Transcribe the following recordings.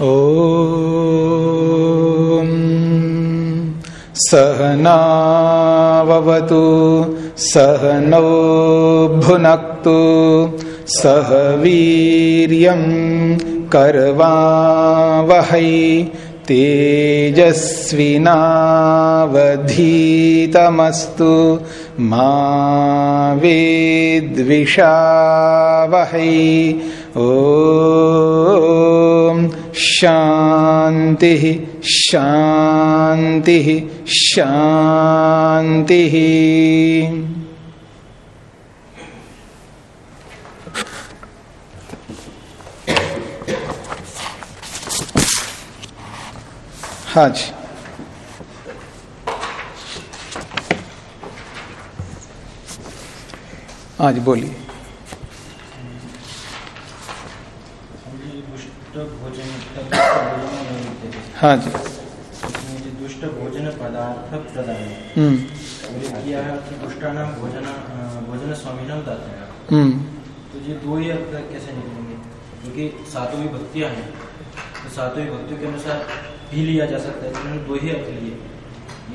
ॐ सहनावतु सहनौ भुनक्तु सह वीर्यं करवावहै तेजस्विनावधीतमस्तु मा वेद्विषावहै ॐ शान्तिः शान्तिः शान्तिः हाँ जी हाँ जी बोलिए। हाँ जी। दुष्ट भोजन पदार्थ प्रदान हम्म। है दुष्टानाम भोजन भोजन स्वामीनाम दाता है। हम्म। तो ये दो ही अर्थ कैसे निकलेंगे? क्योंकि सातों ही भक्तियाँ हैं। तो सातों ही भक्तियों के अनुसार भी लिया जा सकता है जिन्होंने दो ही अर्थ लिए।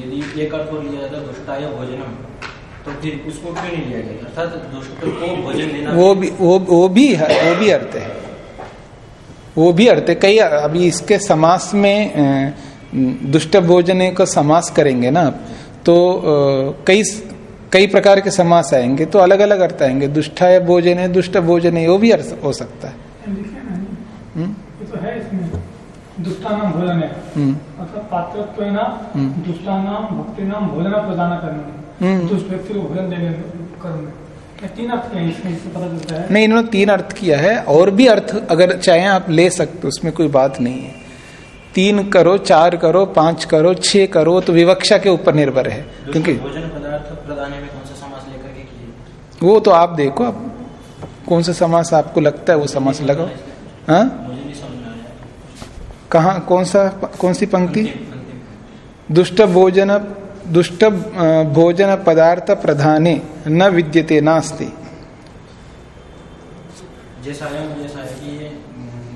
यदि एक अर्थ और लिया जाता है दुष्टाय भोजनम तो फिर उसको क्यों नहीं लिया जाएगा अर्थात दुष्ट को भोजन देना वो भी वो वो भी है वो भी अर्थ है। वो भी अर्थ है। कई अभी इसके समास में दुष्ट भोजने को समास करेंगे ना आप, तो कई कई प्रकार के समास आएँगे तो अलग अलग अर्थ आएँगे। दुष्टाय भोजन है दुष्ट भोजन है वो भी अर्थ हो सकता है। हम्म? ये तो है इसमें। दुष्टानाम भोजन। है हम्म, मतलब पात्रत्व ना हम्म। भक्ति नाम भोजन प्रदान करना। हम्म। दुष्ट व्यक्ति को भोजन देने कर्म ये तीन अर्थ हैं है। नहीं इन्होंने तीन अर्थ किया है और भी अर्थ अगर चाहे आप ले सकते उसमें कोई बात नहीं है। तीन करो चार करो पाँच करो छह करो तो विवक्षा के ऊपर निर्भर है। क्योंकि भोजन पदार्थ प्रदान में कौन सा समास लेकर के कीजिए वो तो आप देखो आप कौन सा समास आपको लगता है वो समास लगाओ। हाँ? मुझे नहीं समझ कहा कौन सा कौन सी पंक्ति? दुष्ट भोजन दुष्ट भोजन पदार्थ प्रधाने न विद्यते नास्ति। जैसा जैसा कि ये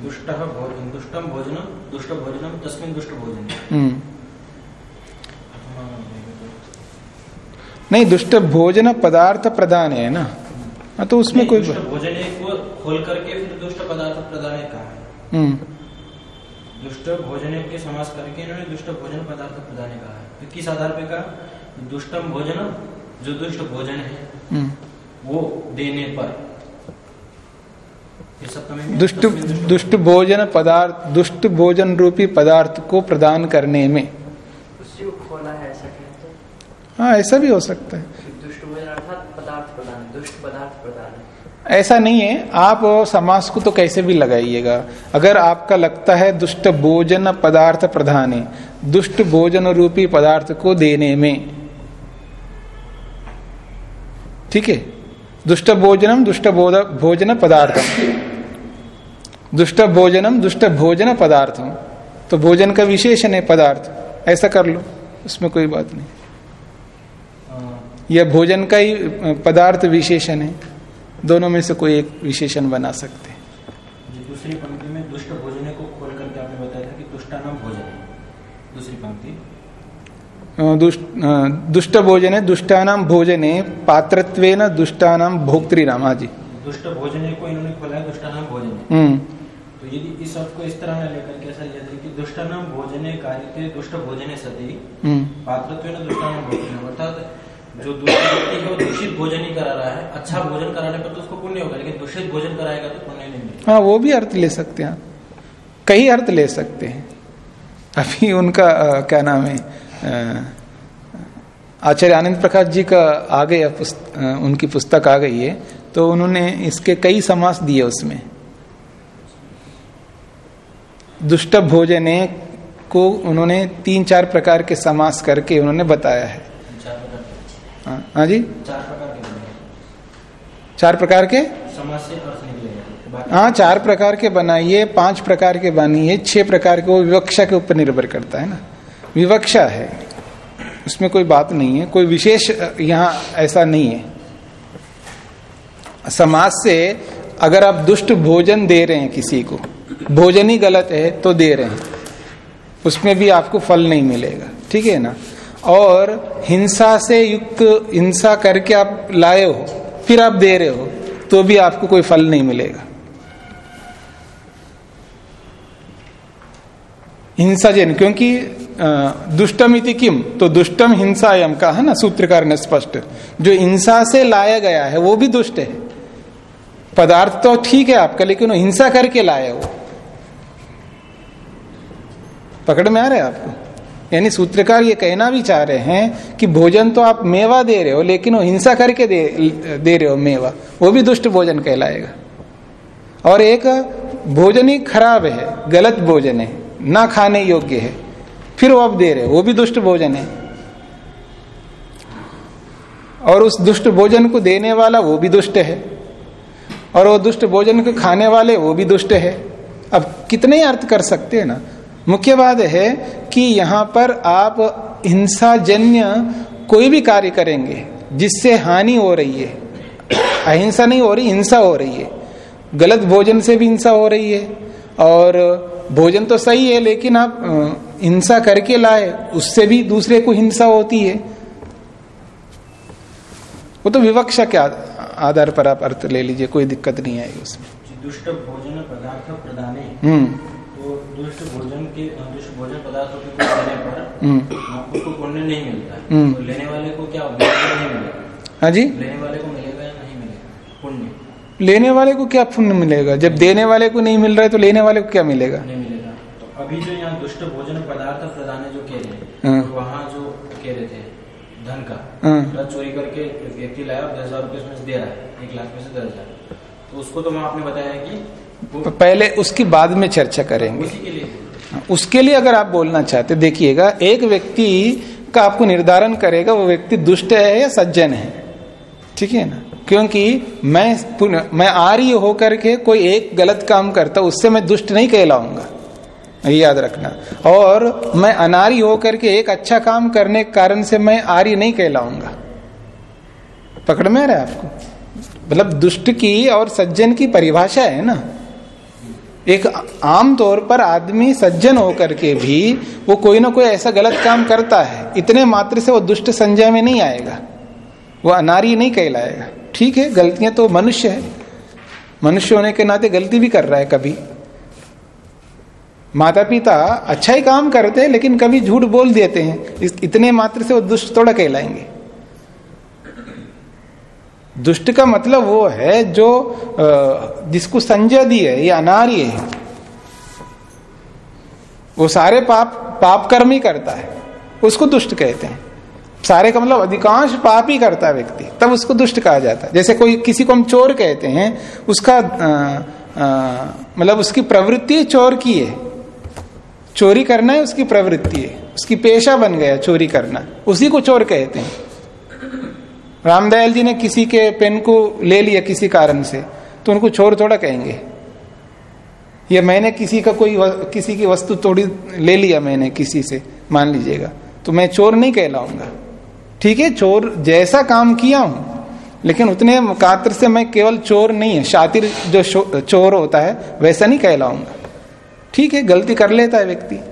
दुष्ट भोजन दुष्टम भोजन दुष्ट भोजनम तस्मिन दुष्ट भोजन हम्म नहीं दुष्ट भोजन पदार्थ प्रदान है ना? हाँ, तो उसमें कोई भोजन को खोल करके फिर दुष्ट पदार्थ प्रदान कहा। है हम्म। दुष्ट भोजन के समास करके इन्होंने दुष्ट भोजन पदार्थ प्रदान कहा। तो किस आधार पे कहा दुष्टम भोजन जो दुष्ट भोजन है हम्म। वो देने पर। दुष्ट दुष्ट भोजन पदार्थ दुष्ट भोजन रूपी पदार्थ को प्रदान करने में। उसी को खोला है ऐसा कहते हैं। हाँ ऐसा भी हो सकता है। दुष्ट भोजन अर्थात पदार्थ प्रदान दुष्ट पदार्थ प्रदान ऐसा नहीं है। आप समास को तो कैसे भी लगाइएगा। अगर आपका लगता है दुष्ट भोजन पदार्थ प्रधान दुष्ट भोजन रूपी पदार्थ को देने में। ठीक है? दुष्ट भोजनम दुष्ट भोजन पदार्थम। दुष्ट भोजनम दुष्ट भोजन पदार्थम। तो भोजन का विशेषण है पदार्थ। ऐसा कर लो। उसमें कोई बात नहीं। यह भोजन का ही पदार्थ विशेषण है। दोनों में से कोई एक विशेषण बना सकते हैं। दूसरी पंक्ति में दुष्ट भोजन को खोल करके आपने बताया था कि दुष्टानाम भोजन दूसरी पंक्ति। दुष्ट दुष्ट भोजन है दुष्टानाम भोजने पात्रत्वेन दुष्टानाम भोक्तृनाम हाँ जी। दुष्ट भोजन को इन्होंने खोला है दुष्टानाम भोजन हम्म। तो यदि इस अर्थ को इस तरह न लेकर के ऐसा लिया जाए कि दुष्टानाम भोजने कार्य दुष्ट भोजने सती हम्म। पात्रत्व न दुष्टानाम भोजन अर्थात जो दूसरा व्यक्ति है वो दूषित भोजन ही करा रहा है। अच्छा भोजन कराने पर तो उसको पुण्य होगा लेकिन दूषित भोजन कराएगा तो पुण्य नहीं मिलेगा। हाँ वो भी अर्थ ले सकते हैं। कई अर्थ ले सकते हैं। अभी उनका क्या नाम है आचार्य आनंद प्रकाश जी का आ गया पुस्त, उनकी पुस्तक आ गई है तो उन्होंने इसके कई समास दिए उसमें। दुष्ट भोजने को उन्होंने तीन चार प्रकार के समास करके उन्होंने बताया है। हाँ जी? चार प्रकार के? हाँ चार प्रकार के बनाइए, पाँच प्रकार के बनाइए छह प्रकार के, वो विवक्षा के ऊपर निर्भर करता है ना। विवक्षा है, उसमें कोई बात नहीं है, कोई विशेष यहाँ ऐसा नहीं है। समाज से अगर आप दुष्ट भोजन दे रहे हैं किसी को, भोजन ही गलत है तो दे रहे हैं, उसमें भी आपको फल नहीं मिलेगा, ठीक है ना? और हिंसा से युक्त हिंसा करके आप लाए हो, फिर आप दे रहे हो तो भी आपको कोई फल नहीं मिलेगा। हिंसा जन क्योंकि दुष्टम इति किम? तो दुष्टम हिंसा यम का, है ना, सूत्रकार ने स्पष्ट। जो हिंसा से लाया गया है, वो भी दुष्ट है। पदार्थ तो ठीक है आपका, लेकिन हिंसा करके लाया वो पकड़ में आ रहा है आपको? यानी सूत्रकार ये कहना भी चाह रहे हैं कि भोजन तो आप मेवा दे रहे हो, लेकिन वो हिंसा करके दे दे रहे हो मेवा। वो भी दुष्ट भोजन कहलाएगा। और एक, भोजन ही खराब है, गलत भोजन है, ना खाने योग्य है। फिर वो आप दे रहे हो, वो भी दुष्ट भोजन है। और उस दुष्ट भोजन को देने वाला वो भी दुष्ट है। और वो दुष्ट भोजन को खाने वाले वो भी दुष्ट है। अब कितने अर्थ कर सकते हैं ना मुख्य बात है कि यहाँ पर आप हिंसा जन्य कोई भी कार्य करेंगे जिससे हानि हो रही है अहिंसा नहीं हो रही हिंसा हो रही है। गलत भोजन से भी हिंसा हो रही है और भोजन तो सही है लेकिन आप हिंसा करके लाए उससे भी दूसरे को हिंसा होती है। वो तो विवक्षा के आधार पर आप अर्थ ले लीजिए कोई दिक्कत नहीं आएगी उसमें। दुष्ट भोजन पदार्थ प्रदाने। हम्म। दुष्ट भोजन के दुष्ट भोजन पदार्थों के देने पर हम्म। उसको पुण्य नहीं मिलता है। हम्म। तो लेने वाले को क्या नहीं मिलेगा। हाँ जी। लेने वाले को मिलेगा या नहीं मिलेगा? पुण्य। लेने वाले को क्या पुण्य मिलेगा? जब देने वाले को नहीं मिल रहा है तो लेने वाले को क्या मिलेगा? नहीं मिलेगा। तो अभी जो यहाँ दुष्ट भोजन पदार्थ प्रदान जो कह रहे हाँ। हैं। तो वहाँ जो कह रहे थे धन का हाँ। चोरी करके व्यक्ति लाया और दस हज़ार रुपये उसमें दे रहा है एक लाख में से दस हज़ार। तो उसको तो वहाँ आपने बताया कि पहले उसकी बाद में चर्चा करेंगे। लिए। उसके लिए अगर आप बोलना चाहते देखिएगा एक व्यक्ति का आपको निर्धारण करेगा वो व्यक्ति दुष्ट है या सज्जन है। ठीक है ना? क्योंकि मैं पुनः- मैं आर्य होकर के कोई एक गलत काम करता उससे मैं दुष्ट नहीं कहलाऊँगा। ये याद रखना। और मैं अनार्य होकर के एक अच्छा काम करने के कारण से मैं आर्य नहीं कहलाऊँगा। पकड़ में आ रहा है आपको? मतलब दुष्ट की और सज्जन की परिभाषा है ना? एक आम तौर पर आदमी सज्जन होकर के भी वो कोई ना कोई ऐसा गलत काम करता है। इतने मात्र से वो दुष्ट संजय में नहीं आएगा। वो अनारी नहीं कहलाएगा। ठीक है, गलतियाँ तो मनुष्य है। मनुष्य होने के नाते गलती भी कर रहा है कभी। माता पिता अच्छा ही काम करते हैं, लेकिन कभी झूठ बोल देते हैं। इतने मात्र से वो दुष्ट थोड़ा कहलाएँगे। दुष्ट का मतलब वो है जो जिसको संजय दी है, ये अनार्य है। वो सारे पाप पाप कर्म ही करता है। उसको दुष्ट कहते हैं। सारे का मतलब अधिकांश पाप ही करता है व्यक्ति। तब उसको दुष्ट कहा जाता है। जैसे कोई, किसी को हम चोर कहते हैं, उसका मतलब उसकी प्रवृत्ति चोर की है। चोरी करना है उसकी प्रवृत्ति है। उसकी पेशा बन गया चोरी करना। उसी को चोर कहते हैं। रामदयाल जी ने किसी के पेन को ले लिया किसी कारण से तो उनको चोर थोड़ा कहेंगे। या मैंने किसी का कोई किसी की वस्तु थोड़ी ले लिया मैंने किसी से, मान लीजिएगा तो मैं चोर नहीं कहलाऊँगा। ठीक है, चोर जैसा काम किया हूँ, लेकिन उतने कात्र से मैं केवल चोर नहीं है, शातिर जो चोर होता है, वैसा नहीं कहलाऊँगा। ठीक है, गलती कर लेता है व्यक्ति। तो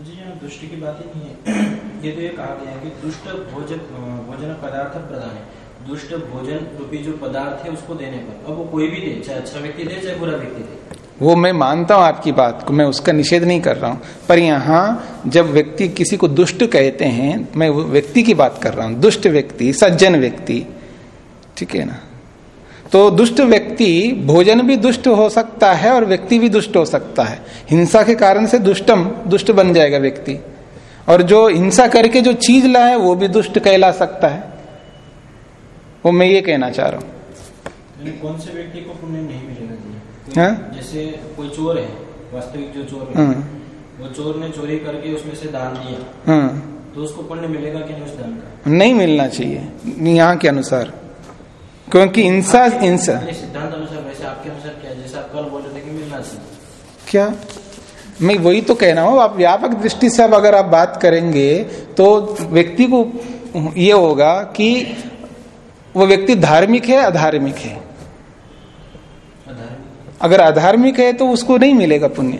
जी दुष्ट की बात ही नहीं है। ये तो ये कहा गया है कि दुष्ट भोजन भोजन पदार्थ प्रदान है। दुष्ट भोजन रूपी जो पदार्थ है उसको देने पर। अब वो कोई भी दे, चाहे अच्छा व्यक्ति दे, चाहे बुरा व्यक्ति दे। वो मैं मानता हूँ आपकी बात को, मैं उसका निषेध नहीं कर रहा हूँ। पर यहाँ जब व्यक्ति किसी को दुष्ट कहते हैं, मैं व्यक्ति की बात कर रहा हूँ। दुष्ट व्यक्ति, सज्जन व्यक्ति, ठीक है ना? तो दुष्ट व्यक्ति भोजन भी दुष्ट हो सकता है और व्यक्ति भी दुष्ट हो सकता है। हिंसा के कारण से दुष्टम, दुष्ट बन जाएगा व्यक्ति। और जो हिंसा करके जो चीज़ लाए वो भी दुष्ट कहला सकता है। वो मैं ये कहना चाह रहा हूँ। कौन से व्यक्ति को पुण्य नहीं मिलेगा हाँ? जैसे कोई चोर है वास्तविक जो चोर है हाँ, वो चोर ने चोरी करके उसमें से दान दिया। हाँ। तो उसको पुण्य मिलेगा कि नहीं उस दान का? नहीं मिलना चाहिए यहाँ के अनुसार। क्योंकि इंसा अपने सिद्धांत अनुसार वैसे आपके अनुसार क्या जैसे आप कल बोल रहे थे कि मिलना चाहिए। क्या? मैं वही तो कहना हूँ आप व्यापक दृष्टि से अब अगर आप बात करेंगे तो व्यक्ति को ये होगा कि वो व्यक्ति धार्मिक है अधार्मिक है? अगर अधार्मिक है तो उसको नहीं मिलेगा पुण्य।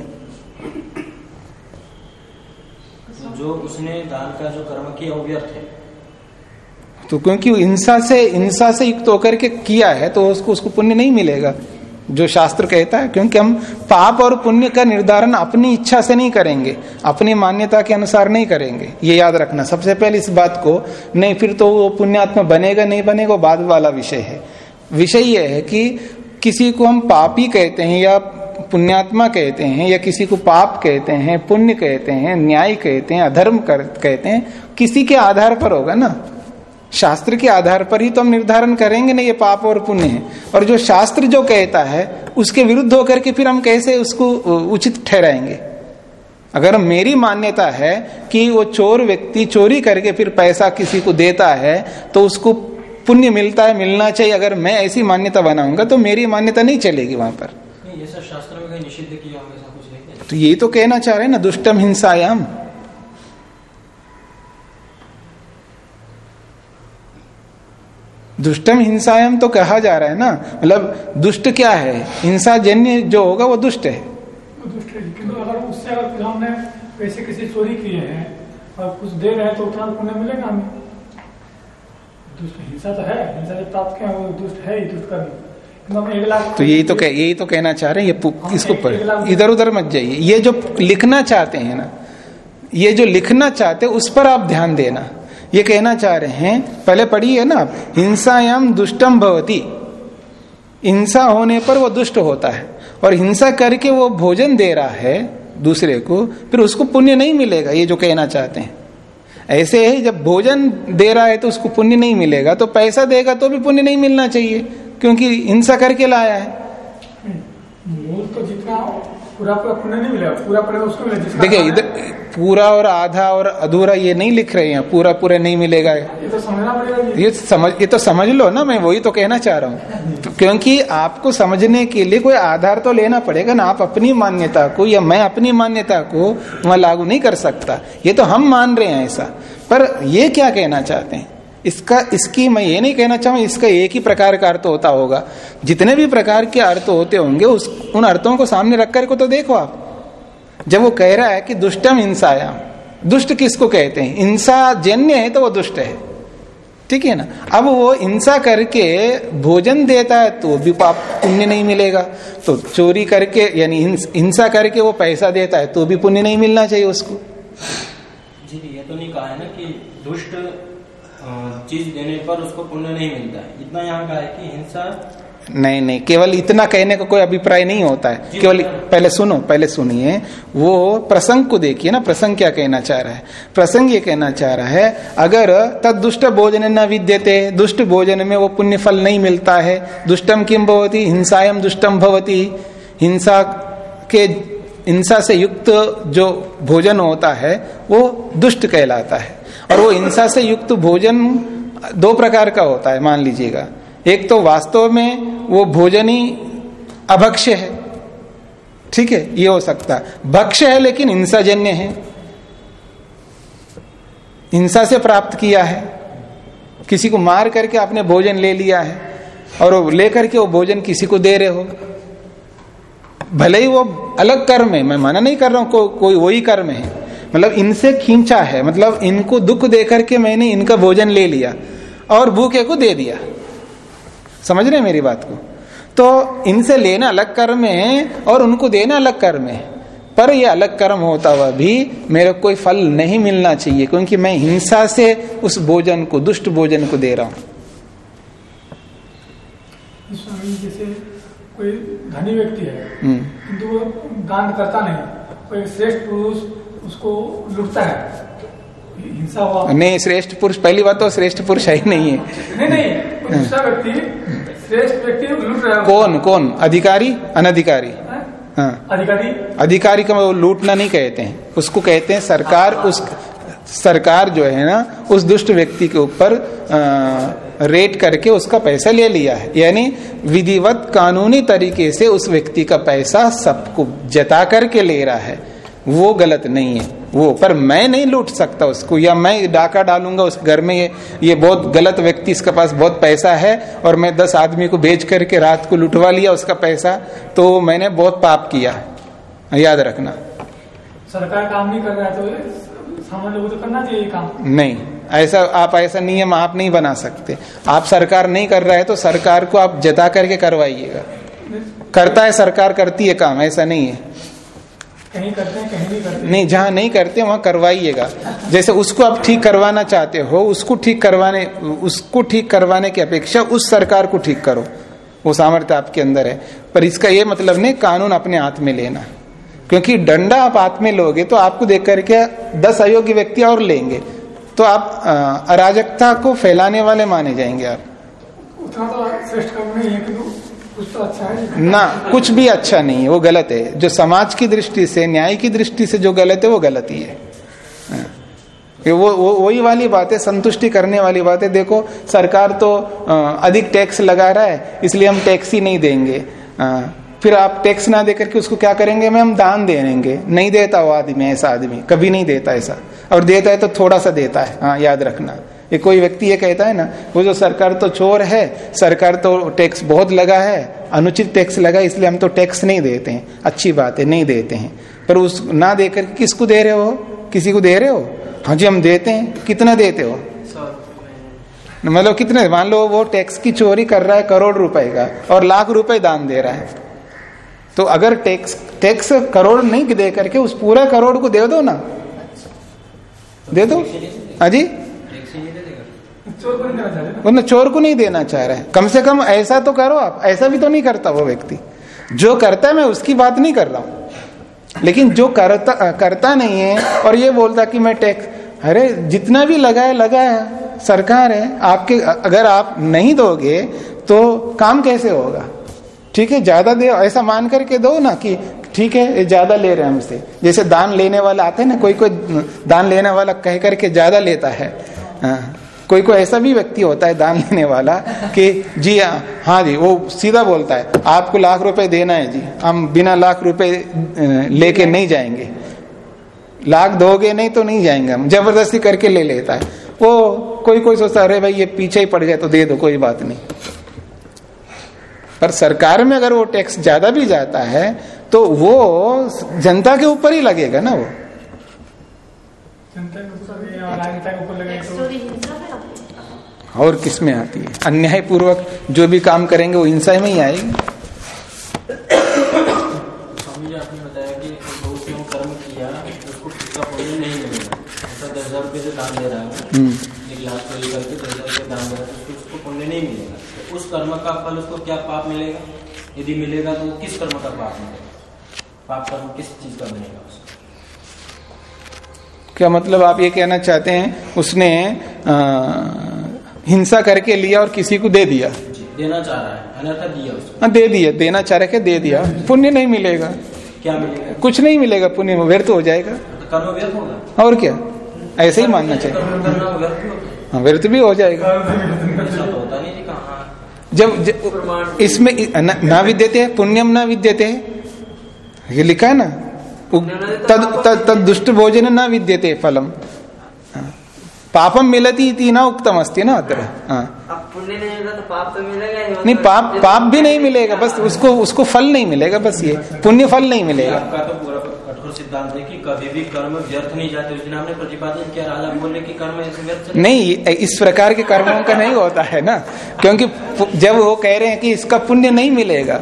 तो जो उसने दान का जो कर्म किया वो व्यर्थ है। तो क्योंकि हिंसा से हिंसा से युक्त होकर के किया है तो उसको उसको पुण्य नहीं मिलेगा। जो शास्त्र कहता है, क्योंकि हम पाप और पुण्य का निर्धारण अपनी इच्छा से नहीं करेंगे, अपनी मान्यता के अनुसार नहीं करेंगे। ये याद रखना, सबसे पहले इस बात को, नहीं, फिर तो वो पुण्यात्मा बनेगा, नहीं बनेगा बाद वाला विषय है। विषय यह है कि किसी को हम पापी कहते हैं या पुण्यात्मा कहते हैं, या किसी को पाप कहते हैं, पुण्य कहते हैं, न्याय कहते हैं, अधर्म कहते हैं, किसी के आधार पर होगा ना। शास्त्र के आधार पर ही तो हम निर्धारण करेंगे ना ये पाप और पुण्य है। और जो शास्त्र जो कहता है उसके विरुद्ध होकर के फिर हम कैसे उसको उचित ठहराएँगे? अगर मेरी मान्यता है कि वो चोर व्यक्ति चोरी करके फिर पैसा किसी को देता है तो उसको पुण्य मिलता है मिलना चाहिए। अगर मैं ऐसी मान्यता बनाऊँगा तो मेरी मान्यता नहीं चलेगी वहाँ पर। नहीं ये शास्त्र में कहीं निषिद्ध किया तो यही तो कहना चाह रहे हैं ना दुष्टम हिंसायाम। दुष्टम हिंसायाम तो कहा जा रहा है ना? मतलब दुष्ट क्या है? हिंसा जन्य जो होगा वो दुष्ट है। दुष्ट है किंतु अगर उससे अगर कुछ हमने पैसे किसी चोरी किए हैं और कुछ दे रहे हैं तो उतना पुण्य मिलेगा हमें। दुष्ट हिंसा तो है हिंसा जब प्राप्त किया वो दुष्ट है ही दुष्ट कर्म किंतु हम एक लाख तो यही तो कह यही तो कहना चाह रहे हैं ये इसको पढ़ इधर उधर मत जाइए। ये जो लिखना चाहते हैं ना ये जो लिखना चाहते हैं उस पर आप ध्यान देना। ये कहना चाह रहे हैं, पहले पढ़ी है ना हिंसायाम दुष्टम भवती। हिंसा होने पर वो दुष्ट होता है, और हिंसा करके वो भोजन दे रहा है दूसरे को, फिर उसको पुण्य नहीं मिलेगा, ये जो कहना चाहते हैं। ऐसे ही जब भोजन दे रहा है तो उसको पुण्य नहीं मिलेगा तो पैसा देगा तो भी पुण्य नहीं मिलना चाहिए, क्योंकि हिंसा करके लाया है। पूरा पूरा पुण्य नहीं मिलेगा पूरा पुण्य उसको मिलेगा देखिए इधर पूरा और आधा और अधूरा ये नहीं लिख रहे हैं पूरा पूरा नहीं मिलेगा। ये तो समझना पड़ेगा ये समझ ये तो समझ लो ना मैं वही तो कहना चाह रहा हूँ। तो क्योंकि आपको समझने के लिए कोई आधार तो लेना पड़ेगा ना आप अपनी मान्यता को या मैं अपनी मान्यता को वहाँ लागू नहीं कर सकता। ये तो हम मान रहे हैं ऐसा। पर ये क्या कहना चाहते हैं? इसका, इसकी मैं ये नहीं कहना चाहूँ, इसका एक ही प्रकार का अर्थ होता होगा। जितने भी प्रकार के अर्थ होते होंगे, उस, उन अर्थों को सामने रख कर को तो देखो आप। जब वो कह रहा है कि दुष्टम हिंसायाम, दुष्ट किसको कहते हैं? हिंसा जन्य है तो वो दुष्ट है। ठीक है ना? अब वो हिंसा करके भोजन देता है तो भी पाप पुण्य नहीं मिलेगा। तो चोरी करके, यानी हिंसा करके वो पैसा देता है तो भी पुण्य नहीं मिलना चाहिए उसको। जी, ये तो नहीं कहा है ना कि दुष्ट चीज़ देने पर उसको पुण्य नहीं मिलता है। इतना यहाँ कहा है कि हिंसा नहीं नहीं केवल इतना कहने का को कोई अभिप्राय नहीं होता है। केवल। पहले सुनो पहले सुनिए। वो प्रसंग को देखिए ना प्रसंग क्या कहना चाह रहा है? प्रसंग ये कहना चाह रहा है अगर तद दुष्ट भोजन न विद्यते दुष्ट भोजन में वो पुण्य फल नहीं मिलता है। दुष्टम किम भवती? हिंसायम दुष्टम भवती। हिंसा के हिंसा से युक्त जो भोजन होता है वो दुष्ट कहलाता है। और वो हिंसा से युक्त भोजन दो प्रकार का होता है मान लीजिएगा। एक तो वास्तव में वो भोजन ही अभक्ष्य है। ठीक है ये हो सकता है। भक्ष्य है लेकिन हिंसाजन्य है। हिंसा से प्राप्त किया है। किसी को मार करके आपने भोजन ले लिया है और लेकर के वो भोजन किसी को दे रहे हो। भले ही वो अलग कर्म है मैं मना नहीं कर रहा हूँ को, कोई वही कर्म है। मतलब इनसे खींचा है मतलब इनको दुख दे करके मैंने इनका भोजन ले लिया और भूखे को दे दिया। समझ रहे मेरी बात को? तो इनसे लेना अलग कर्म है और उनको देना अलग कर्म है पर ये अलग कर्म होता हुआ भी मेरे कोई फल नहीं मिलना चाहिए क्योंकि मैं हिंसा से उस भोजन को दुष्ट भोजन को दे रहा हूँ। जैसे कोई धनी व्यक्ति है हम्म, किंतु वो दान करता नहीं कोई श्रेष्ठ पुरुष उसको लुटता है। हिंसा हुआ। नहीं श्रेष्ठ पुरुष पहली बात तो श्रेष्ठ पुरुष है ही नहीं है। नहीं नहीं दूसरा व्यक्ति श्रेष्ठ व्यक्ति लूट रहा है। कौन कौन? अधिकारी अनधिकारी? हाँ? अधिकारी? अधिकारी का वो लूटना नहीं कहते हैं। उसको कहते हैं सरकार उस सरकार जो है ना उस दुष्ट व्यक्ति के ऊपर रेट करके उसका पैसा ले लिया है। यानी विधिवत कानूनी तरीके से उस व्यक्ति का पैसा सबको जता करके ले रहा है। वो गलत नहीं है वो। पर मैं नहीं लूट सकता उसको या मैं डाका डालूँगा उस घर में ये ये बहुत गलत व्यक्ति इसके पास बहुत पैसा है और मैं दस आदमी को बेच करके रात को लुटवा लिया उसका पैसा तो मैंने बहुत पाप किया। याद रखना। सरकार काम नहीं कर रहा है तो सामान्य लोगों को तो करना चाहिए काम। नहीं ऐसा आप ऐसा नियम आप नहीं बना सकते। आप सरकार नहीं कर रहा है तो सरकार को आप जता करके करवाइएगा। करता है सरकार करती है काम ऐसा नहीं है। कहीं करते हैं कहीं नहीं करते नहीं जहाँ नहीं करते वहाँ करवाइएगा। जैसे उसको आप ठीक करवाना चाहते हो उसको ठीक करवाने उसको ठीक करवाने की अपेक्षा उस सरकार को ठीक करो। वो सामर्थ्य आपके अंदर है। पर इसका ये मतलब नहीं कानून अपने हाथ में लेना। क्योंकि डंडा आप हाथ में लोगे तो आपको देख करके दस अयोग्य व्यक्ति और लेंगे। तो आप अराजकता को फैलाने वाले माने जाएँगे आप। उतना तो श्रेष्ठ कर्म नहीं है तो अच्छा ना, कुछ भी अच्छा नहीं है, वो गलत है। जो समाज की दृष्टि से, न्याय की दृष्टि से जो गलत है, वो गलत ही है। हाँ। कि वो वो, वही वाली बात है संतुष्टि करने वाली बात। है देखो, सरकार तो अधिक टैक्स लगा रहा है, इसलिए हम टैक्स ही नहीं देंगे। फिर आप टैक्स ना दे करके उसको क्या करेंगे? मैं, हम दान दे देंगे। नहीं देता वो आदमी, ऐसा आदमी। कभी नहीं देता ऐसा। और देता है तो थोड़ा सा देता है। हाँ याद रखना। ये कोई व्यक्ति ये कहता है ना, वो जो सरकार तो चोर है, सरकार तो टैक्स बहुत लगा है, अनुचित टैक्स लगा इसलिए हम तो टैक्स नहीं देते हैं, अच्छी बात है नहीं देते हैं। पर उस ना देकर किसको दे रहे हो? किसी को दे रहे हो? हाँ जी, हम देते हैं। कितना देते हो? मतलब कितने? मान लो वो टैक्स की चोरी कर रहा है, करोड़ रुपए का, और लाख रुपए दान दे रहा है। तो अगर टैक्स टैक्स करोड़ नहीं दे करके उस पूरा करोड़ को दे दो ना। दे दो? हाँ जी टैक्स ही नहीं दे देगा चोर चोर को नहीं देना चाह रहा है। कम से कम ऐसा तो करो आप। ऐसा भी तो नहीं करता वो व्यक्ति। जो करता है मैं उसकी बात नहीं कर रहा हूँ। लेकिन जो करता करता नहीं है और ये बोलता कि मैं टैक्स अरे जितना भी लगा है लगा है सरकार है आपके अगर आप नहीं दोगे तो काम कैसे होगा? ठीक है ज़्यादा दे ऐसा मान करके दो ना कि ठीक है ज़्यादा ले रहे हैं हमसे। जैसे दान लेने वाला आते हैं ना कोई कोई दान लेने वाला कह करके ज़्यादा लेता है। हाँ, कोई कोई ऐसा भी व्यक्ति होता है दान लेने वाला कि जी हाँ हाँ जी, वो सीधा बोलता है, आपको लाख रुपए देना है जी, हम बिना लाख रुपए लेके नहीं जाएँगे। लाख दोगे नहीं तो नहीं जाएँगे हम, ज़बरदस्ती करके ले लेता है। वो कोई कोई सोचता अरे भाई, ये पीछे ही पड़ गया तो दे दो, कोई बात नहीं। पर सरकार में अगर वो टैक्स ज़्यादा भी जाता है तो वो जनता के ऊपर ही लगेगा ना वो। और राजनेता के ऊपर लगे तो। में आती है। किसमें आती है? अन्याय पूर्वक जो भी काम करेंगे वो हिंसा में ही आएगी। स्वामी जी आपने बताया कि दो से वो कर्म किया तो उसको उसका पुण्य नहीं मिलेगा ऐसा दस हज़ार रुपये से दान दे रहा है। हम्म। है तो तो उस कर्म का फल उसको क्या पाप मिलेगा? यदि मिलेगा तो किस कर्म का पाप मिलेगा? पाप कर्म किस चीज़ का मिलेगा उसका? क्या मतलब आप ये कहना चाहते हैं उसने आ, हिंसा करके लिया और किसी को दे दिया? देना चाह रहा है। अनर्थ दिया उसको। हाँ दे दिया देना चाह रहे दे दिया। पुण्य नहीं मिलेगा। क्या मिलेगा? कुछ नहीं मिलेगा पुण्य व्यर्थ हो जाएगा। तो कर्म व्यर्थ होगा? और क्या? ऐसे ही मानना चाहिए। व्यर्थ ही है हाँ व्यर्थ भी हो जाएगा। ऐसा तो होता नहीं जी कहाँ? जब, जब इसमें न- ना विद्यते है पुण्यम ना विद्यते है। ये लिखा है ना? तद तद तद दुष्ट भोजन न विद्यते फलम। पापम मिलती इति ना उक्तम अस्ति ना अत्र। नहीं तो पाप मिलेगा नहीं पाप पाप भी नहीं मिलेगा बस उसको उसको फल नहीं मिलेगा बस ये। पुण्य फल नहीं मिलेगा। तो सिद्धांत है कि कभी भी कर्म व्यर्थ नहीं जाते। उस दिन आपने प्रतिपादन किया राजा बोले कि कर्म ऐसे व्यर्थ नहीं। इस प्रकार के कर्मों का नहीं होता है ना। क्योंकि जब वो कह रहे हैं कि इसका पुण्य नहीं मिलेगा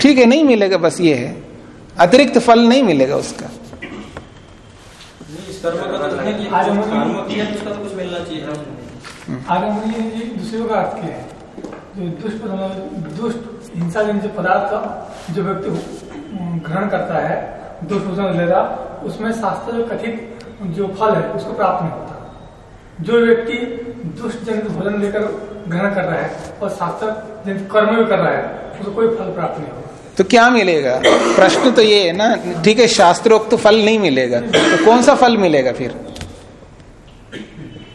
ठीक है नहीं मिलेगा बस ये है। अतिरिक्त फल नहीं मिलेगा उसका। का अर्थ है। जो दुष्ट पदार्थ का जो व्यक्ति ग्रहण करता है, दुष्ट भोजन ले रहा उसमें शास्त्र जो कथित जो फल है, उसको प्राप्त नहीं होता। जो व्यक्ति दुष्ट जनित भोजन लेकर ग्रहण कर रहा है और शास्त्र जनित कर्म भी कर रहा है, उसको कोई फल प्राप्त नहीं होगा तो क्या मिलेगा? प्रश्न तो ये है ना ठीक है शास्त्रोक्त तो फल नहीं मिलेगा। तो कौन सा फल मिलेगा फिर?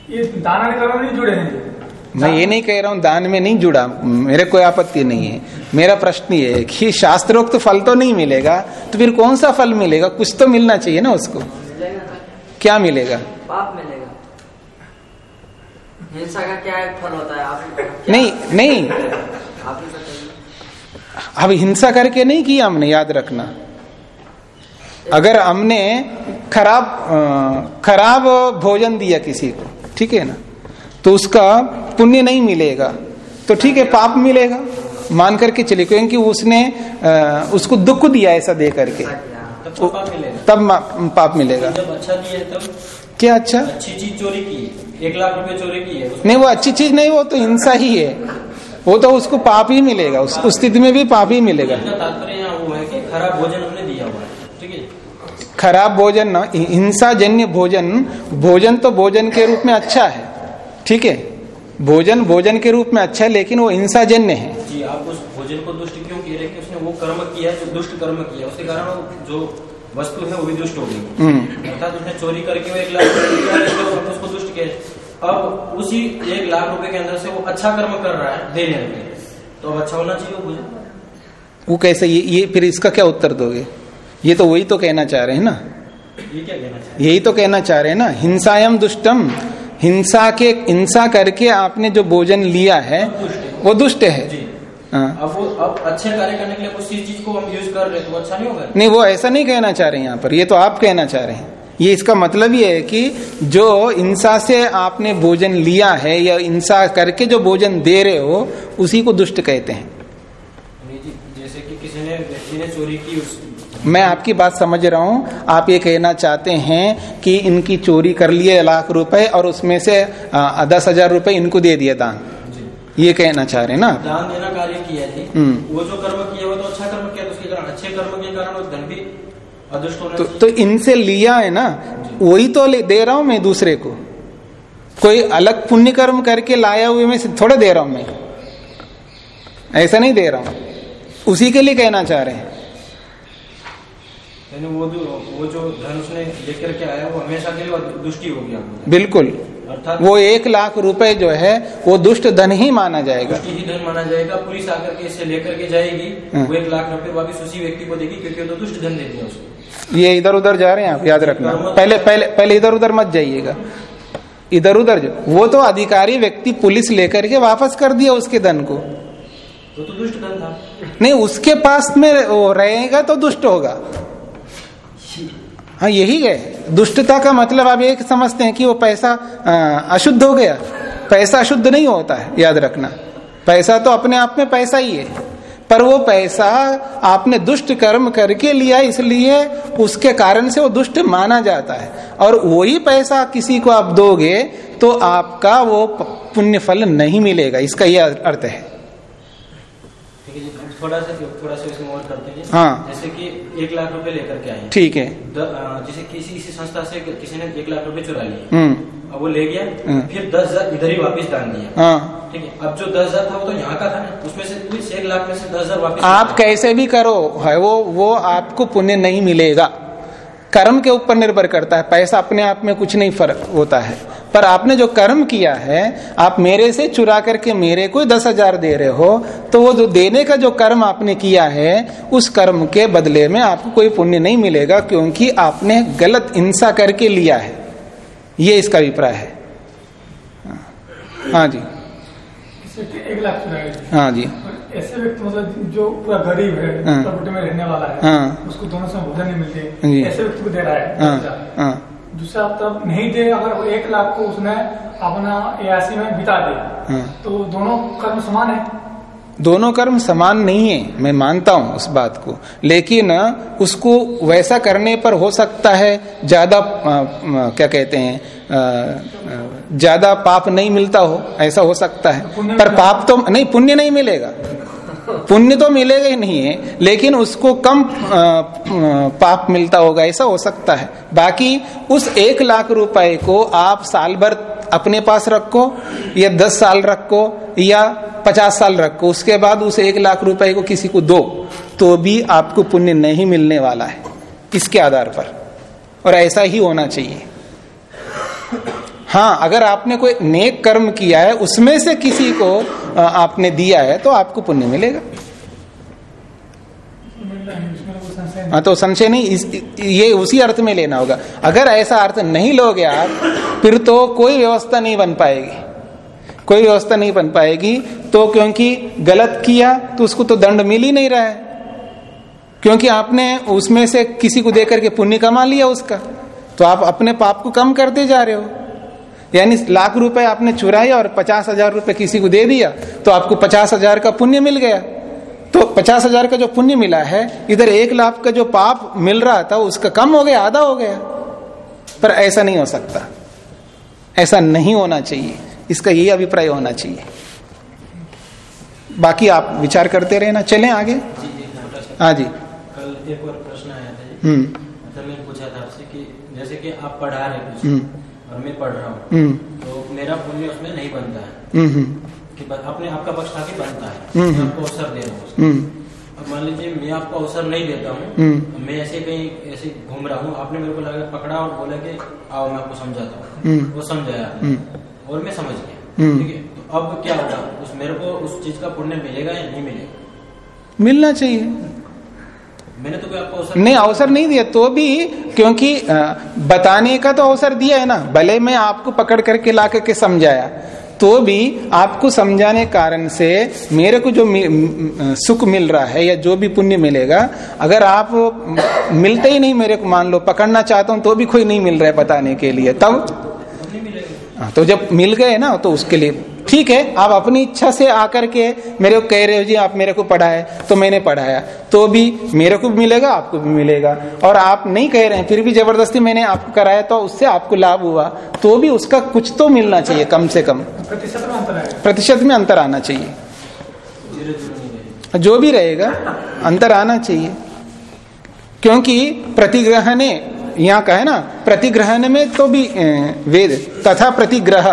ये दान नहीं जुड़े हैं। मैं ये नहीं कह रहा हूँ दान में नहीं जुड़ा। मेरे कोई आपत्ति नहीं है। मेरा प्रश्न ये है कि शास्त्रोक्त तो फल तो नहीं मिलेगा तो फिर कौन सा फल मिलेगा? कुछ तो मिलना चाहिए ना उसको। मिलेगा क्या मिलेगा? पाप मिलेगा। हिंसा का क्या फल होता है? आप नहीं नहीं। अब हिंसा करके नहीं किया हमने याद रखना। अगर हमने खराब खराब भोजन दिया किसी को ठीक है ना तो उसका पुण्य नहीं मिलेगा। तो ठीक है पाप मिलेगा मान करके चले क्योंकि उसने अ, उसको दुख दिया ऐसा दे करके। तब तो पाप मिलेगा। तब पाप मिलेगा। जब अच्छा तब क्या अच्छा? अच्छी चीज़ चोरी की है एक लाख रुपए चोरी की है नहीं वो अच्छी चीज़ नहीं वो तो हिंसा ही है। वो तो उसको पाप ही मिलेगा उस उस स्थिति में भी पाप ही मिलेगा। इनका तात्पर्य यहाँ वो है कि खराब भोजन हमने दिया हुआ है ठीक है? खराब भोजन ना हिंसा जन्य भोजन भोजन तो भोजन के रूप में अच्छा है ठीक है? भोजन भोजन के रूप में अच्छा है लेकिन वो हिंसा जन्य है। जी आप उस भोजन को दुष्ट क्यों कह रहे हैं कि उसने वो कर्म किया जो दुष्ट कर्म किया उसके कारण जो वस्तु है वो भी दुष्ट हो गई। हम्म। अर्थात उसने चोरी करके वो एक लाख उसको दुष्ट कह हैं। अब उसी एक लाख रुपए के अंदर से वो अच्छा कर्म कर रहा है देने में तो अब अच्छा होना चाहिए वो भोजन वो कैसे ये, ये फिर इसका क्या उत्तर दोगे? ये तो वही तो कहना चाह रहे हैं ना? ये क्या कहना चाहिए यही तो कहना चाह रहे हैं ना? हिंसायम दुष्टम। हिंसा के हिंसा करके आपने जो भोजन लिया है वो दुष्ट है। हाँ। अब वो अब अच्छे कार्य करने के लिए उसी चीज़ को हम यूज़ कर रहे हैं तो अच्छा नहीं होगा? नहीं वो ऐसा नहीं कहना चाह रहे हैं यहाँ पर। ये तो आप कहना चाह रहे हैं। ये इसका मतलब ये है कि जो हिंसा से आपने भोजन लिया है या हिंसा करके जो भोजन दे रहे हो उसी को दुष्ट कहते हैं। जैसे कि किसी ने व्यक्ति ने चोरी की उस मैं आपकी बात समझ रहा हूँ। आप ये कहना चाहते हैं कि इनकी चोरी कर लिए लाख रुपए और उसमें से आ, दस हज़ार रुपए इनको दे दिया दान। ये कहना चाह रहे हैं ना? दान देना कार्य किया जी। हम्म। वो जो कर्म किया वो तो अच्छा कर्म किया तो उसके कारण अच्छे कर्म के कारण धन तो, तो इनसे लिया है ना वही तो दे रहा हूँ मैं दूसरे को। कोई अलग पुण्य कर्म करके लाया हुए में थोड़ा दे रहा हूँ मैं। ऐसा नहीं दे रहा हूँ। उसी के लिए कहना चाह रहे हैं। वो जो वो जो धन उसने लेकर के आया वो हमेशा के लिए दुष्टि हो गया बिल्कुल। अर्थात वो एक लाख रुपए जो है वो दुष्ट धन ही माना जाएगा। दुष्टि ही धन माना जाएगा। पुलिस आकर के इसे लेकर के जाएगी। हाँ। वो एक लाख रुपए वापिस उसी व्यक्ति को देगी क्योंकि वो तो दुष्ट धन दे दिया उसको। ये इधर उधर जा रहे हैं आप याद रखना। पहले पहले पहले इधर उधर मत जाइएगा। इधर उधर जो वो तो अधिकारी व्यक्ति पुलिस लेकर के वापस कर दिया उसके धन को। तो तो दुष्ट धन था। नहीं उसके पास में रहेगा तो दुष्ट होगा। हाँ यही है। दुष्टता का मतलब आप एक समझते हैं कि वो पैसा अशुद्ध हो गया। पैसा अशुद्ध नहीं होता है याद रखना। पैसा तो अपने आप में पैसा ही है। पर वो पैसा आपने दुष्ट कर्म करके लिया, इसलिए उसके कारण से वो दुष्ट माना जाता है। और वही पैसा किसी को आप दोगे तो आपका वो पुण्य फल नहीं मिलेगा, इसका यह अर्थ है। थोड़ा सा थोड़ा सा इसमें और करते हैं हाँ। जैसे कि एक लाख रुपए लेकर के आए। ठीक है। जैसे किसी इसी संस्था से किसी ने एक लाख रुपए चुरा लिए। हम्म। अब वो ले गया हम्म। फिर दस हज़ार इधर ही वापस डाल दिया। हाँ। ठीक है। अब जो दस हज़ार था वो तो यहाँ का था ना। उसमें से कुछ एक लाख में से दस हज़ार वापिस आप कैसे भी करो है वो वो आपको पुण्य नहीं मिलेगा। कर्म के ऊपर निर्भर करता है। पैसा अपने आप में कुछ नहीं फ़र्क होता है। पर आपने जो कर्म किया है आप मेरे से चुरा करके मेरे को दस हज़ार दे रहे हो तो वो जो देने का जो कर्म आपने किया है उस कर्म के बदले में आपको कोई पुण्य नहीं मिलेगा क्योंकि आपने गलत हिंसा करके लिया है। ये इसका अभिप्राय है। हाँ जी। एक लाख हाँ जी। ऐसे व्यक्ति मतलब जो पूरा गरीब है हाँ। प्रॉपर्टी में रहने वाला है हाँ। उसको दोनों से भोजन नहीं। मिलती। ऐसे व्यक्ति को दे रहा है। हाँ दूसरा। हाँ। तब नहीं दे अगर वो एक लाख को उसने अपना यासी में बिता दे तो दोनों कर्म समान है? दोनों कर्म समान नहीं है मैं मानता हूँ उस बात को। लेकिन उसको वैसा करने पर हो सकता है ज़्यादा क्या कहते हैं ज़्यादा पाप नहीं मिलता हो ऐसा हो सकता है। पर पाप तो नहीं पुण्य नहीं मिलेगा। पुण्य तो मिलेगा ही नहीं है, लेकिन उसको कम पाप मिलता होगा, ऐसा हो सकता है। बाकी उस एक लाख रुपए को आप साल भर अपने पास रखो, या दस साल रखो, या पचास साल रखो, उसके बाद उस एक लाख रुपए को किसी को दो तो भी आपको पुण्य नहीं मिलने वाला है, इसके आधार पर। और ऐसा ही होना चाहिए। हाँ अगर आपने कोई नेक कर्म किया है उसमें से किसी को आपने दिया है तो आपको पुण्य मिलेगा। हाँ तो संशय नहीं इस, ये उसी अर्थ में लेना होगा। अगर ऐसा अर्थ नहीं लोगे आप फिर तो कोई व्यवस्था नहीं बन पाएगी। कोई व्यवस्था नहीं बन पाएगी तो क्योंकि गलत किया तो उसको तो दंड मिल ही नहीं रहा है। क्योंकि आपने उसमें से किसी को देकर के पुण्य कमा लिया उसका तो आप अपने पाप को कम करते जा रहे हो। यानी लाख रुपए आपने चुराया और पचास हज़ार रुपए किसी को दे दिया तो आपको पचास हज़ार का पुण्य मिल गया। तो पचास हज़ार का जो पुण्य मिला है इधर एक लाख का जो पाप मिल रहा था उसका कम हो गया आधा हो गया। पर ऐसा नहीं हो सकता। ऐसा नहीं होना चाहिए। इसका यही अभिप्राय होना चाहिए। बाकी आप विचार करते रहना। चले आगे। हाँ, जी। कल एक और प्रश्न आया था जी। हम्म। मतलब मैंने पूछा था आपसे कि जैसे कि आप पढ़ा रहे कुछ। हम्म। और मैं पढ़ रहा हूँ। हम्म। तो मेरा पुण्य उसमें नहीं बनता है। हम्म हम्म। कि अपने आपका पक्ष था कि बनता है। मैं। आपको अवसर दे रहा हूँ अब मान लीजिए मैं आपको अवसर नहीं देता हूँ हम्म। मैं ऐसे कहीं ऐसे घूम रहा हूँ। आपने मेरे को लगा पकड़ा और बोला कि आओ मैं आपको समझाता हूँ। वो समझाया। और मैं समझ गया। ठीक है? तो अब क्या होगा? उस मेरे को उस चीज़ का पुण्य मिलेगा या नहीं मिलेगा? मिलना चाहिए। मैंने तो कोई आपको अवसर नहीं अवसर नहीं दिया तो भी क्योंकि बताने का तो अवसर दिया है ना भले मैं आपको पकड़ करके ला करके समझाया तो भी आपको समझाने कारण से मेरे को जो सुख मिल रहा है या जो भी पुण्य मिलेगा अगर आप मिलते ही नहीं मेरे को मान लो पकड़ना चाहता हूँ तो भी कोई नहीं मिल रहा है बताने के लिए तब? हाँ, तो जब मिल गए ना तो उसके लिए ठीक है आप अपनी इच्छा से आकर के मेरे को कह रहे हो जी आप मेरे को पढ़ाए। तो मैंने पढ़ाया। तो भी मेरे को भी मिलेगा आपको भी मिलेगा। और आप नहीं कह रहे हैं फिर भी ज़बरदस्ती मैंने आपको कराया तो उससे आपको लाभ हुआ। तो भी उसका कुछ तो मिलना चाहिए कम से कम। प्रतिशत में अंतर प्रतिशत में अंतर आना चाहिए। जो भी रहेगा अंतर आना चाहिए। क्योंकि प्रतिग्रहण यहाँ का है ना प्रतिग्रहण में तो भी वेद तथा प्रतिग्रह।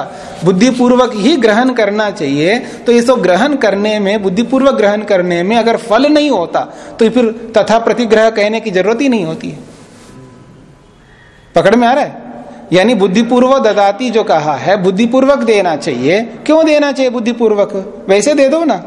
बुद्धिपूर्वक ही ग्रहण करना चाहिए तो ये तो ग्रहण करने में, बुद्धिपूर्वक ग्रहण करने में अगर फल नहीं होता तो फिर तथा प्रतिग्रह कहने की ज़रूरत ही नहीं होती है। पकड़ में आ रहा है? यानी बुद्धिपूर्वक ददाती जो कहा है, बुद्धिपूर्वक देना चाहिए। क्यों देना चाहिए बुद्धिपूर्वक? वैसे दे दो ना।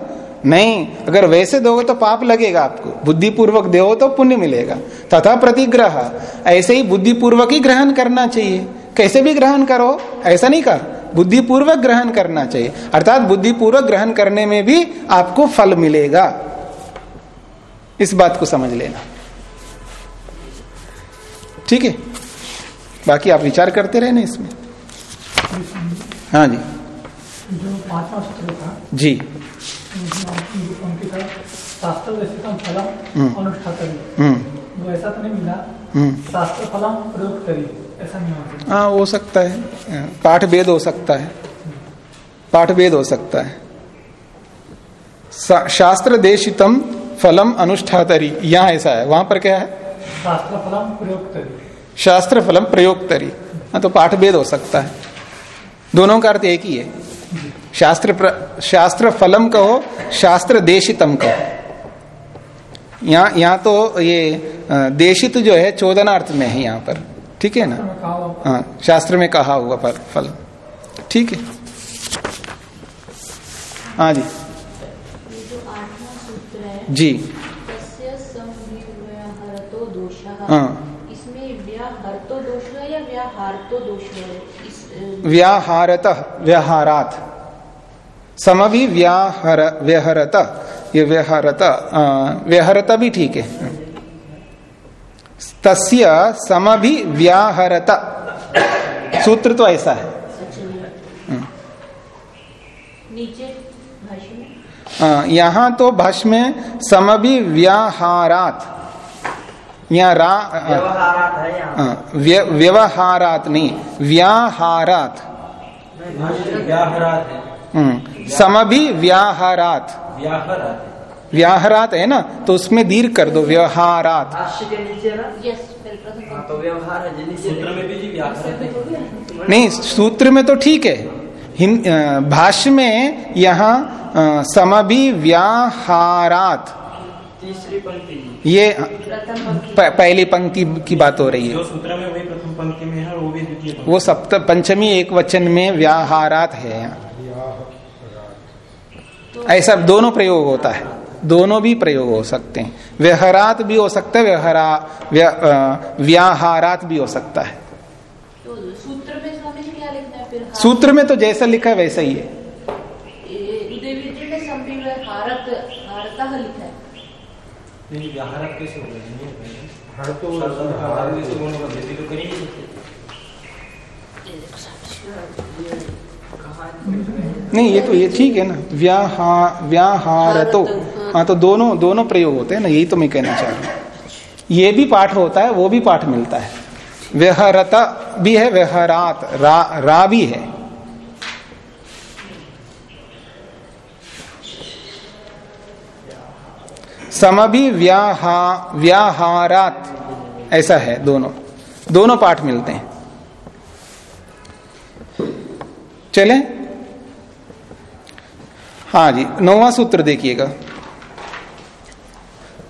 नहीं, अगर वैसे दोगे तो पाप लगेगा आपको। बुद्धिपूर्वक दो तो पुण्य मिलेगा। तथा प्रतिग्रह, ऐसे ही बुद्धिपूर्वक ही ग्रहण करना चाहिए। कैसे भी ग्रहण करो, ऐसा नहीं कर बुद्धिपूर्वक ग्रहण करना चाहिए। अर्थात बुद्धिपूर्वक ग्रहण करने में भी आपको फल मिलेगा। इस बात को समझ लेना। ठीक है? बाकी आप विचार करते रहे ना इसमें। हाँ जी। जो पांचवा सूत्र था जी। शास्त्र फलम हम्म। अनुष्ठातरी हम्म। वो ऐसा तो नहीं मिला। हम्म। शास्त्र फलम प्रयोग करी ऐसा नहीं होता हाँ हो सकता है। पाठ भेद हो सकता है। पाठ भेद हो सकता है। शास्त्र देशितम फलम अनुष्ठातरी। यहाँ ऐसा है। वहाँ पर क्या है? शास्त्र फलम प्रयोग करी शास्त्र फलम प्रयोगतरी हाँ तो पाठ भेद हो सकता है। दोनों का अर्थ एक ही है। शास्त्र प्र, शास्त्र फलम कहो शास्त्र देशितम कहो। यहाँ यहाँ तो ये देशित जो है चोदनार्थ में है यहाँ पर। ठीक है ना? हाँ शास्त्र में कहा हुआ फल फल। ठीक है। हाँ जी। जो। हाँ। व्याहरतो है व्याहारतो। है समभि व्याहर व्यहरत। ये व्यहरत अ, व्यहरत भी ठीक है। तस्य समभि व्याहरत सूत्र तो ऐसा है। अच्छा नीचे भाष्य में? अ, यहाँ तो भाष्य में समभि व्याहारात यहाँ रा व्यवहारात है व्यवहारात नहीं व्याहारात। व्याहरात है। हम्म, समभि व्याहारात व्याहरात है ना तो उसमें दीर्घ कर दो व्यवहारात। हाँ, तो व्यवहार जो नीचे सूत्र में भी जी व्याहरात नहीं सूत्र में तो ठीक है। हिं- भाष्य में यहाँ समभि व्याहारात। तीसरी पंक्ति ये प्रथम पंक्ति। प- पहली पंक्ति की बात हो रही है। जो सूत्र में वही प्रथम पंक्ति में है और वो भी द्वितीय वो सप्त पंचमी एक वचन में व्याहारात है। यहाँ ऐसा दोनों प्रयोग होता है। दोनों भी प्रयोग हो सकते हैं। व्यवहारात भी हो सकता है व्यवहारा व्या, व्याहारात भी हो सकता है। तो सूत्र में स्वामी जी क्या लिखना है फिर? सूत्र में तो जैसा लिखा है वैसा ही है। है। नहीं नहीं ये तो ये ठीक है ना। व्याहा व्याहारतो। हाँ तो दोनों दोनों प्रयोग होते हैं ना यही तो मैं कहना चाह रहा हूँ। ये भी पाठ होता है वो भी पाठ मिलता है। व्यहरता भी है व्यहरात रा, रा भी है। समभि व्याहा व्याहारात ऐसा है दोनों। दोनों पाठ मिलते हैं। चले। हाँ जी, नौवा सूत्र देखिएगा।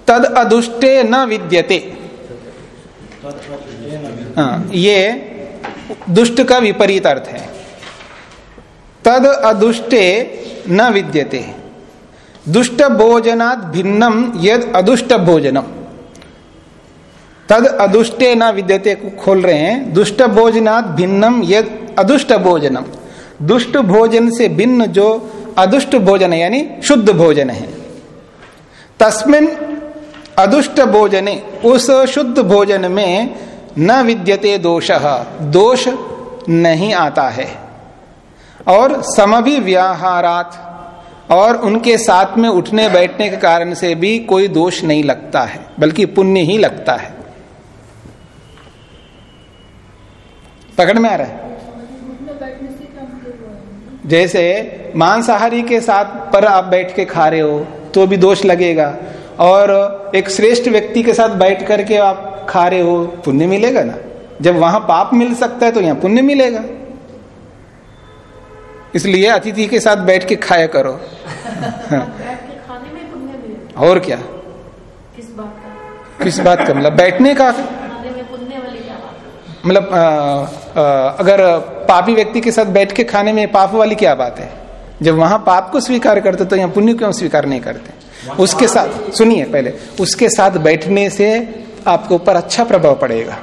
तद अदुष्टे न विद्यते। हाँ ये दुष्ट का विपरीत अर्थ है। तद अदुष्टे न विद्यते। दुष्ट भोजनात् भिन्नम यद अदुष्ट भोजनम तद अदुष्टे न विद्यते खोल रहे हैं। दुष्ट भोजनात् भिन्नम यद अदुष्ट भोजनम दुष्ट भोजन से भिन्न जो अदुष्ट भोजन यानी शुद्ध भोजन है। तस्मिन अदुष्ट भोजने, उस शुद्ध भोजन में न विद्यते दोष दोष नहीं आता है। और समभि व्याहारात और उनके साथ में उठने बैठने के कारण से भी कोई दोष नहीं लगता है, बल्कि पुण्य ही लगता है। पकड़ में आ रहा है? जैसे मांसाहारी के साथ पर आप बैठ के खा रहे हो तो भी दोष लगेगा। और एक श्रेष्ठ व्यक्ति के साथ बैठ करके आप खा रहे हो पुण्य मिलेगा ना? जब वहाँ पाप मिल सकता है तो यहाँ पुण्य मिलेगा। इसलिए अतिथि के साथ बैठ के खाया करो। के और क्या? किस बात का? किस बात का? मतलब बैठने का खाने में पुण्य वाली क्या बात है? मतलब अगर पापी व्यक्ति के साथ बैठ के खाने में पाप वाली क्या बात है? जब वहाँ पाप को स्वीकार करते तो यहाँ पुण्य क्यों स्वीकार नहीं करते? उसके साथ, सुनिए पहले, उसके साथ बैठने से आपके ऊपर अच्छा प्रभाव पड़ेगा।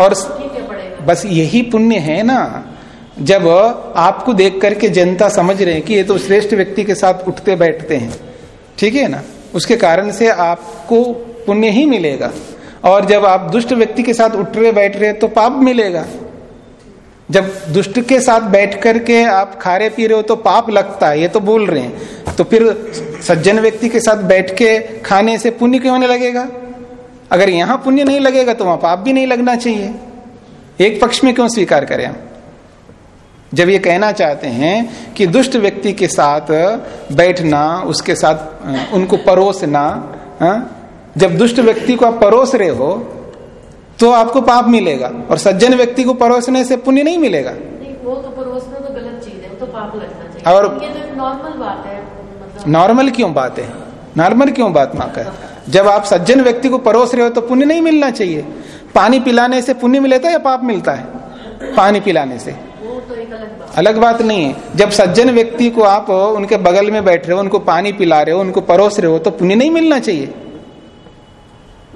और बस यही पुण्य है ना? जब आपको देख करके जनता समझ रहे हैं कि ये तो श्रेष्ठ व्यक्ति के साथ उठते बैठते हैं, ठीक है ना? उसके कारण से आपको पुण्य ही मिलेगा। और जब आप दुष्ट व्यक्ति के साथ उठ रहे, बैठ रहे तो पाप मिलेगा। जब दुष्ट के साथ बैठ करके आप खा रहे पी रहे हो तो पाप लगता है, ये तो बोल रहे हैं। तो फिर सज्जन व्यक्ति के साथ बैठ के खाने से पुण्य क्यों नहीं लगेगा? अगर यहाँ पुण्य नहीं लगेगा तो वहाँ पाप भी नहीं लगना चाहिए। एक पक्ष में क्यों स्वीकार करें हम? जब ये कहना चाहते हैं कि दुष्ट व्यक्ति के साथ बैठना, उसके साथ उनको परोसना? जब दुष्ट व्यक्ति को आप परोस रहे हो तो आपको पाप मिलेगा। और सज्जन व्यक्ति को परोसने से पुण्य नहीं मिलेगा। नहीं वो तो परोसना तो गलत चीज़ है वो तो पाप लगना चाहिए। और- तो नॉर्मल बात है मतलब नॉर्मल क्यों बात है? नॉर्मल क्यों बात माँ का जब आप सज्जन व्यक्ति को परोस रहे हो तो पुण्य नहीं मिलना चाहिए। पानी पिलाने से पुण्य मिलता है या पाप मिलता है? पानी पिलाने से। तो अलग बात। अलग बात नहीं है। जब सज्जन व्यक्ति को आप उनके बगल में बैठ रहे हो उनको पानी पिला रहे हो उनको परोस रहे हो तो पुण्य नहीं मिलना चाहिए।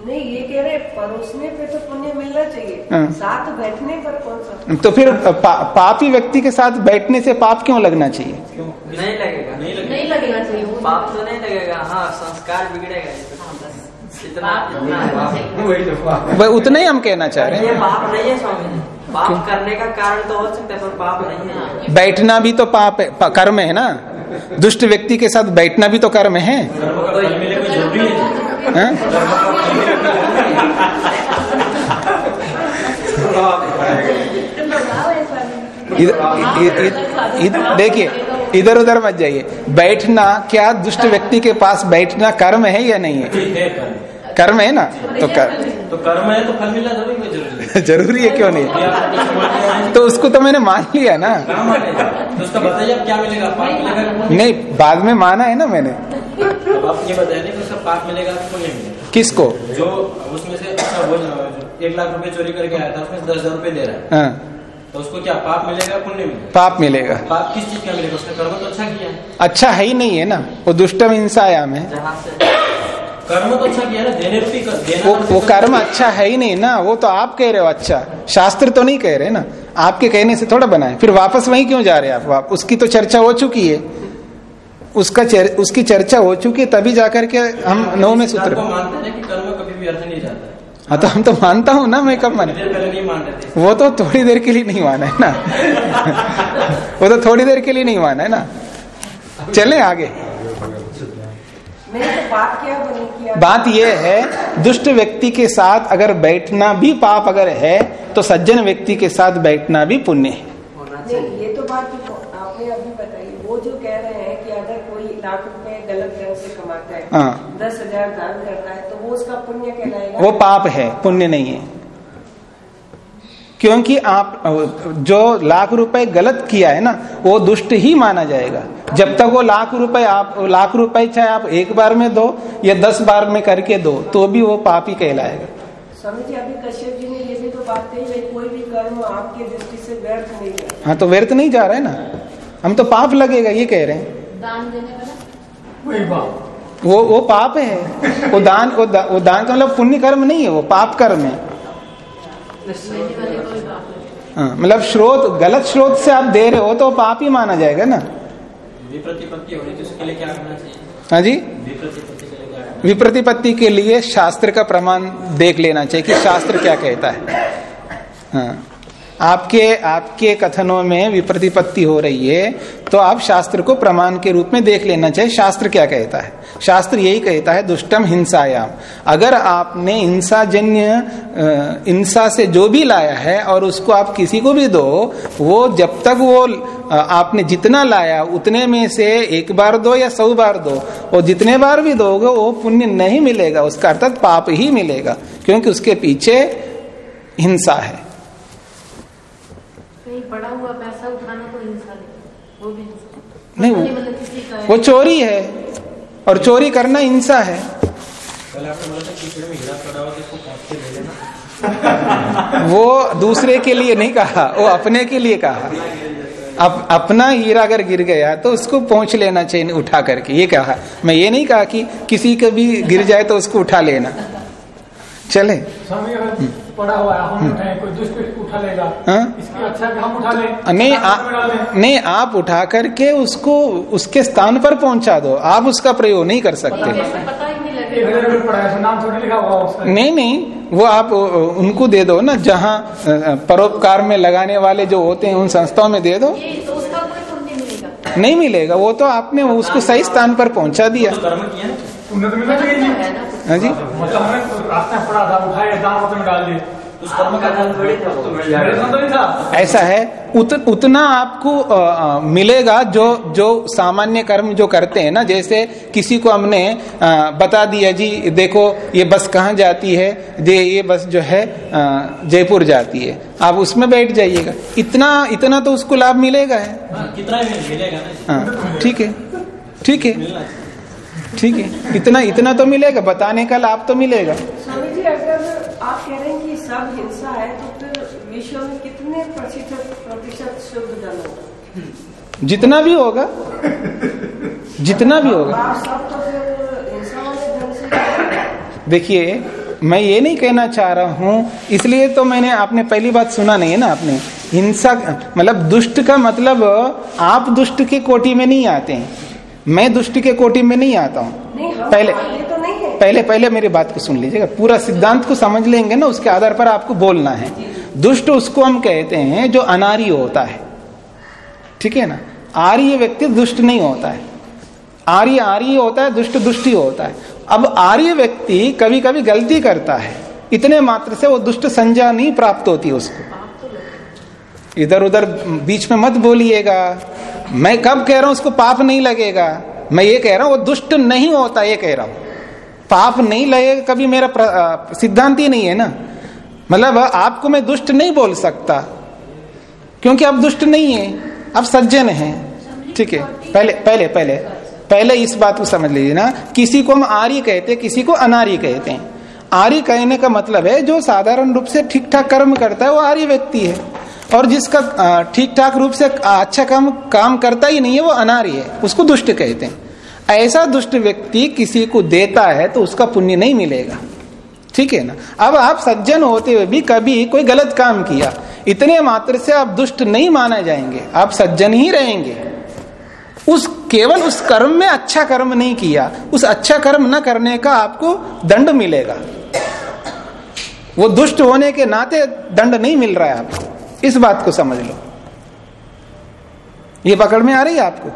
नहीं ये कह रहे परोसने पे तो पुण्य मिलना चाहिए। हाँ। साथ बैठने पर कौन सा तो फिर पा, पापी व्यक्ति के साथ बैठने से पाप क्यों लगना चाहिए? नहीं लगेगा। नहीं लगे नहीं लगेगा चाहिए पाप तो नहीं लगेगा हाँ संस्कार बिगड़ेगा। हाँ, तो है। वह उतना ही हम कहना चाह रहे हैं। पाप नहीं है स्वामी जी। पाप करने का कारण तो हो सकता है पर पाप नहीं है। हाँ, बैठना भी तो पाप है कर्म है ना? दुष्ट व्यक्ति के साथ बैठना भी तो कर्म है। है? देखिए, इधर उधर मत जाइए। बैठना, क्या दुष्ट व्यक्ति के पास बैठना कर्म है या नहीं है? कर्म कर्म है ना? तो कर तो कर्म है तो फल मिलना ज़रूरी कोई ज़रूरी है। ज़रूरी है क्यों नहीं? हैं? तो उसको तो मैंने मान लिया ना। तो उसका बताइए आप क्या मिलेगा? पाप मिलेगा नहीं? बाद में माना है ना मैंने। अब आप ये बताइए कि उसका पाप मिलेगा कि पुण्य मिलेगा? किसको? जो उसमें से अच्छा वो एक लाख रुपए चोरी करके आया था उसमें दस हज़ार रुपए दे रहा है। हाँ। तो उसको क्या पाप मिलेगा पुण्य मिलेगा? पाप मिलेगा। पाप किस चीज़ का मिलेगा? उसने कर्म तो अच्छा किया है। अच्छा है ही नहीं है ना। वो दुष्टम हिंसायाम है। कर्म तो अच्छा किया ना देने रूपी कर देना वो वो कर्म अच्छा है ही नहीं ना वो तो आप कह रहे हो अच्छा। शास्त्र तो नहीं कह रहे ना आपके कहने से थोड़ा बनाए। फिर वापस वहीं क्यों जा रहे हैं आप? वाप- उसकी तो चर्चा हो चुकी है। उसका चर, उसकी चर्चा हो चुकी है तभी जाकर के हम नौ में सूत्र मानते हैं कि कर्म कभी भी अर्थ नहीं जाता। हाँ तो हम तो मानता हूँ ना मैं कब माने। वो तो थोड़ी देर के लिए नहीं माना है ना। वो तो थोड़ी देर के लिए नहीं माना है ना। चले आगे। तो बात क्या बनी किया। बात यह है दुष्ट व्यक्ति के साथ अगर बैठना भी पाप अगर है तो सज्जन व्यक्ति के साथ बैठना भी पुण्य है। ये तो बात तो आपने अभी बताई। वो जो कह रहे हैं कि अगर कोई लाख रुपए गलत ढंग से कमाता है हाँ। दस हज़ार दान करता है तो वो उसका पुण्य कहलाएगा? वो पाप है पुण्य नहीं है। क्योंकि आप जो लाख रुपए गलत किया है ना वो दुष्ट ही माना जाएगा। जब तक वो लाख रुपए आप लाख रुपए चाहे आप एक बार में दो या दस बार में करके दो तो भी वो पाप ही कहलाएगा। स्वामी जी अभी कश्यप जी ने ये भी तो बात कही कोई भी कर्म आपकी दृष्टि से व्यर्थ नहीं हाँ। तो व्यर्थ नहीं जा रहा है ना? हम तो पाप लगेगा ये कह रहे हैं। दान देने वाला वो वो पाप है। वो दान वो, दा, वो दान का मतलब पुण्य कर्म नहीं है वो पाप कर्म है देने वाले कोई बाप नहीं हाँ, मतलब स्रोत गलत स्रोत से आप दे रहे हो तो पाप ही माना जाएगा ना। विप्रतिपत्ति होनी उसके लिए क्या करना चाहिए? हाँ जी। विप्रतिपत्ति के लिए शास्त्र का प्रमाण देख लेना चाहिए कि शास्त्र क्या कहता है। हाँ। आपके आपके कथनों में विप्रतिपत्ति हो रही है तो आप शास्त्र को प्रमाण के रूप में देख लेना चाहिए, शास्त्र क्या कहता है? शास्त्र यही कहता है दुष्टम हिंसायाम अगर आपने हिंसाजन्य हिंसा से जो भी लाया है और उसको आप किसी को भी दो, वो जब तक वो आपने जितना लाया, उतने में से एक बार दो या सौ बार दो, और जितने बार भी दोगे, वो पुण्य नहीं मिलेगा, उसका अर्थात पाप ही मिलेगा, क्योंकि उसके पीछे हिंसा है। कहीं पड़ा हुआ पैसा उठाना तो हिंसा नहीं वो भी नहीं, वो- मतलब किसी का है। वो चोरी है और चोरी करना हिंसा है। कल आपने बोला था कीचड़ में हीरा पड़ा हुआ तो वो दूसरे के लिए नहीं कहा वो अपने के लिए कहा। अप, अपना हीरा अगर गिर गया तो उसको पहुँच लेना चाहिए उठा करके। ये कहा मैं ये नहीं कहा कि किसी का भी गिर जाए तो उसको उठा लेना। चले। पड़ा हुआ है हम उठाए कोई दुष्ट उठा लेगा। हाँ? इसकी अच्छा हम उठा लें नहीं आ। नहीं आप उठा करके उसको उसके स्थान पर पहुँचा दो। आप उसका प्रयोग नहीं कर सकते। ही नहीं है तो नहीं नहीं वो आप उनको दे दो ना जहाँ परोपकार में लगाने वाले जो होते हैं उन संस्थाओं में दे दो। तो उसका कोई पुण्य मिलेगा। नहीं मिलेगा वो तो आपने उसको सही स्थान पर पहुँचा दिया। है हाँ जी मतलब तो ऐसा है उत, उतना आपको अ, मिलेगा जो जो सामान्य कर्म जो करते हैं ना जैसे किसी को हमने अ, बता दिया जी देखो ये बस कहाँ जाती है? ये ये बस जो है जयपुर जाती है। आप उसमें बैठ जाइएगा। इतना इतना तो उसको लाभ मिलेगा है। हाँ, कितना मिलेगा ना। हाँ ठीक है ठीक है। ठीक है। इतना इतना तो मिलेगा बताने का लाभ तो मिलेगा। स्वामी जी अगर आप कह रहे हैं कि सब हिंसा है तो फिर विश्व में कितने प्रतिशत प्रतिशत शुद्ध धन होगा? जितना भी होगा जितना भी होगा। तो देखिए मैं ये नहीं कहना चाह रहा हूँ इसलिए तो मैंने आपने पहली बात सुना नहीं है ना आपने। हिंसा मतलब दुष्ट का मतलब आप दुष्ट के कोटि में नहीं आते हैं। मैं दुष्ट के कोटि में नहीं आता हूँ। नहीं पहले तो नहीं है। पहले पहले मेरी बात को सुन लीजिएगा। पूरा सिद्धांत को समझ लेंगे ना उसके आधार पर आपको बोलना है। दुष्ट उसको हम कहते हैं जो अनार्य होता है। ठीक है ना? आर्य व्यक्ति दुष्ट नहीं होता है। आर्य आर्य होता है दुष्ट दुष्ट ही होता है। अब आर्य व्यक्ति कभी कभी गलती करता है। इतने मात्र से वो दुष्ट संज्ञा नहीं प्राप्त होती उसको। इधर उधर बीच में मत बोलिएगा। मैं कब कह रहा हूँ, उसको पाप नहीं लगेगा। मैं ये कह रहा हूँ, वो दुष्ट नहीं होता, ये कह रहा हूँ। पाप नहीं लगेगा, कभी मेरा सिद्धांत ही नहीं है ना। मतलब आपको मैं दुष्ट नहीं बोल सकता, क्योंकि आप दुष्ट नहीं है, आप सज्जन हैं। ठीक है, पहले पहले पहले पहले इस बात को समझ लीजिए ना। किसी को हम आर्य कहते हैं, किसी को अनार्य कहते हैं। आर्य कहने का मतलब है, जो साधारण रूप से ठीक ठाक कर्म करता है, वो आर्य व्यक्ति है। और जिसका ठीक ठाक रूप से अच्छा काम काम करता ही नहीं है, वो अनार्य है। उसको दुष्ट कहते हैं। ऐसा दुष्ट व्यक्ति किसी को देता है तो उसका पुण्य नहीं मिलेगा। ठीक है ना? अब आप सज्जन होते हुए भी कभी कोई गलत काम किया, इतने मात्र से आप दुष्ट नहीं माने जाएँगे। आप सज्जन ही रहेंगे। उस, केवल उस कर्म में अच्छा कर्म नहीं किया, उस अच्छा कर्म न करने का आपको दंड मिलेगा। वो दुष्ट होने के नाते दंड नहीं मिल रहा है आपको। इस बात को समझ लो। ये पकड़ में आ रही है आपको?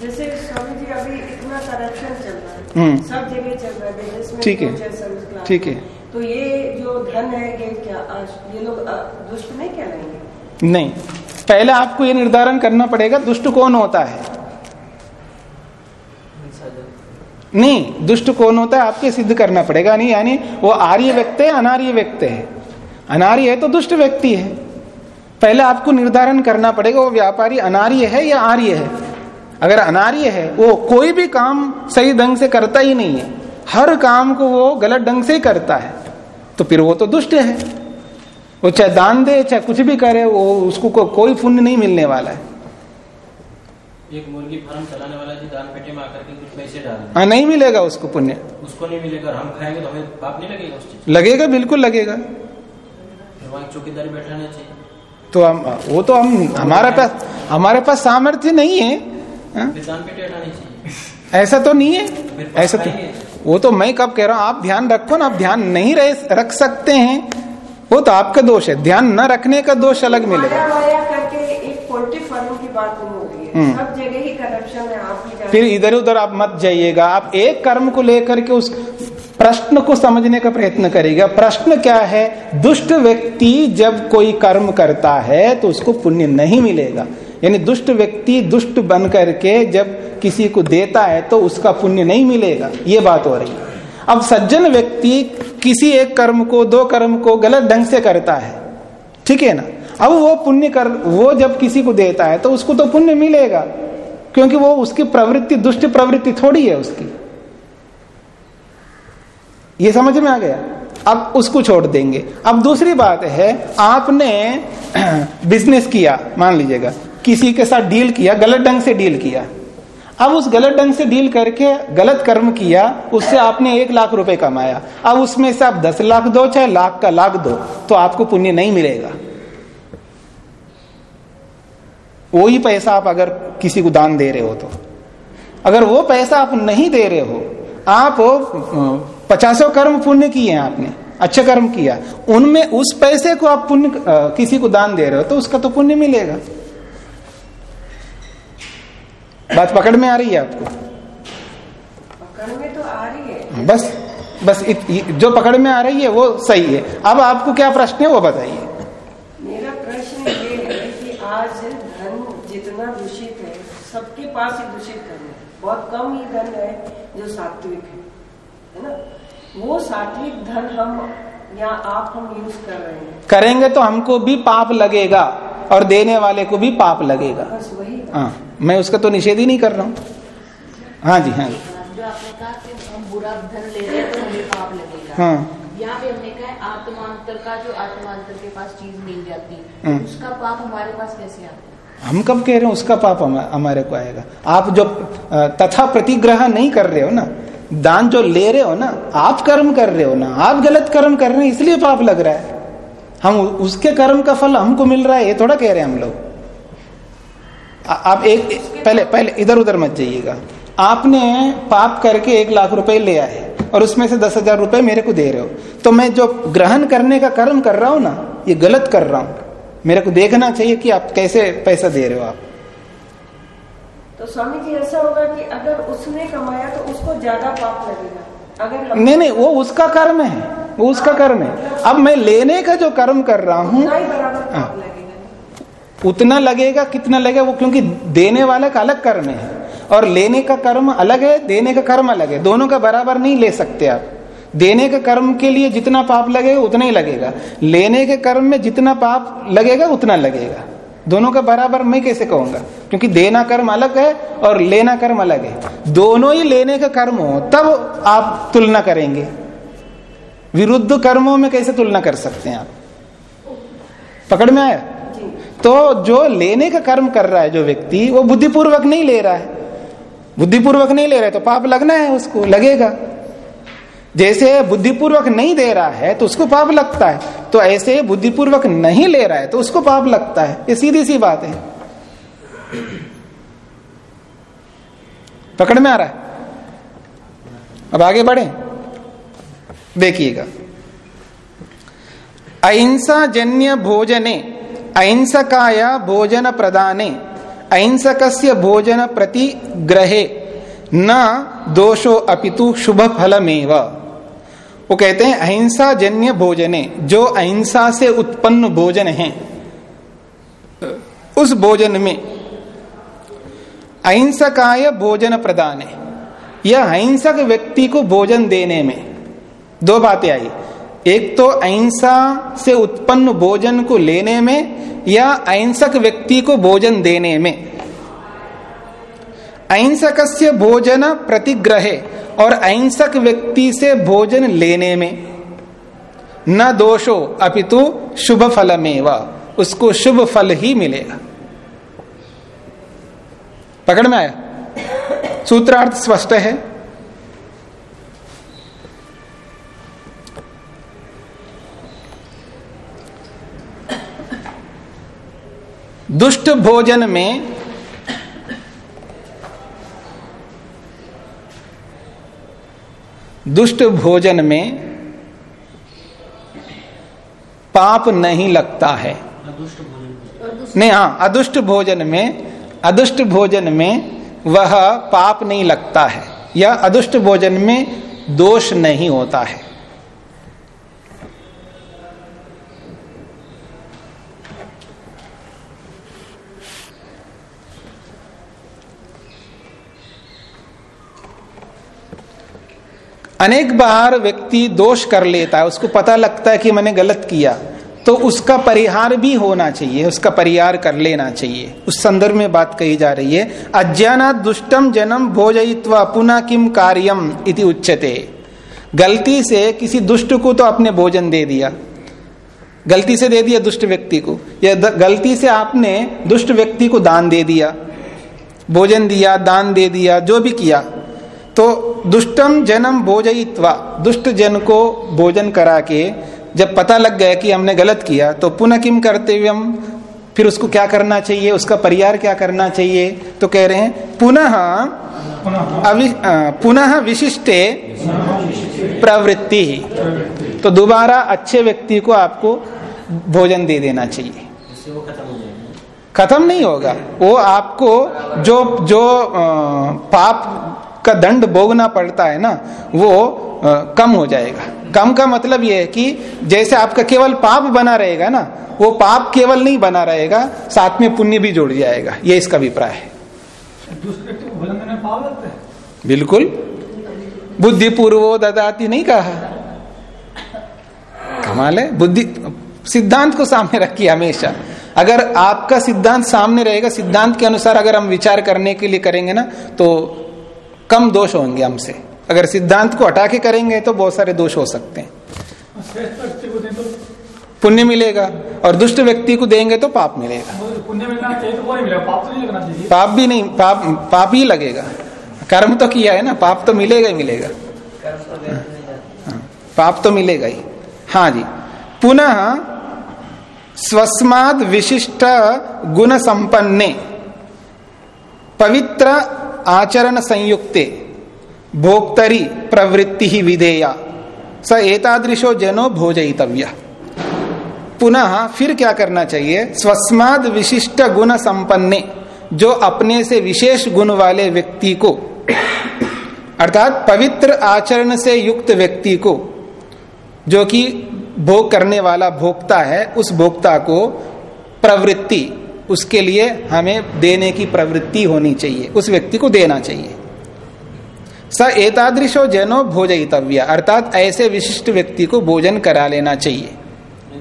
जैसे स्वामी जी अभी इतना करप्शन चल रहा है। हम्म। सब जगह चल रहा है ठीक है। ठीक है। तो ये जो धन है ये क्या ये लोग दुष्ट नहीं कहलाएँगे? नहीं। पहले आपको ये निर्धारण करना पड़ेगा दुष्ट कौन होता है? नहीं दुष्ट कौन होता है आपके सिद्ध करना पड़ेगा। नहीं यानी वो आर्य व्यक्ति है अनार्य व्यक्ति है। अनार्य है तो दुष्ट व्यक्ति है। पहले आपको निर्धारण करना पड़ेगा वो व्यापारी अनार्य है या आर्य है? अगर अनार्य है वो कोई भी काम सही ढंग से करता ही नहीं है। हर काम को वो गलत ढंग से करता है। तो फिर वो तो दुष्ट है। वो चाहे दान दे चाहे कुछ भी करे वो उसको को, कोई पुण्य नहीं मिलने वाला है। एक मुर्गी फार्म चलाने वाला जी दान पेटी में आकर के कुछ पैसे डाल हाँ नहीं मिलेगा उसको पुण्य। उसको नहीं मिलेगा हम खाएँगे तो हमें पाप नहीं लगेगा उस चीज़ लगेगा बिल्कुल लगेगा। चौकीदारी बैठाना चाहिए तो हम वो तो हम हमारे पास हमारे पास सामर्थ्य नहीं है हाँ? चाहिए। ऐसा तो नहीं है ऐसा तो वो तो मैं कब कह रहा हूँ आप ध्यान रखो ना आप ध्यान नहीं रह रख सकते हैं। वो तो आपका दोष है ध्यान न रखने का दोष अलग मिलेगा। माया माया करके एक पोल्ट्री फार्म की बात नहीं हो रही है। हम्म। सब जगह ही करप्शन है आप भी जानते फिर इधर उधर आप मत जाइएगा आप एक कर्म को लेकर के उस प्रश्न को समझने का प्रयत्न करेगा। प्रश्न क्या है? दुष्ट व्यक्ति जब कोई कर्म करता है तो उसको पुण्य नहीं मिलेगा। यानी दुष्ट व्यक्ति दुष्ट बन करके जब किसी को देता है तो उसका पुण्य नहीं मिलेगा। ये बात हो रही है। अब सज्जन व्यक्ति किसी एक कर्म को, दो कर्म को गलत ढंग से करता है। ठीक है ना? अब वो पुण्य कर, वो जब किसी को देता है तो उसको तो पुण्य मिलेगा। क्योंकि वो उसकी प्रवृत्ति, दुष्ट प्रवृत्ति थोड़ी है उसकी। ये समझ में आ गया? अब उसको छोड़ देंगे। अब दूसरी बात है, आपने बिज़नेस किया, मान लीजिएगा, किसी के साथ डील किया, गलत ढंग से डील किया। अब उस गलत ढंग से डील करके गलत कर्म किया, उससे आपने एक लाख रुपए कमाया। अब उसमें से आप दस लाख दो, चाहे लाख का लाख दो तो आपको पुण्य नहीं मिलेगा। वही पैसा आप अगर किसी को दान दे रहे हो तो। अगर वो पैसा आप नहीं दे रहे हो, आप पचासों कर्म पुण्य किए हैं आपने अच्छा कर्म किया। उनमें उस पैसे को आप पुण्य किसी को दान दे रहे हो तो उसका तो पुण्य मिलेगा। बात पकड़ में आ रही है आपको? पकड़ में तो आ रही है। बस बस इत, जो पकड़ में आ रही है वो सही है। अब आपको क्या प्रश्न है वो बताइए। मेरा प्रश्न ये है कि आज धन जितना दूषित है सबके पास ही दूषित है। बहुत कम ही धन है जो सात्विक है है ना? वो सात्विक धन हम या आप हम यूज़ कर रहे हैं। करेंगे तो हमको भी पाप लगेगा और देने वाले को भी पाप लगेगा। बस वही हाँ मैं उसका तो निषेध ही नहीं कर रहा हूँ। हाँ जी हाँ जी। जो आपने कहा कि हम बुरा धन ले रहे हैं तो हमें पाप लगेगा। हाँ। यहाँ पे हमने कहा है आत्मांतर का जो आत्मांतर के पास चीज़ मिल जाती हम्म। उसका पाप हमारे पास कैसे आता है? हम कब कह रहे हैं उसका पाप हमारे को आएगा? आप जो तथा प्रतिग्रह नहीं कर रहे हो ना दान जो ले रहे हो ना, आप कर्म कर रहे हो ना, आप गलत कर्म कर रहे हैं, इसलिए पाप लग रहा है। हम उसके कर्म का फल हमको मिल रहा है, ये थोड़ा कह रहे हैं हम लोग। आप एक, पहले पहले इधर उधर मत जाइएगा। आपने पाप करके एक लाख रुपए ले आए, और उसमें से दस हज़ार रुपए मेरे को दे रहे हो। तो मैं जो ग्रहण करने का कर्म कर रहा हूँ ना, ये गलत कर रहा हूँ। मेरे को देखना चाहिए कि आप कैसे पैसा दे रहे हो आप। तो स्वामी जी ऐसा होगा कि अगर उसने कमाया तो उसको ज़्यादा पाप लगेगा। अगर नहीं नहीं वो उसका कर्म है। वो उसका कर्म है। अब मैं लेने का जो कर्म कर रहा हूँ ही उतना लगेगा कितना लगेगा? वो क्योंकि देने वाले का अलग कर्म है। और लेने का कर्म अलग है देने का कर्म अलग है। दोनों का बराबर नहीं ले सकते आप। देने के कर्म के लिए जितना पाप लगेगा उतना ही लगेगा। लेने के कर्म में जितना पाप लगेगा उतना लगेगा। दोनों का बराबर मैं कैसे कहूँगा? क्योंकि देना कर्म अलग है और लेना कर्म अलग है। दोनों ही लेने का कर्म हो तब आप तुलना करेंगे। विरुद्ध कर्मों में कैसे तुलना कर सकते हैं आप? पकड़ में आया? तो जो लेने का कर्म कर रहा है जो व्यक्ति वो बुद्धिपूर्वक नहीं ले रहा है। बुद्धिपूर्वक नहीं ले रहा है तो पाप लगना है उसको लगेगा। जैसे बुद्धिपूर्वक नहीं दे रहा है तो उसको पाप लगता है। तो ऐसे बुद्धिपूर्वक नहीं ले रहा है तो उसको पाप लगता है। ये सीधी सी बात है। पकड़ में आ रहा है? अब आगे बढ़े। देखिएगा। अहिंसा जन्य भोजने, अहिंसकाय भोजन प्रदाने अहिंसक भोजन प्रति ग्रहे, न दोषो अपितु शुभ फलमेव वो कहते हैं अहिंसा जन्य भोजने, जो अहिंसा से उत्पन्न भोजन है, उस भोजन में अहिंसकाय भोजन प्रदान है। यह अहिंसक व्यक्ति को भोजन देने में दो बातें आई। एक तो अहिंसा से उत्पन्न भोजन को लेने में या अहिंसक व्यक्ति को भोजन देने में। अहिंसक भोजन प्रतिग्रहे और अहिंसक व्यक्ति से भोजन लेने में। न दोषो, अपितु शुभ फलमेव उसको शुभ फल ही मिलेगा। पकड़ में आया? सूत्रार्थ स्पष्ट है। दुष्ट भोजन में दुष्ट भोजन में पाप नहीं लगता है। नहीं हाँ अदुष्ट भोजन में अदुष्ट भोजन में वह पाप नहीं लगता है। या अदुष्ट भोजन में दोष नहीं होता है। अनेक बार व्यक्ति दोष कर लेता है, उसको पता लगता है कि मैंने गलत किया तो उसका परिहार भी होना चाहिए, उसका परिहार कर लेना चाहिए। उस संदर्भ में बात कही जा रही है, अज्ञाना दुष्टम जन्म भोजयित्वा पुनः किम कार्यम इति उच्चते गलती से किसी दुष्ट को तो आपने भोजन दे दिया। गलती से दे दिया दुष्ट व्यक्ति को। या गलती से आपने दुष्ट व्यक्ति को दान दे दिया। भोजन दिया, दान दे दिया, जो भी किया। तो दुष्टम जन्म भोजयित्वा, दुष्ट जन को भोजन करा के जब पता लग गया कि हमने गलत किया तो पुनः किम करते हुए हम फिर उसको क्या करना चाहिए? उसका परिहार क्या करना चाहिए? तो कह रहे हैं, पुनः पुनः विशिष्टे प्रवृत्ति। ही तो दोबारा अच्छे व्यक्ति को आपको भोजन दे देना चाहिए। खत्म नहीं होगा। वो आपको जो जो पाप का दंड भोगना पड़ता है ना वो आ, कम हो जाएगा। कम का मतलब ये है कि जैसे आपका केवल पाप बना रहेगा ना वो पाप केवल नहीं बना रहेगा साथ में पुण्य भी जुड़ जाएगा। ये इसका अभिप्राय है। बिल्कुल। बुद्धि पूर्वो ददाती नहीं कहा। कमाल है। बुद्धि सिद्धांत को सामने रखिए हमेशा। अगर आपका सिद्धांत सामने रहेगा सिद्धांत के अनुसार अगर हम विचार करने के लिए करेंगे ना तो कम दोष होंगे हमसे। अगर सिद्धांत को हटा के करेंगे तो बहुत सारे दोष हो सकते हैं। पुण्य मिलेगा और दुष्ट व्यक्ति को देंगे तो पाप मिलेगा। पुण्य मिलना चाहिए तो मिलेगा पाप तो नहीं लगना चाहिए पाप भी नहीं, पाप पाप ही लगेगा। कर्म तो किया है ना, पाप तो मिलेगा ही मिलेगा। पाप तो मिलेगा ही। हाँ जी। पुनः स्वस्माद विशिष्ट गुण संपन्ने, पवित्र आचरण संयुक्ते, भोक्तरी प्रवृत्ति ही विधेया। स एतादृशो जनो भोजयितव्य। पुनः फिर क्या करना चाहिए? स्वस्माद विशिष्ट गुण संपन्ने, जो अपने से विशेष गुण वाले व्यक्ति को, अर्थात पवित्र आचरण से युक्त व्यक्ति को, जो कि भोग करने वाला भोक्ता है, उस भोक्ता को प्रवृत्ति उसके लिए हमें देने की प्रवृत्ति होनी चाहिए। उस व्यक्ति को देना चाहिए। स एतादृशो जनो भोजयितव्य। अर्थात ऐसे विशिष्ट व्यक्ति को भोजन करा लेना चाहिए।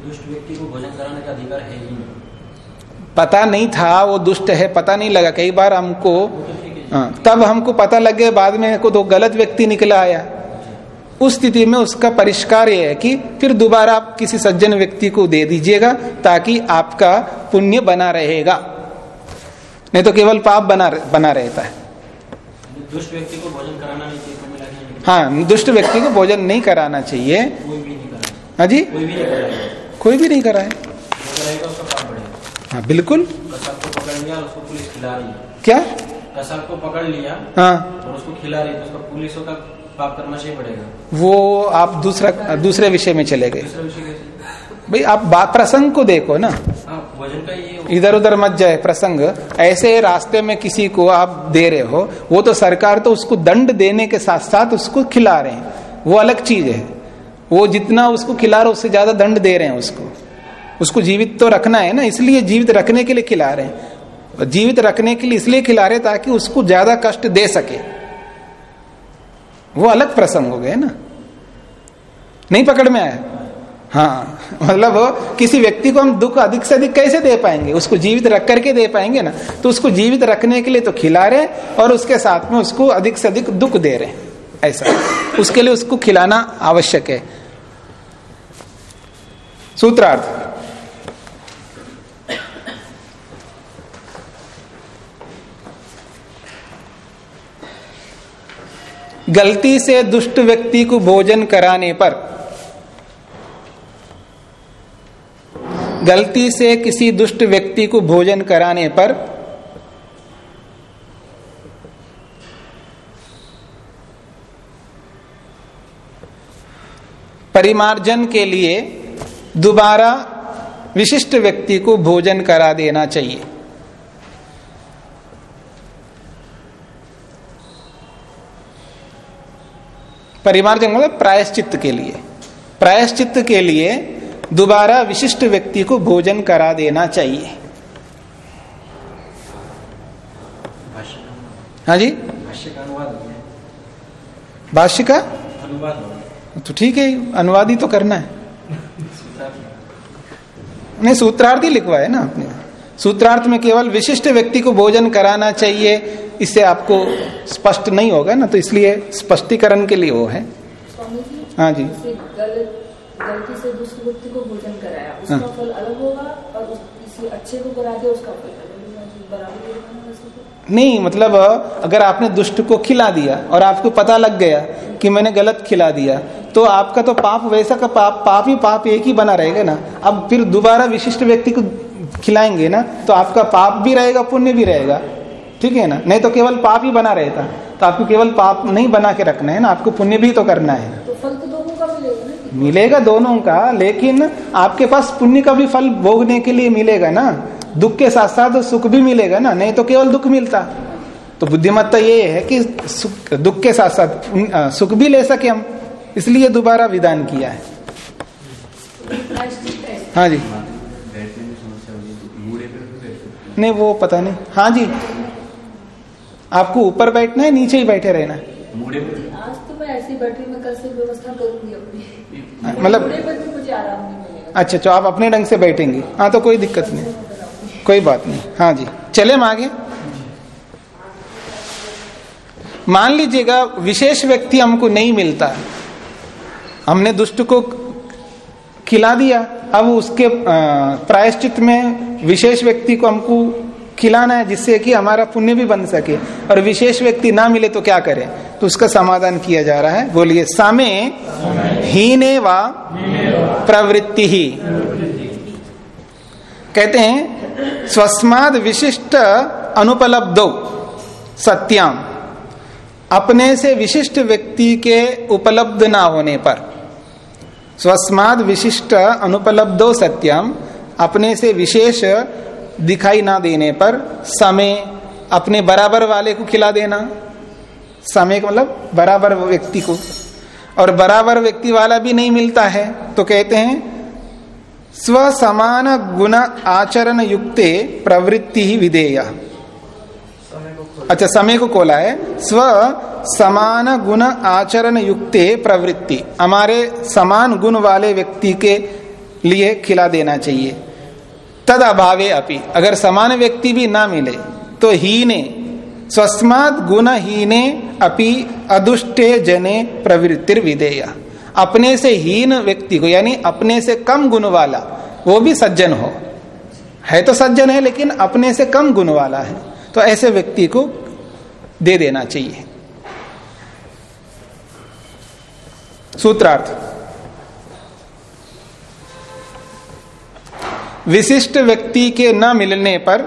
दुष्ट व्यक्ति को भोजन कराने का अधिकार है ही पता नहीं था वो दुष्ट है पता नहीं लगा। कई बार हमको हाँ, तब हमको पता लग गया बाद में को तो गलत व्यक्ति निकला आया। उस स्थिति में उसका परिष्कार यह है कि फिर दोबारा आप किसी सज्जन व्यक्ति को दे दीजिएगा ताकि आपका पुण्य बना रहेगा। नहीं तो केवल पाप बना बना रहता है। दुष्ट व्यक्ति को भोजन कराना नहीं चाहिए। हाँ दुष्ट व्यक्ति को भोजन नहीं कराना चाहिए। कोई भी नहीं कराए। हाँ जी? कोई भी नहीं पाप बढ़ेगा। हाँ बिल्कुल। है। क्या? कसाब को पकड़ लिया हाँ। और उसको खिला रही तो उसका पुलिसों का पाप पड़ेगा। वो आप दूसरा दूसरे विषय में चले गए। भाई आप बात प्रसंग को देखो ना। हाँ का ये इधर उधर मत जाए प्रसंग। ऐसे रास्ते में किसी को आप दे रहे हो वो तो सरकार तो उसको दंड देने के साथ साथ उसको खिला रहे हैं। वो अलग चीज़ है। वो जितना उसको खिला रहे उससे ज़्यादा दंड दे रहे हैं उसको। उसको जीवित तो रखना है ना इसलिए जीवित रखने के लिए खिला रहे हैं। जीवित रखने के लिए इसलिए खिला रहे ताकि उसको ज़्यादा कष्ट दे सके। वो अलग प्रसंग हो गए ना। नहीं पकड़ में आया? हाँ मतलब किसी व्यक्ति को हम दुख अधिक से अधिक कैसे दे पाएँगे? उसको जीवित रख करके दे पाएँगे ना। तो उसको जीवित रखने के लिए तो खिला रहे और उसके साथ में उसको अधिक से अधिक दुख दे रहे ऐसा। उसके लिए उसको खिलाना आवश्यक है। सूत्रार्थ। गलती से दुष्ट व्यक्ति को भोजन कराने पर। गलती से किसी दुष्ट व्यक्ति को भोजन कराने पर। परिमार्जन के लिए दोबारा विशिष्ट व्यक्ति को भोजन करा देना चाहिए। परिमार्जन मतलब प्रायश्चित के लिए। प्रायश्चित के लिए दोबारा विशिष्ट व्यक्ति को भोजन करा देना चाहिए। हाँ जी? भाष्य का? तो ठीक है, अनुवाद ही तो करना है। नहीं, सूत्रार्थ लिखवा है ना आपने। सूत्रार्थ में केवल विशिष्ट व्यक्ति को भोजन कराना चाहिए इससे आपको स्पष्ट नहीं होगा ना तो इसलिए स्पष्टीकरण के लिए वो है हाँ जी गलती से दूसरे व्यक्ति को भोजन कराया उसका हाँ। फल अलग होगा और उस, किसी अच्छे को करा दिया उसका फल अलग होगा जी, बराबर होगा ना वैसे तो। नहीं मतलब अगर आपने दुष्ट को खिला दिया और आपको पता लग गया कि मैंने गलत खिला दिया तो आपका तो पाप वैसा का पाप पाप ही पाप एक ही बना रहेगा ना अब फिर दोबारा विशिष्ट व्यक्ति को खिलाएँगे ना तो आपका पाप भी रहेगा पुण्य भी रहेगा। ठीक है ना? नहीं तो केवल पाप ही बना रहता। तो आपको केवल पाप नहीं बना के रखना है ना आपको पुण्य भी तो करना है। तो फल तो दोनों का मिलेगा ना? मिलेगा दोनों का लेकिन आपके पास पुण्य का भी फल भोगने के लिए मिलेगा ना। दुख के साथ साथ सुख भी मिलेगा ना नहीं तो केवल दुख मिलता। तो बुद्धिमत्ता ये है कि सुख दुख के साथ साथ सुख भी ले सके हम। इसलिए दोबारा विधान किया है। है हाँ जी बैठने में समस्या होगी तो बूढ़े पे भी बैठ सकते नहीं वो पता नहीं। हाँ जी। आपको ऊपर बैठना है नीचे ही बैठे रहना है। बूढ़े पे? आज तो मैं ऐसी बैटरी में कल से व्यवस्था करूँगी अपनी। मतलब अच्छा तो आप अपने ढंग से बैठेंगे। हाँ तो कोई दिक्कत नहीं। कोई बात नहीं। हाँ जी। चले हम आगे। मान लीजिएगा विशेष व्यक्ति हमको नहीं मिलता। हमने दुष्ट को खिला दिया। अब उसके प्रायश्चित में विशेष व्यक्ति को हमको खिलाना है जिससे कि हमारा पुण्य भी बन सके। और विशेष व्यक्ति ना मिले तो क्या करें? तो उसका समाधान किया जा रहा है। बोलिए, सामे हीने वा प्रवृत्ति ही। कहते हैं, स्वस्माद विशिष्ट अनुपलब्धो सत्याम अपने से विशिष्ट व्यक्ति के उपलब्ध ना होने पर। स्वस्माद विशिष्ट अनुपलब्धो सत्यम अपने से विशेष दिखाई ना देने पर समय अपने बराबर वाले को खिला देना। समय का मतलब बराबर व्यक्ति को। और बराबर व्यक्ति वाला भी नहीं मिलता है तो कहते हैं स्व समान गुण आचरण युक्ते प्रवृत्ति ही विधेय। अच्छा समय को खोला है। स्व समान गुण आचरण युक्ते प्रवृत्ति। हमारे समान गुण वाले व्यक्ति के लिए खिला देना चाहिए। तद अभावे अपि। अगर समान व्यक्ति भी ना मिले तो हीने, स्वस्मात गुणहीने अपि अदुष्टे जने प्रवृत्तिर विधेय अपने से हीन व्यक्ति को यानी अपने से कम गुण वाला वो भी सज्जन हो। है तो सज्जन है, लेकिन अपने से कम गुण वाला है। तो ऐसे व्यक्ति को दे देना चाहिए। सूत्रार्थ। विशिष्ट व्यक्ति के न मिलने पर,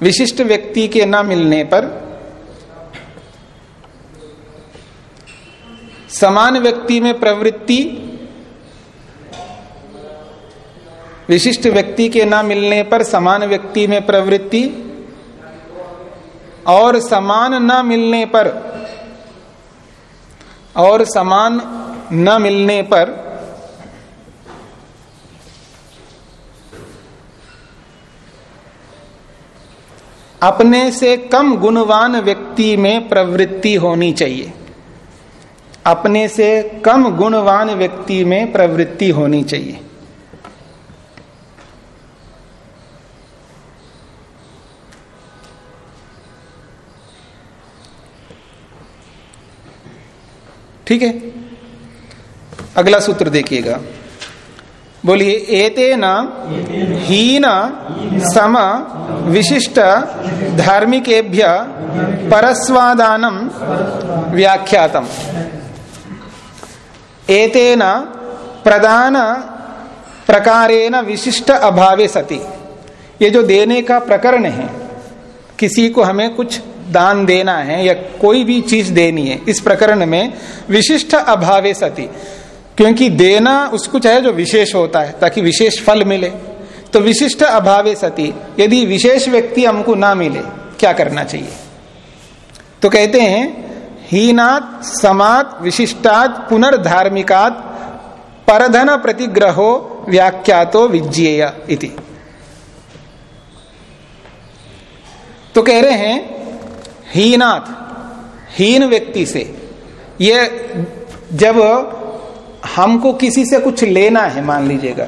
विशिष्ट व्यक्ति के न मिलने पर, समान व्यक्ति में प्रवृत्ति, विशिष्ट व्यक्ति के न मिलने पर समान व्यक्ति में प्रवृत्ति, और समान न मिलने पर, और समान न मिलने पर अपने से कम गुणवान व्यक्ति में प्रवृत्ति होनी चाहिए। अपने से कम गुणवान व्यक्ति में प्रवृत्ति होनी चाहिए। ठीक है? अगला सूत्र देखिएगा। बोलिए एते न हीन सम विशिष्ट धार्मिकेभ्य परस्वादानम व्याख्यातम। एतेन प्रधान प्रकारेण विशिष्ट अभावे सति। ये जो देने का प्रकरण है, किसी को हमें कुछ दान देना है या कोई भी चीज़ देनी है, इस प्रकरण में विशिष्ट अभावे सती। क्योंकि देना उसको चाहे जो विशेष होता है, ताकि विशेष फल मिले। तो विशिष्ट अभावे सती, यदि विशेष व्यक्ति हमको ना मिले, क्या करना चाहिए? तो कहते हैं, हीनात, समात, विशिष्टात, पुनर्धार्मिकात, परधन प्रतिग्रहो, व्याख्यातो विज्ञेय इति। तो कह रहे हैं हीनाथ हीन व्यक्ति से, ये जब हमको किसी से कुछ लेना है मान लीजिएगा।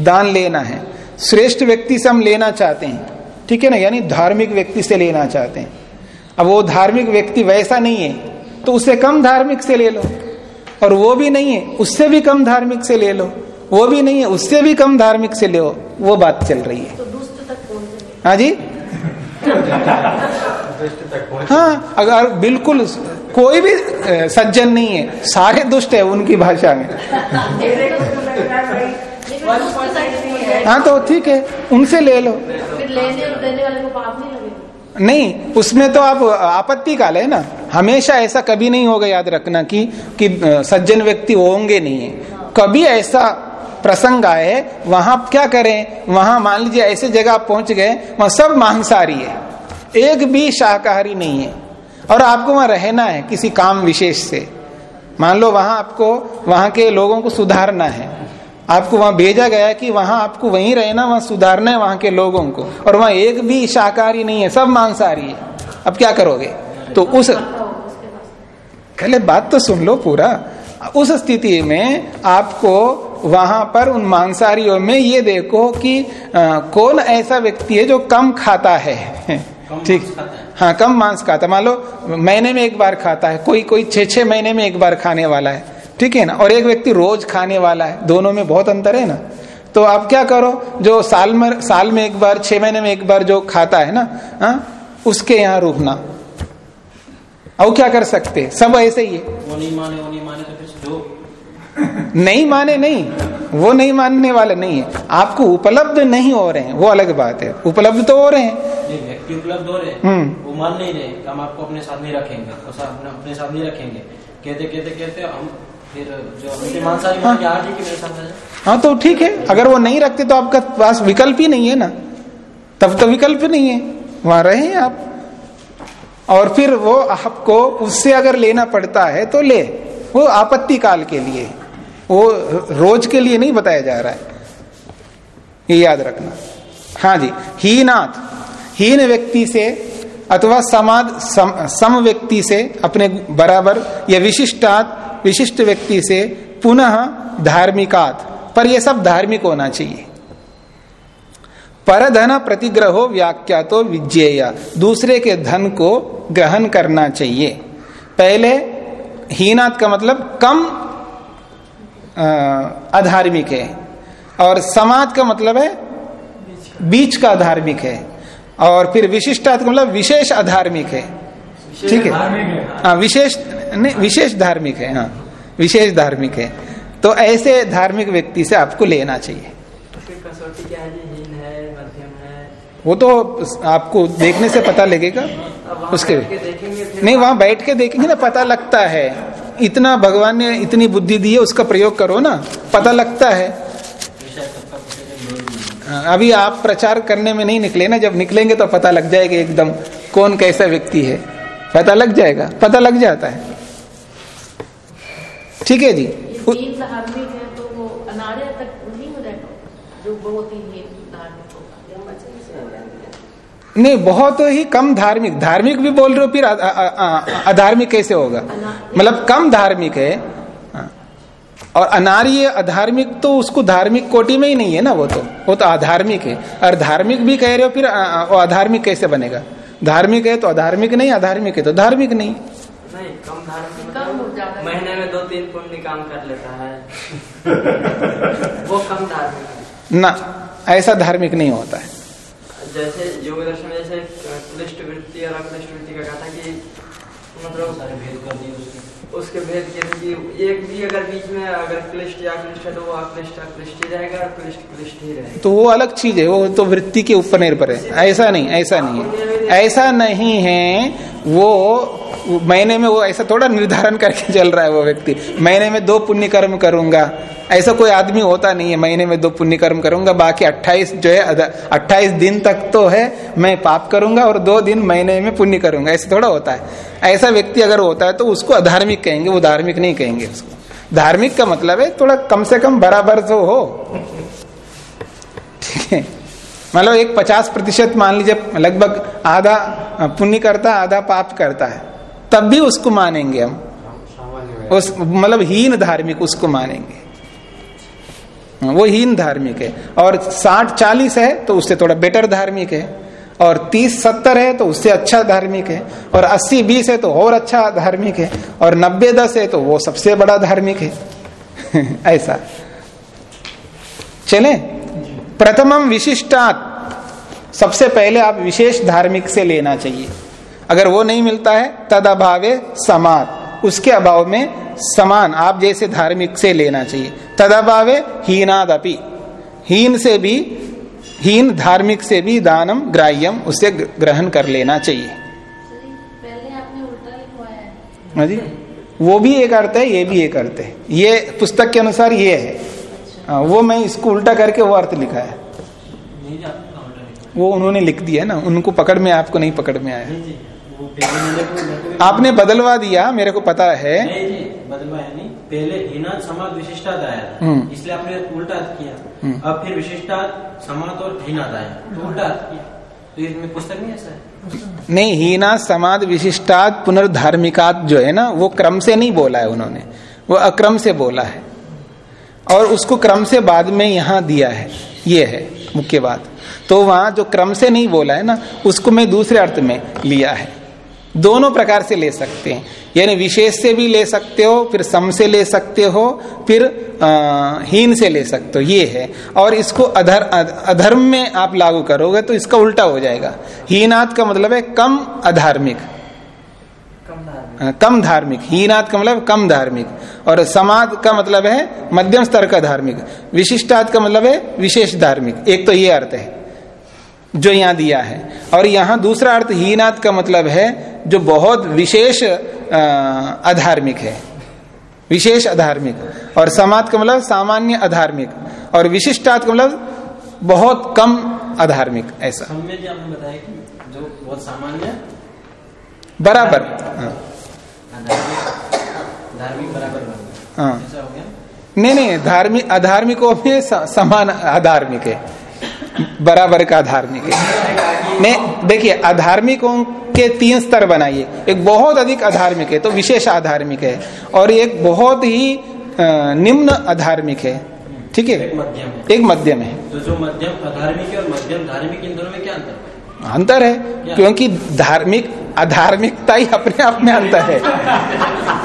दान लेना है। श्रेष्ठ व्यक्ति से हम लेना चाहते हैं। ठीक है ना? यानी धार्मिक व्यक्ति से लेना चाहते हैं। अब वो धार्मिक व्यक्ति वैसा नहीं है तो उससे कम धार्मिक से ले लो। और वो भी नहीं है उससे भी कम धार्मिक से ले लो। वो भी नहीं है उससे भी कम धार्मिक से ले वो बात चल रही है। तो हाँ जी? हाँ अगर बिल्कुल कोई भी सज्जन नहीं है सारे दुष्ट है उनकी भाषा में। तो है तो ठीक है उनसे ले लो। लेने और देने वाले को पाप नहीं नहीं उसमें तो आप आपत्ति काल है ना। हमेशा ऐसा कभी नहीं होगा याद रखना कि कि सज्जन व्यक्ति होंगे नहीं है। कभी ऐसा प्रसंग आए वहाँ आप क्या करें? वहाँ मान लीजिए ऐसे जगह आप पहुँच गए वहाँ सब मांसाहारी है। एक भी शाकाहारी नहीं है। और आपको वहाँ रहना है किसी काम विशेष से। मान लो वहाँ आपको वहाँ के लोगों को सुधारना है। आपको वहाँ भेजा गया कि वहाँ आपको वहीं रहना वहाँ सुधारना है वहाँ के लोगों को। और वहाँ एक भी शाकाहारी नहीं है सब मांसाहारी है। अब क्या करोगे? तो उस पहले बात तो सुन लो पूरा। उस स्थिति में आपको वहाँ पर उन मांसाहारियों में ये देखो कि अ, कौन ऐसा व्यक्ति है जो कम खाता है। ठीक। है। कम मांस खाता है। मान लो महीने में एक बार खाता है कोई कोई छह छह महीने में एक बार खाने वाला है ठीक है ना? और एक व्यक्ति रोज खाने वाला है दोनों में बहुत अंतर है ना? तो आप क्या करो जो साल में साल में एक बार छह महीने में एक बार जो खाता है ना हाँ उसके यहाँ रुकना। और क्या कर सकते सब ऐसे ही है। वो नहीं माने वो नहीं माने तो जो नहीं माने नहीं वो नहीं मानने वाले नहीं है। आपको उपलब्ध नहीं हो रहे हैं वो अलग बात है। उपलब्ध तो हो रहे हैं। व्यक्ति उपलब्ध हो रहे हैं। हम्म। वो मान नहीं रहे कि हम आपको अपने साथ नहीं रखेंगे। तो अपने अपने साथ नहीं रखेंगे। कहते कहते कहते हम फिर जो हाँ। हाँ तो ठीक है। अगर वो नहीं रखते तो आपका पास विकल्प ही नहीं है ना। तब तो विकल्प नहीं है। वहाँ रहे आप। और फिर वो आपको उससे अगर लेना पड़ता है तो ले। वो आपत्ति काल के लिए। वो रोज के लिए नहीं बताया जा रहा है। ये याद रखना। हाँ जी। हीनाथ। हीन व्यक्ति से अथवा समाज सम, सम व्यक्ति से अपने बराबर या विशिष्टात विशिष्ट व्यक्ति से पुनः धार्मिकात। पर यह सब धार्मिक होना चाहिए। परधन प्रतिग्रहो व्याख्या तो विज्ञेय। दूसरे के धन को ग्रहण करना चाहिए। पहले हीनात का मतलब कम अधार्मिक है। और समाज का मतलब है बीच का धार्मिक है। और फिर विशिष्टात का मतलब विशेष अधार्मिक है। ठीक है? हाँ। विशेष नहीं विशेष धार्मिक है हाँ। विशेष धार्मिक है। तो ऐसे धार्मिक व्यक्ति से आपको लेना चाहिए। तो है? है है? वो तो आपको देखने से पता लगेगा। उसके नहीं वहाँ बैठ के देखेंगे ना पता लगता है। इतना भगवान ने इतनी बुद्धि दी है उसका प्रयोग करो ना। पता लगता है विषय सबका विषय का मेल नहीं है। हाँ, अभी आप प्रचार करने में नहीं निकले ना जब निकलेंगे तो पता लग जाएगा एकदम कौन कैसा व्यक्ति है। पता लग जाएगा पता लग जाता है। ठीक है जी। है तो तक नहीं हो बहुत ही ही। कम धार्मिक। धार्मिक भी बोल रहे हो फिर अधार्मिक कैसे होगा? मतलब कम धार्मिक है हाँ। और अनार्य अधार्मिक तो उसको धार्मिक कोटि में ही नहीं है ना वो तो। वो तो अधार्मिक है। और धार्मिक भी कह रहे हो फिर वो अधार्मिक कैसे बनेगा? धार्मिक है तो अधार्मिक नहीं अधार्मिक है तो धार्मिक नहीं। नहीं कम धार्मिक कम जाता है। महीने में दो तीन पुण्य काम कर लेता है। वो कम धार्मिक ना ऐसा धार्मिक नहीं होता है। जैसे योग दर्शन जैसे क्लिष्ट वृत्ति और अक्लिष्ट वृत्ति का कहा था कि मतलब सारे भेद कर दिए उसके उसके भेद के लिए एक भी अगर बीच में अगर क्लिष्ट या क्लिष्ट है तो वो अक्लिष्ट अक्लिष्ट ही रहेगा और क्लिष्ट क्लिष्ट ही रहेगा। तो वो अलग चीज़ है वो तो वृत्ति के ऊपर निर्भर है। ऐसा नहीं ऐसा नहीं है। ऐसा नहीं है वो, महीने में वो ऐसा थोड़ा निर्धारण करके चल रहा है वो व्यक्ति। महीने में दो पुण्य कर्म करूँगा। ऐसा कोई आदमी होता नहीं है, महीने में दो पुण्य कर्म करूँगा, बाकी 28 जो है 28 दिन तक तो है, मैं पाप करूँगा और दो दिन महीने में पुण्य करूँगा। ऐसा थोड़ा होता है। ऐसा व्यक्ति अगर होता है तो उसको अधार्मिक कहेंगे, वो धार्मिक नहीं कहेंगे उसको। धार्मिक का मतलब है, थोड़ा कम से कम बराबर तो हो। ठीक है? मतलब एक पचास प्रतिशत मान लीजिए, लगभग आधा पुण्य करता है आधा पाप करता है, तब भी उसको मानेंगे हम। उस मतलब हीन धार्मिक उसको मानेंगे। वो हीन धार्मिक है। और साठ चालीस है तो उससे थोड़ा बेटर धार्मिक है, और तीस सत्तर है तो उससे अच्छा धार्मिक है, और अस्सी बीस है तो और अच्छा धार्मिक है, और नब्बे दस है तो वो सबसे बड़ा धार्मिक है। ऐसा। चले? प्रथमम विशिष्टात। सबसे पहले आप विशेष धार्मिक से लेना चाहिए। अगर वो नहीं मिलता है तद अभावे समात उसके अभाव में समान, आप जैसे धार्मिक से लेना चाहिए। तद अभावे हीनादपि। हीन से भी, हीन धार्मिक से भी दानम, ग्राह्यम, उसे ग्रहण कर लेना चाहिए। पहले आपने उल्टा लिखवाया हाँ जी? वो भी एक अर्थ है, ये भी एक अर्थ है। ये पुस्तक के अनुसार ये है। हाँ, वो मैं इसको उल्टा करके वो अर्थ लिखा है। वो उन्होंने लिख दिया है ना उनको पकड़ में आपको नहीं पकड़ में आया। भी- आपने बदलवा दिया मेरे को पता है। नहीं जी बदलवाया नहीं। पहले हीनाद समाज विशिष्टाद आया था। हम्म। इसलिए आपने उल्टा किया। हम्म। अब फिर विशिष्टाद समाज और हीनाद आया तो उल्टा किया। तो इसमें पुस्तक नहीं ऐसा? है नहीं हीना समाज विशिष्टात पुनर्धार्मिकात जो है ना वो क्रम से नहीं बोला है उन्होंने। वो अक्रम से बोला है। और उसको क्रम से बाद में यहाँ दिया है। ये है मुख्य बात। तो वहाँ जो क्रम से नहीं बोला है ना उसको मैं दूसरे अर्थ में लिया है। दोनों प्रकार से ले सकते हैं। यानी विशेष से भी ले सकते हो फिर सम से ले सकते हो फिर आ, हीन से ले सकते हो। ये है। और इसको अधर अधर्म में आप लागू करोगे तो इसका उल्टा हो जाएगा। हीनात का मतलब है कम अधार्मिक। कम धार्मिक हीनात का मतलब कम धार्मिक। और समाज का मतलब है मध्यम स्तर का धार्मिक। विशिष्टात का मतलब है विशेष धार्मिक। एक तो ये अर्थ है जो यहाँ दिया है। और यहाँ दूसरा अर्थ हीनात का मतलब है जो बहुत विशेष अधार्मिक है। विशेष अधार्मिक। और समाज का मतलब सामान्य अधार्मिक। और विशिष्टात का मतलब बहुत कम अधार्मिक ऐसा। जी बताया कि जो बहुत सामान्य बराबर। हाँ, धार्मिक धार्मिक बराबर हाँ। हो नहीं नहीं धार्मिक अधार्मिकों में स- समान अधार्मिक है। बराबर का धार्मिक है। नहीं देखिए अधार्मिकों के तीन स्तर बनाइए। एक बहुत अधिक अधार्मिक है तो विशेष अधार्मिक है। और एक बहुत ही निम्न अधार्मिक है। ठीक है? एक मध्यम है। एक मध्यम है। तो जो मध्यम अधार्मिक है और मध्यम धार्मिक इन दोनों में क्या अंतर है? अंतर है क्योंकि धार्मिक अधार्मिकता ही अपने आप में अंतर है।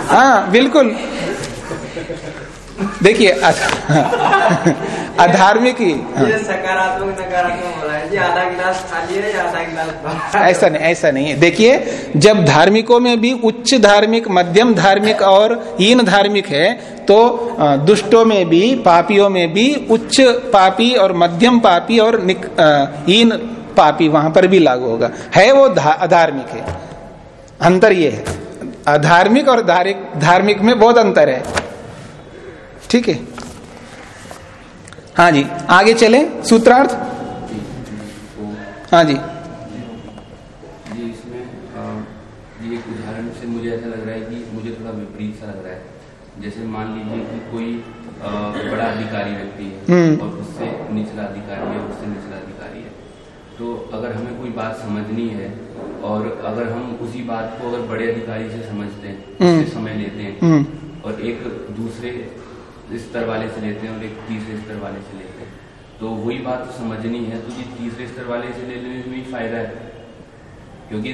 हाँ बिल्कुल। देखिए अधार्मिक ही। सकारात्मक नकारात्मक हो। है? ऐसा नहीं ऐसा नहीं है। देखिए जब धार्मिकों में भी उच्च धार्मिक मध्यम धार्मिक और हीन धार्मिक है तो दुष्टों में भी पापियों में भी उच्च पापी और मध्यम पापी और हीन पापी वहाँ पर भी लागू होगा। है वो अधार्मिक है। अंतर ये है। अधार्मिक और धार्मिक धार्मिक में बहुत अंतर है। ठीक है? हाँ जी आगे चले। सूत्रार्थ? हाँ जी। उदाहरण से मुझे ऐसा लग रहा है कि मुझे थोड़ा विपरीत सा लग रहा है। जैसे मान लीजिए कि कोई बड़ा अधिकारी व्यक्ति है हम्म। और उससे निचला अधिकारी है उससे निचला अधिकारी है तो अगर हमें कोई बात समझनी है और अगर हम उसी बात को अगर बड़े अधिकारी से समझते हैं हम्म। उससे समय लेते हैं हम्म। और एक दूसरे स्तर वाले से लेते हैं और एक तीसरे स्तर वाले से लेते हैं तो वही बात तो समझनी है। तो ये तीसरे स्तर वाले से लेने में भी फ़ायदा है क्योंकि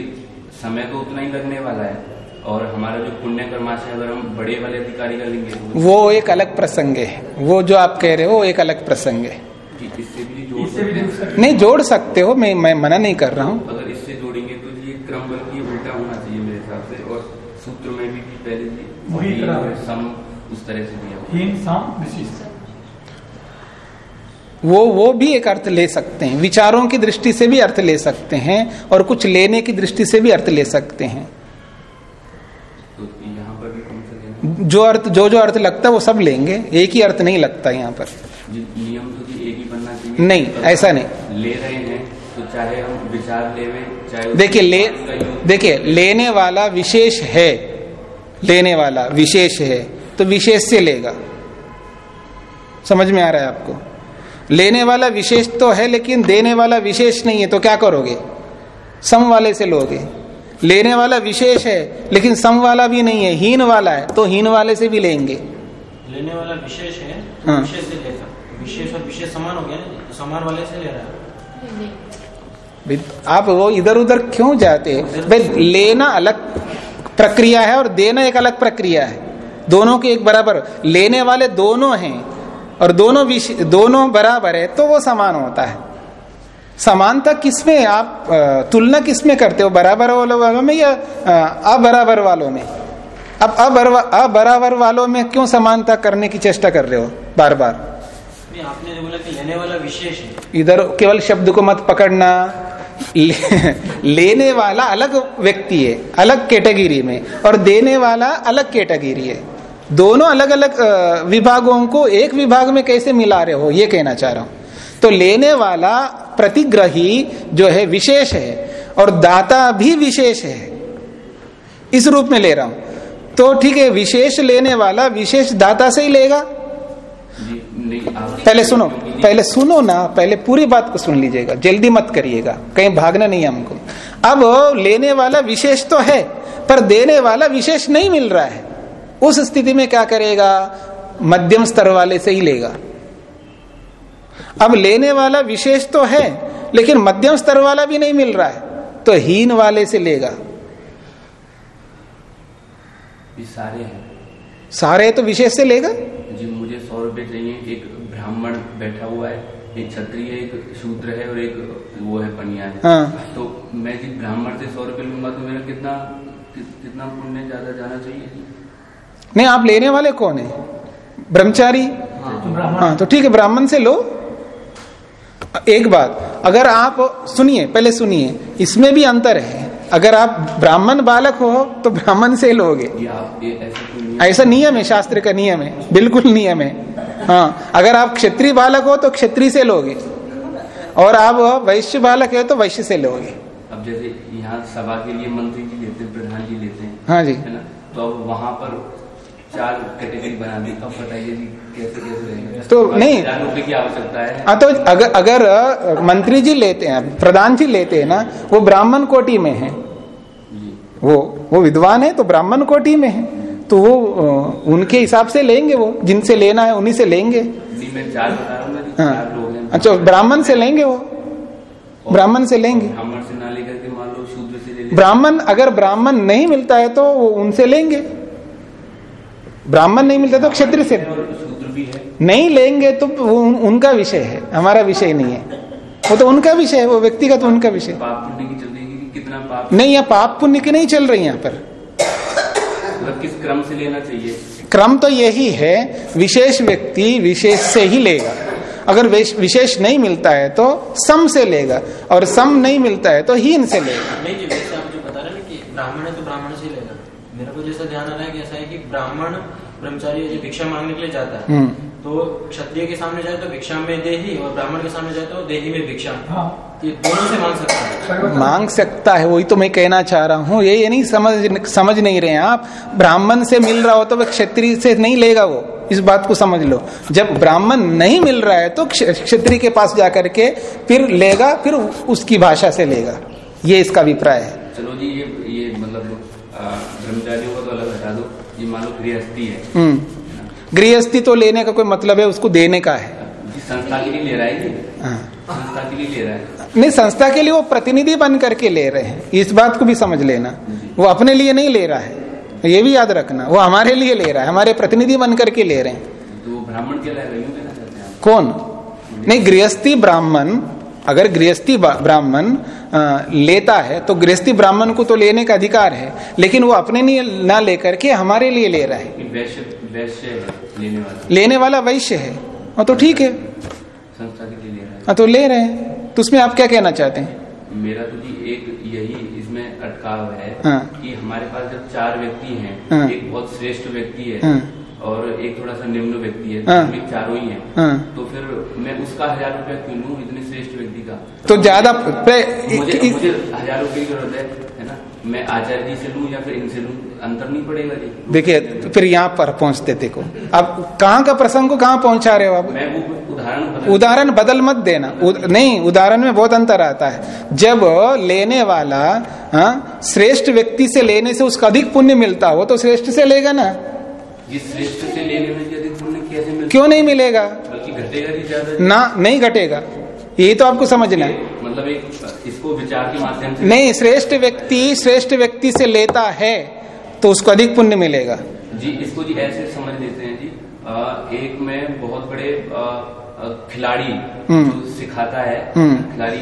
समय तो उतना ही लगने वाला है और हमारा जो पुण्य कर्माशय अगर हम बड़े वाले अधिकारी का लेंगे तो वो एक अलग प्रसंग है। वो जो आप कह रहे हो वो एक अलग प्रसंग है। इससे भी जोड़ इससे भी सकते सकते नहीं जोड़ सकते हो मैं मैं मना नहीं कर रहा हूँ। अगर इससे जोड़ेंगे तो ये क्रम बल्कि उल्टा होना चाहिए मेरे हिसाब से और सूत्र में भी, पहले वही है। सम उस तरह से दिया है। वो वो भी एक अर्थ ले सकते हैं। विचारों की दृष्टि से भी अर्थ ले सकते हैं और कुछ लेने की दृष्टि से भी अर्थ ले सकते हैं। तो यहाँ पर भी कौन सा जो अर्थ जो जो अर्थ लगता है वो सब लेंगे। एक ही अर्थ नहीं लगता यहाँ पर। जी, नियम तो जी एक ही बनना चाहिए नहीं, ऐसा नहीं। ले रहे हैं तो चाहे हम विचार चाहे देखिए ले देखिए लेने वाला विशेष है लेने वाला विशेष है तो विशेष से लेगा। समझ में आ रहा है आपको? लेने वाला विशेष तो है लेकिन देने वाला विशेष नहीं है तो क्या करोगे? सम वाले से लोगे। लेने वाला विशेष है लेकिन सम वाला भी नहीं है हीन वाला है तो हीन वाले से भी लेंगे। लेने वाला विशेष है तो हाँ। विशेष से लेगा। विशेष और विशेष समान हो गया ना तो समान वाले से ले रहा है। आप वो इधर उधर क्यों जाते हैं? भाई लेना अलग प्रक्रिया है और देना एक अलग प्रक्रिया है। दोनों के एक बराबर। लेने वाले दोनों हैं और दोनों दोनों बराबर है तो वो समान होता है। समानता किसमें? आप तुलना किसमें करते हो? बराबर वालों में या अबराबर वालों में? अब अबर- अबराबर वालों में क्यों समानता करने की चेष्टा कर रहे हो बार बार आपने जो बोला कि लेने वाला विशेष है। इधर केवल शब्द को मत पकड़ना। लेने वाला अलग व्यक्ति है, अलग कैटेगरी में, और देने वाला अलग कैटेगरी है। दोनों अलग अलग विभागों को एक विभाग में कैसे मिला रहे हो, ये कहना चाह रहा हूँ। तो लेने वाला प्रतिग्रही जो है, विशेष है, और दाता भी विशेष है। इस रूप में ले रहा हूँ। तो ठीक है, विशेष लेने वाला विशेष दाता से ही लेगा। पहले सुनो पहले सुनो ना पहले पूरी बात को सुन लीजिएगा जल्दी मत करिएगा कहीं भागना नहीं है हमको। अब लेने वाला विशेष तो है पर देने वाला विशेष नहीं मिल रहा है। उस स्थिति में क्या करेगा? मध्यम स्तर वाले से ही लेगा। अब लेने वाला विशेष तो है लेकिन मध्यम स्तर वाला भी नहीं मिल रहा है तो हीन वाले से लेगा। सारे हैं। सारे तो विशेष से लेगा? जी मुझे सौ रुपए चाहिए। एक ब्राह्मण बैठा हुआ है एक क्षत्रिय एक शूद्र है और एक वो है पनिया है। हाँ। तो मैं जी ब्राह्मण से सौ रुपए लूँगा तो मेरा कितना कि, कितना पुण्य ज़्यादा जाना चाहिए? नहीं आप लेने वाले कौन है? ब्रह्मचारी? तो ब्राह्मण। हाँ तो ठीक है ब्राह्मण से लो। एक बात अगर आप सुनिए पहले सुनिए इसमें भी अंतर है। अगर आप ब्राह्मण बालक हो तो ब्राह्मण से लोगे। ऐसा नियम है शास्त्र का नियम है बिल्कुल नियम है। हाँ अगर आप क्षेत्रीय बालक हो तो क्षेत्रीय से लोगे। और आप वैश्य बालक है तो वैश्य से लोगे। अब जैसे यहाँ सभा के लिए मंत्री जी लेते हैं प्रधान जी लेते हैं हाँ जी। है ना? तो अब वहाँ पर चार कैटेगरी बना दी अब बताइए कैसे कैसे तो नहीं। हज़ार की आवश्यकता है। हाँ तो अगर अगर मंत्री जी लेते हैं प्रधान जी लेते हैं ना वो ब्राह्मण कोटि में है। वो वो विद्वान है तो ब्राह्मण कोटि में है। तो वो उनके हिसाब से लेंगे वो जिनसे लेना है उन्हीं से लेंगे। हूँ अच्छा ब्राह्मण से लेंगे वो? ब्राह्मण से लेंगे। ब्राह्मण अगर ब्राह्मण नहीं मिलता है तो वो उनसे लेंगे। ब्राह्मण नहीं मिलता तो क्षत्रिय से। नहीं लेंगे तो उन, उनका विषय है हमारा विषय नहीं है। वो तो उनका विषय है वो उनका विषय। पुण्य की चल रही है कि कितना पाप नहीं यहाँ पाप पुण्य की नहीं चल रही यहाँ पर। किस क्रम से लेना चाहिए क्रम तो यही है विशेष व्यक्ति विशेष से ही लेगा। अगर विशेष नहीं मिलता है तो सम से लेगा और सम नहीं मिलता है तो हीन से लेगा। नहीं जी आप जो बता रहे हैं कि ब्राह्मण है तो ब्राह्मण से ही लेगा मेरे को जैसा ध्यान आ रहा है कि ऐसा है कि ब्राह्मण ब्रह्मचारी जो भिक्षा मांगने के लिए जाता है हम्म। तो क्षत्रिय के सामने जाए तो भिक्षा में दे ही और ब्राह्मण के सामने जाए तो देही में भिक्षा। हाँ। ये दोनों से मांग सकता है। मांग सकता है वही तो मैं कहना चाह रहा हूँ। ये ये नहीं समझ समझ नहीं रहे हैं आप। ब्राह्मण से मिल रहा हो तो वह क्षत्रिय से नहीं लेगा वो। इस बात को समझ लो। जब ब्राह्मण नहीं मिल रहा है तो क्ष- क्षत्रिय के पास जाकर के फिर लेगा फिर उसकी भाषा से लेगा। ये इसका अभिप्राय है। चलो जी ये ये मतलब आ, ब्रह्मचारियों को तो अलग हटा दो ये मान लो गृहस्थी है। हम्म। गृहस्थी तो लेने का कोई मतलब है उसको देने का है। संस्था के लिए ले रहा है हाँ। संस्था के लिए ले रहा है। नहीं संस्था के लिए वो प्रतिनिधि बन करके ले रहे हैं। इस बात को भी समझ लेना। वो अपने लिए नहीं ले रहा है। ये भी याद रखना वो हमारे लिए ले रहा है। हमारे प्रतिनिधि बन करके ले रहे हैं। तो ब्राह्मण कौन? नहीं गृहस्थी ब्राह्मण अगर गृहस्थी ब्राह्मण लेता है तो गृहस्थी ब्राह्मण को तो लेने का अधिकार है लेकिन वो अपने लिए ना लेकर के हमारे लिए ले रहा है। वैश्य वैश्य लेने वाला। लेने वाला वैश्य है। हाँ तो ठीक है। संस्था के लिए ले रहा है। हाँ तो ले रहे हैं। तो उसमें आप क्या कहना चाहते हैं? मेरा तो जी एक यही इसमें अटकाव है हाँ। कि हमारे पास जब चार व्यक्ति हैं हाँ। एक बहुत श्रेष्ठ व्यक्ति है हाँ। और एक थोड़ा सा निम्न व्यक्ति है हाँ। तो चारों ही हैं। हाँ। तो फिर मैं उसका हज़ार रुपया क्यों लूँ इतने श्रेष्ठ व्यक्ति का? तो ज़्यादा मुझे मुझे हज़ार रुपये की ज़रूरत है है ना? मैं आचार्य जी से लूँ या फिर इनसे लूँ? अंतर नहीं पड़ेगा जी। देखिए तो फिर यहाँ पर पहुँचते देखो। अब कहाँ का प्रसंग को कहाँ पहुँचा रहे हो आप? मैं वो उदाहरण उदाहरण बदल मत देना। उद, नहीं उदाहरण में बहुत अंतर आता है। जब लेने वाला हाँ, श्रेष्ठ व्यक्ति से लेने से उसका अधिक पुण्य मिलता हो तो श्रेष्ठ से लेगा ना। जिस श्रेष्ठ से लेने में पुण्य कैसे क्यों नहीं मिलेगा? बल्कि घटेगा ज़्यादा ना नहीं घटेगा। यही तो आपको समझना है। मतलब एक इसको विचार के माध्यम से नहीं श्रेष्ठ व्यक्ति श्रेष्ठ व्यक्ति से लेता है तो उसको अधिक पुण्य मिलेगा। जी इसको जी ऐसे समझ लेते हैं जी। अ, एक में बहुत बड़े खिलाड़ी हम्म। जो सिखाता है हम्म। खिलाड़ी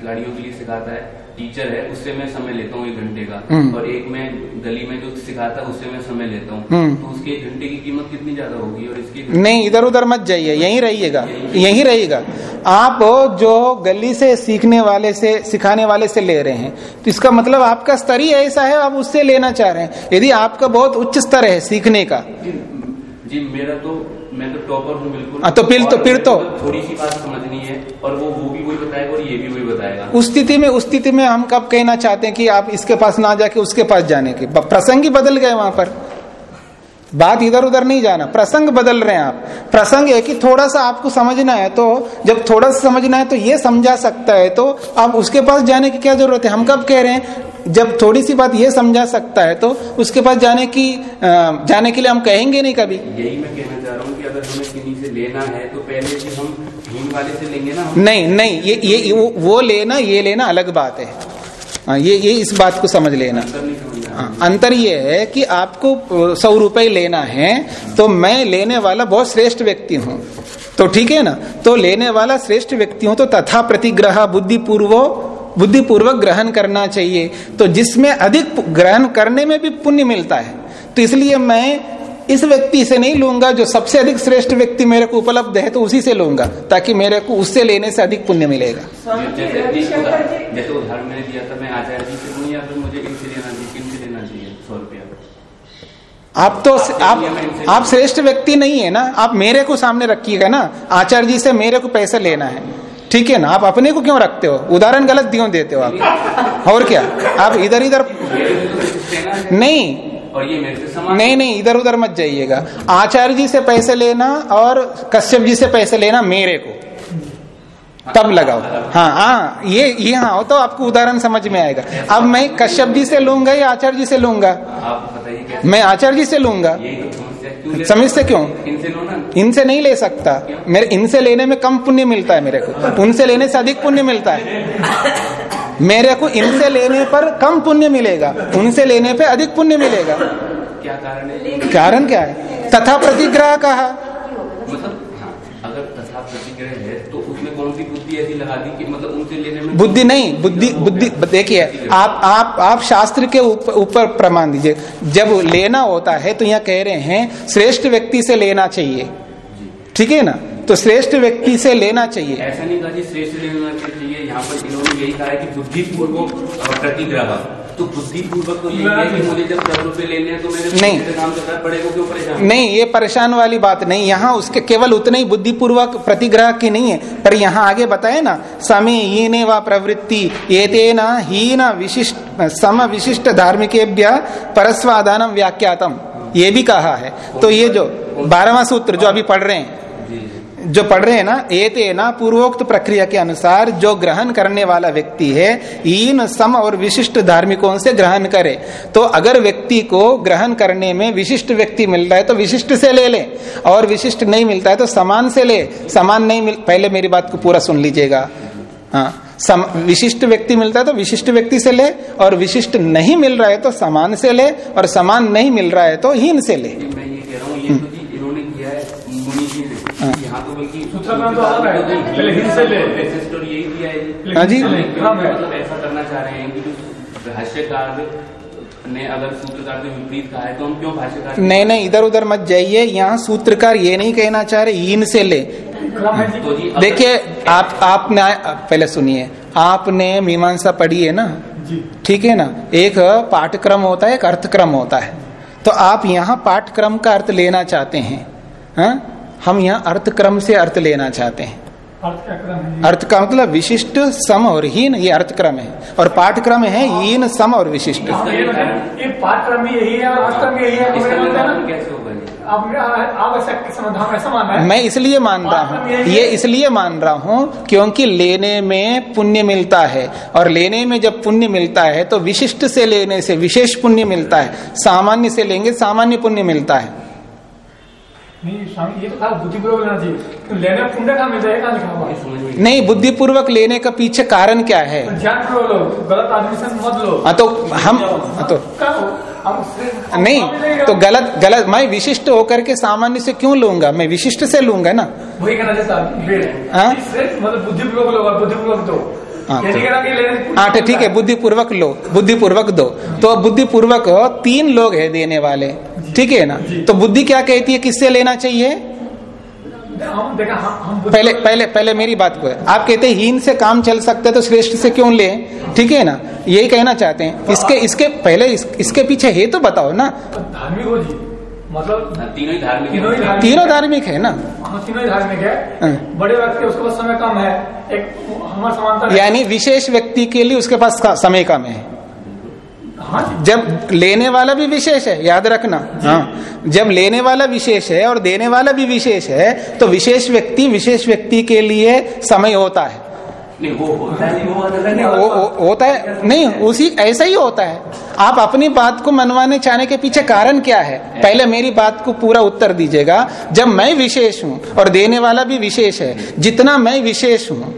खिलाड़ियों के लिए सिखाता है। टीचर है उससे मैं समय लेता हूँ एक घंटे का। हम्म। और एक मैं गली में जो सिखाता है उससे मैं समय लेता हूँ। हम्म। तो उसके एक घंटे की कीमत कितनी ज़्यादा होगी और इसकी नहीं इधर उधर मत जाइए यहीं रहिएगा यहीं रहेगा आप जो गली से सीखने वाले से सिखाने वाले से ले रहे हैं तो इसका मतलब आपका स्तर ही ऐसा है आप उससे लेना चाह रहे हैं। यदि आपका बहुत उच्च स्तर है सीखने का। जी मेरा तो मैं तो टॉपर हूँ बिल्कुल। हाँ, तो फिर तो- फिर तो- थोड़ी सी बात समझनी है और वो वो भी वही बताएगा और ये भी वही बताएगा। उस स्थिति में उस स्थिति में हम कब कहना चाहते हैं कि आप इसके पास ना जाके उसके पास जाने के प्रसंग ही बदल गए वहाँ पर। बात इधर उधर नहीं जाना प्रसंग बदल रहे हैं आप। प्रसंग है कि थोड़ा सा आपको समझना है तो जब थोड़ा सा समझना है तो ये समझा सकता है तो आप उसके पास जाने की क्या ज़रूरत है? हम कब कह रहे हैं जब थोड़ी सी बात ये समझा सकता है तो उसके पास जाने की जाने के लिए हम कहेंगे नहीं कभी। यही मैं कहना चाह रहा हूँ कि अगर हमें किन्हीं से लेना है तो पहले से हम हीन वाले से लेंगे ना? हम नहीं नहीं ये ये वो, वो लेना ये लेना अलग बात है। हाँ, ये ये इस बात को समझ लेना। हाँ, अंतर ये है कि आपको सौ रुपए लेना है तो मैं लेने वाला बहुत श्रेष्ठ व्यक्ति हूँ। तो ठीक है ना? तो लेने वाला श्रेष्ठ व्यक्ति हूँ तो तथा प्रतिग्रह बुद्धि पूर्वो बुद्धि ग्रहण करना चाहिए। तो जिसमें अधिक ग्रहण करने में भी पुण्य मिलता है। तो इसलिए मैं इस व्यक्ति से नहीं लूँगा जो सबसे अधिक श्रेष्ठ व्यक्ति मेरे को उपलब्ध है तो उसी से लूँगा ताकि मेरे को उससे लेने से अधिक पुण्य मिलेगा। जैसे उदाहरण मैंने दिया था मैं आचार्य जी से लूँ या फिर मुझे इनसे लेना चाहिए किनसे लेना चाहिए सौ रुपया आप तो आप आप श्रेष्ठ व्यक्ति नहीं है ना? आप मेरे को सामने रखिएगा ना? आचार्य जी से मेरे को पैसे लेना है। ठीक है ना? आप अपने को क्यों रखते हो? उदाहरण गलत क्यों देते हो आप। और क्या? आप इधर इधर नहीं। और ये मेरे से नहीं नहीं इधर उधर मत जाइएगा। आचार्य जी से पैसे लेना और कश्यप जी से पैसे लेना मेरे को। तब लगाओ। हाँ हाँ ये ये हाँ तो आपको उदाहरण समझ में आएगा। अब मैं कश्यप जी से लूँगा या आचार्य जी से लूँगा? मैं आचार्य जी से लूँगा। यही तो क्यों? समझ से क्यों इनसे इनसे नहीं ले सकता। मेरे इनसे लेने में कम पुण्य मिलता है मेरे को। उनसे लेने से अधिक पुण्य मिलता है। मेरे को इनसे लेने पर कम पुण्य मिलेगा। उनसे लेने पे अधिक पुण्य मिलेगा। क्या कारण है? कारण क्या है? तथा प्रतिग्रह कहा मतलब हाँ अगर तथा प्रतिग्रह है तो उसमें कौन सी बुद्धि ऐसी लगा दी कि मतलब उनसे लेने में बुद्धि नहीं बुद्धि बुद्धि देखिए आप आप आप शास्त्र के ऊपर प्रमाण दीजिए। जब लेना होता है तो यहाँ कह रहे हैं श्रेष्ठ व्यक्ति से लेना चाहिए। ठीक है ना? तो श्रेष्ठ व्यक्ति से लेना चाहिए। ऐसा नहीं कहा श्रेष्ठ लेना चाहिए। यहाँ पर इन्होंने यही कहा है कि बुद्धि पूर्वक प्रतिग्रह। तो बुद्धि पूर्वक तो है कि मुझे जब दस रुपए लेने हैं तो मेरे नहीं। काम करना पड़ेगा क्यों परेशान? नहीं ये परेशान वाली बात नहीं। यहाँ उसके केवल उतने ही बुद्धिपूर्वक प्रतिग्रह की नहीं है। पर यहाँ आगे बताए ना समी हीने व प्रवृत्ति ये तेना हीन विशिष्ट सम विशिष्ट धार्मिकेभ्य परस्वादानम व्याख्यातम। ये भी कहा है। तो ये जो बारहवा सूत्र जो अभी पढ़ रहे हैं। जी पढ़ रहे हैं ना एते ना पूर्वोक्त प्रक्रिया के अनुसार जो ग्रहण करने वाला व्यक्ति है इन सम और विशिष्ट धार्मिकों से ग्रहण करे। तो अगर व्यक्ति को ग्रहण करने में विशिष्ट व्यक्ति मिल रहा है तो विशिष्ट से ले ले और विशिष्ट नहीं मिलता है तो समान से ले। समान नहीं मिल पहले मेरी बात को पूरा सुन लीजिएगा। हाँ सम, विशिष्ट व्यक्ति मिलता है तो विशिष्ट व्यक्ति से ले और विशिष्ट नहीं मिल रहा है तो समान से ले और समान नहीं मिल रहा है तो हीन से ले। मैं ये कह रहा हूँ ये तो जी इन्होंने किया है मुनि जी हाँ। ने यहाँ तो बल्कि तो अलग है। पहले तो यही दिया है जी। हाँ जी। मतलब ऐसा करना चाह रहे हैं कि जो भाष्यकार ने अगर सूत्रकार से विपरीत कहा है तो हम क्यों भाष्यकार नहीं नहीं इधर उधर मत जाइए यहाँ सूत्रकार ये नहीं कहना चाह रहे हीन से ले तो देखिए आप आपने पहले सुनिए आपने मीमांसा पढ़ी है ना ठीक है ना एक पाठक्रम होता है एक अर्थक्रम होता है तो आप यहाँ पाठक्रम का अर्थ लेना चाहते हैं हाँ? हम यहाँ अर्थक्रम से अर्थ लेना चाहते हैं। अर्थ क्या क्रम है। अर्थ का मतलब विशिष्ट सम और हीन ये अर्थक्रम है। और पाठक्रम है हीन सम और विशिष्ट। पाठक्रम यही है और है। हैं ऐसा समाधान है। मैं इसलिए मान रहा हूँ ये इसलिए मान रहा हूँ क्योंकि लेने में पुण्य मिलता है। और लेने में जब पुण्य मिलता है तो विशिष्ट से लेने से विशेष पुण्य मिलता है। सामान्य से लेंगे सामान्य पुण्य मिलता है। नहीं स्वामी ये तो खास बुद्धिपूर्वक लेना चाहिए। तो लेने पुण्य कहाँ मिलता लिखा हुआ समझ में नहीं बुद्धिपूर्वक लेने का पीछे कारण क्या है? तो ज्ञान लो गलत आदमी मत लो। हाँ तो हम हाँ तो नहीं तो गलत गलत मैं विशिष्ट होकर के सामान्य से क्यों लूँगा? मैं विशिष्ट से लूँगा ना। वही कहना हाँ? मतलब बुद्धिपूर्वक लो बुद्धिपूर्वक दो हाँ, लेने हाँ तो ठीक है बुद्धिपूर्वक लो बुद्धिपूर्वक दो। तो बुद्धिपूर्वक तीन लोग है देने वाले ठीक है ना? तो बुद्धि क्या कहती है किससे लेना चाहिए? बुद्धि- पहले पहले पहले मेरी बात को आप कहते हैं हीन से काम चल सकते तो श्रेष्ठ से क्यों ले? ठीक है ना? यही कहना चाहते हैं। इसके इसके पहले इस, इसके पीछे है तो बताओ ना। धार्मिक हो जी। मतलब हाँ, तीनों ही धार्मिक तीनों ही धार्मिक तीनों धार्मिक है ना? हाँ तीनों ही धार्मिक है। हाँ। बड़े व्यक्ति उसके पास समय कम है। एक हमारा समानता यानी विशेष व्यक्ति के लिए उसके पास समय कम है। हाँ जब लेने वाला भी विशेष है याद रखना। हाँ। जब लेने वाला विशेष है और देने वाला भी विशेष है तो विशेष व्यक्ति विशेष व्यक्ति के लिए समय होता है। नहीं वो होता है नहीं वो है होता है नहीं उसी ऐसा ही होता है। आप अपनी बात को मनवाने चाहने के पीछे कारण क्या है? पहले मेरी बात को पूरा उत्तर दीजिएगा। जब मैं विशेष हूँ और देने वाला भी विशेष है जितना मैं विशेष हूँ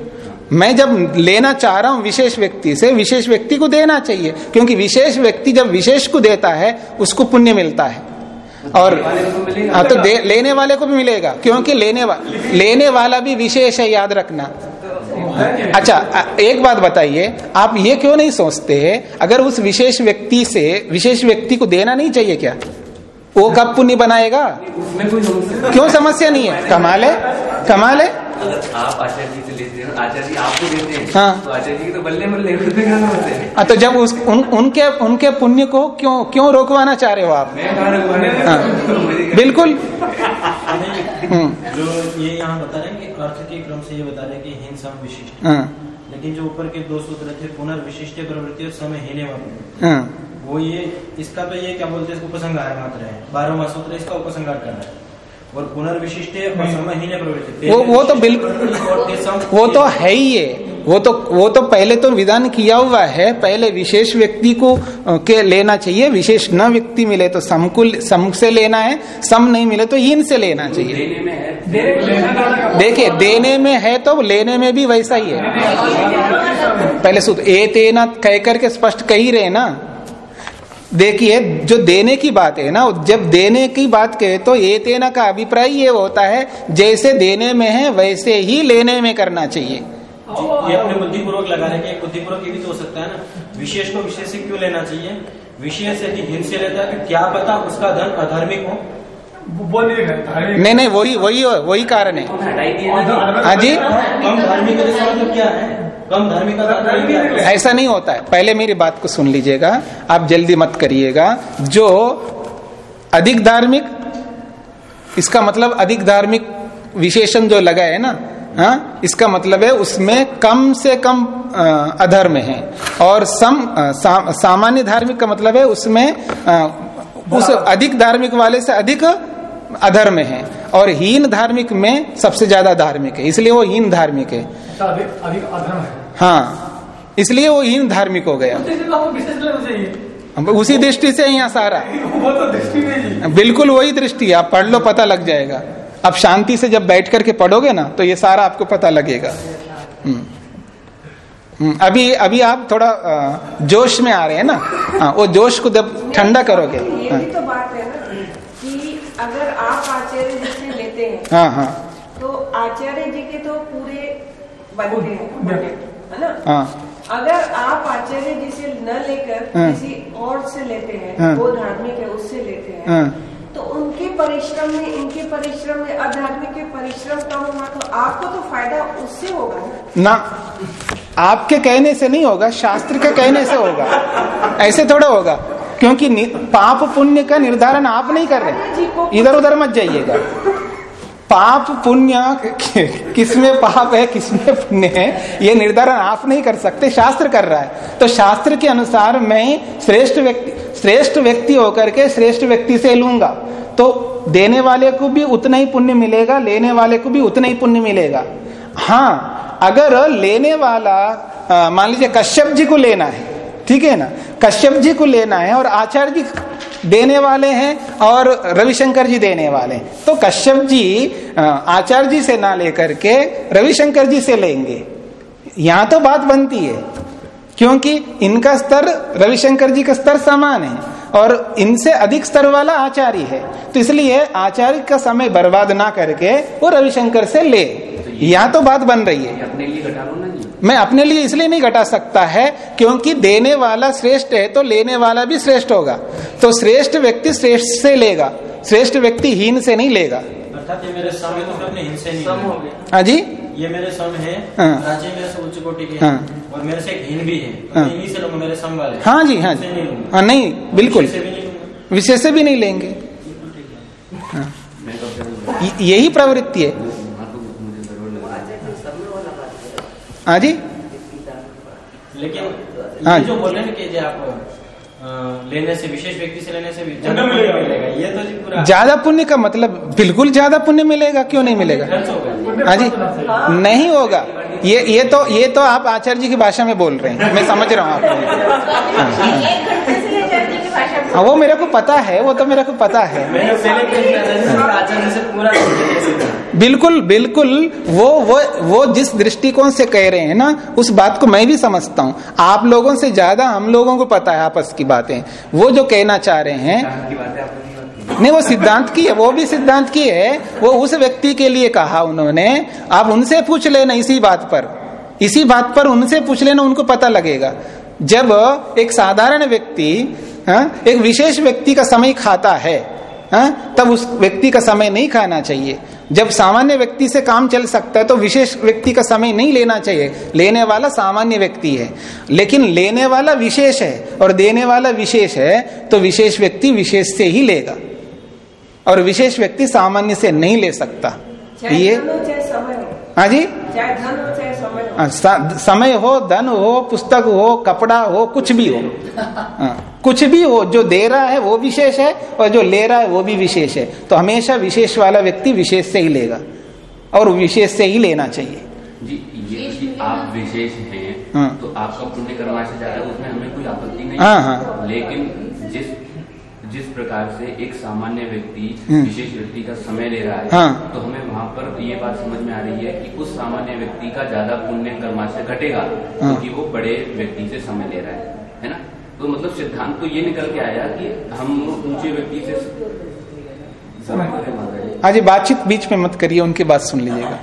मैं जब लेना चाह रहा हूँ विशेष व्यक्ति से विशेष व्यक्ति को देना चाहिए। क्योंकि विशेष व्यक्ति जब विशेष को देता है उसको पुण्य मिलता है। और हाँ तो दे, लेने वाले को भी मिलेगा क्योंकि लेने वा, लेने वाला भी विशेष है याद रखना। अच्छा एक बात बताइए, आप ये क्यों नहीं सोचते, अगर उस विशेष व्यक्ति से, विशेष व्यक्ति को देना नहीं चाहिए क्या? वो कब पुण्य बनाएगा? क्यों समस्या नहीं है? कमाल है कमाल है। अगर आप आचार्य जी से लेते हैं आचार्य जी आपको देते हैं हाँ। तो आचार्य जी की तो बल्ले बल्ले उसमें क्या समस्या है। तो जब उस उन, उनके उनके पुण्य को क्यों क्यों रोकवाना चाह रहे हो आप? मैं हाँ। बिल्कुल। हम्म, जो ये यहाँ बता रहे हैं कि अर्थ के क्रम से ये बता रहे हैं कि हिंसा विशिष्ट। हाँ, लेकिन जो ऊपर के दो सूत्र थे पुनर्विशिष्ट प्रवृत्ति और समय हेने वाले हाँ, वो ये इसका तो ये क्या बोलते हैं इसको उपसंहार मात्र है। बारहवा सूत्र इसका उपसंहार कर रहा है। और पुनर्विशिष्ट और समहीन प्रवृत्ति। वो वो तो बिल्कुल वो तो है ही है। वो तो वो तो पहले तो विधान किया हुआ है। पहले विशेष व्यक्ति को के लेना चाहिए। विशेष न व्यक्ति मिले तो समकुल सम से लेना है। सम नहीं मिले तो हीन से लेना चाहिए। देने में देखिए देने में है तो लेने में भी वैसा ही है। पहले सूत्र ए तेना कह करके स्पष्ट कही रहे ना। देखिए जो देने की बात है ना जब देने की बात कहे तो ए तेना का अभिप्राय ये होता है जैसे देने में है वैसे ही लेने में करना चाहिए। ये अपने बुद्धिपूर्वक लगाने के बुद्धिपूर्वक ये भी तो हो सकता है ना। विशेष को विशेष से क्यों लेना चाहिए? विशेष यदि हिंद से लेता है तो क्या पता उसका धन अधार्मिक हो। नहीं है नहीं नहीं वही वही वही कारण है। हाँ जी। कम धार्मिक मतलब क्या है? कम धार्मिक का तात्पर्य क्या है? ऐसा नहीं होता है। पहले मेरी बात को सुन लीजिएगा। आप जल्दी मत करिएगा। जो अधिक धार्मिक इसका मतलब अधिक धार्मिक विशेषण जो लगा है ना हाँ इसका मतलब है उसमें कम से कम अधर्म है। और सम सा, सामान्य धार्मिक का मतलब है उसमें उस अधिक धार्मिक वाले से अधिक अधर्म है और हीन धार्मिक में सबसे ज़्यादा धार्मिक है इसलिए वो हीन धार्मिक है। अधर्म है। हाँ इसलिए वो हीन धार्मिक हो गया। तो उसी दृष्टि से है यहाँ सारा। वो तो दृष्टि बिल्कुल वही दृष्टि है आप पढ़ लो पता लग जाएगा। अब शांति से जब बैठ करके पढ़ोगे ना तो ये सारा आपको पता लगेगा। हम्म। हम्म, अभी अभी आप थोड़ा जोश में आ रहे हैं ना? हाँ वो जोश को जब ठंडा करोगे। ये हाँ तो है। अगर आप आचार्य जी से लेते हैं हाँ हाँ। तो आचार्य जी के तो पूरे बनते हैं है। ना? हाँ। अगर आप आचार्य जी से न लेकर हाँ। किसी और से लेते हैं हाँ। वो धार्मिक है उससे लेते हैं हाँ। तो उनके परिश्रम में इनके परिश्रम में अधार्मिक के परिश्रम कम होगा तो आपको तो फ़ायदा उससे होगा ना? ना आपके कहने से नहीं होगा शास्त्र के कहने से होगा। ऐसे थोड़ा होगा। क्योंकि पाप पुण्य का निर्धारण आप नहीं कर रहे। इधर उधर मत जाइएगा। पाप पुण्य किसमें पाप है किसमें पुण्य है ये निर्धारण आप नहीं कर सकते शास्त्र कर रहा है। तो शास्त्र के अनुसार मैं श्रेष्ठ व्यक्ति श्रेष्ठ व्यक्ति होकर के श्रेष्ठ व्यक्ति से लूँगा। तो देने वाले को भी उतना ही पुण्य मिलेगा लेने वाले को भी उतना ही पुण्य मिलेगा। हाँ अगर लेने वाला मान लीजिए कश्यप जी को लेना है ठीक है ना? कश्यप जी को लेना है और आचार्य जी देने वाले हैं और रविशंकर जी देने वाले हैं। तो कश्यप जी आचार्य जी से ना लेकर के रविशंकर जी से लेंगे। यहाँ तो बात बनती है क्योंकि इनका स्तर रविशंकर जी का स्तर समान है और इनसे अधिक स्तर वाला आचार्य है। तो इसलिए आचार्य का समय बर्बाद ना करके वो रविशंकर से ले। तो यहाँ तो बात बन रही है। अपने लिए मैं अपने लिए इसलिए नहीं घटा सकता है क्योंकि देने वाला श्रेष्ठ है तो लेने वाला भी श्रेष्ठ होगा। तो श्रेष्ठ व्यक्ति श्रेष्ठ से लेगा श्रेष्ठ व्यक्ति हीन से नहीं लेगा। ये मेरे तो अपने हिंसे नहीं सम हो हाँ जी? ये मेरे सम है हाँ। राज्य मेरे से उच्च कोटि के हाँ। हैं। और मेरे से हीन भी है। हाँ। इन्हीं से लूँगा मेरे सम वाले। हाँ जी हाँ जी। नहीं हाँ नहीं बिल्कुल। नहीं विशेष से भी नहीं लेंगे। मैं तो यही प्रवृत्ति है वहाँ तो मुझे ज़रूर लग रहा है हाँ जी? लेकिन हाँ। जो। बोल रहे हैं कि जो आप लेने से विशेष व्यक्ति से लेने से ज़्यादा पुण्य मिलेगा। ये तो पूरा ज़्यादा पुण्य का मतलब बिल्कुल ज़्यादा पुण्य मिलेगा क्यों नहीं मिलेगा? हाँ जी। नहीं होगा। ये ये तो ये तो आप आचार्य जी की भाषा में बोल रहे हैं। मैं समझ रहा हूँ आप एक घंटे से लेकर के भाषा में हाँ, वो मेरे को पता है वो तो मेरे को पता है। बिल्कुल बिल्कुल वो वो वो जिस दृष्टिकोण से कह रहे हैं ना उस बात को मैं भी समझता हूँ। आप लोगों से ज़्यादा हम लोगों को पता है आपस की बातें। वो जो कहना चाह रहे हैं नहीं वो सिद्धांत की है वो भी सिद्धांत की है। वो उस व्यक्ति के लिए कहा उन्होंने आप उनसे पूछ लेना इसी बात पर। इसी बात पर उनसे पूछ लेना उनको पता लगेगा। जब एक साधारण व्यक्ति हाँ, एक विशेष व्यक्ति का समय खाता है हाँ, तब उस व्यक्ति का समय नहीं खाना चाहिए। जब सामान्य व्यक्ति से काम चल सकता है तो विशेष व्यक्ति का समय नहीं लेना चाहिए। लेने वाला सामान्य व्यक्ति है। लेकिन लेने वाला विशेष है और देने वाला विशेष है तो विशेष व्यक्ति विशेष से ही लेगा। और विशेष व्यक्ति सामान्य से नहीं ले सकता। ये हो हो हाँ जी चाहे धन हो चाहे समय हो। हाँ, समय हो धन हो पुस्तक हो कपड़ा हो कुछ भी हो। हाँ, कुछ भी हो जो दे रहा है वो विशेष है और जो ले रहा है वो भी विशेष है। तो हमेशा विशेष वाला व्यक्ति विशेष से ही लेगा और विशेष से ही लेना चाहिए। जी ये आप विशेष हैं हाँ। तो आपका पुण्य कर्मा से ज़्यादा उसमें हमें कोई आपत्ति नहीं। हाँ, हाँ। लेकिन जिस जिस प्रकार से एक सामान्य व्यक्ति हम्म। विशेष व्यक्ति का समय ले रहा है हाँ। तो हमें वहाँ पर ये बात समझ में आ रही है कि उस सामान्य व्यक्ति का ज़्यादा पुण्य कर्मा से घटेगा हाँ। क्योंकि वो बड़े व्यक्ति से समय ले रहा है है ना तो मतलब सिद्धांत तो ये निकल के आया कि हम ऊँचे व्यक्ति से समय। हाँ जी बातचीत बीच में मत करिए उनकी बात सुन लीजिएगा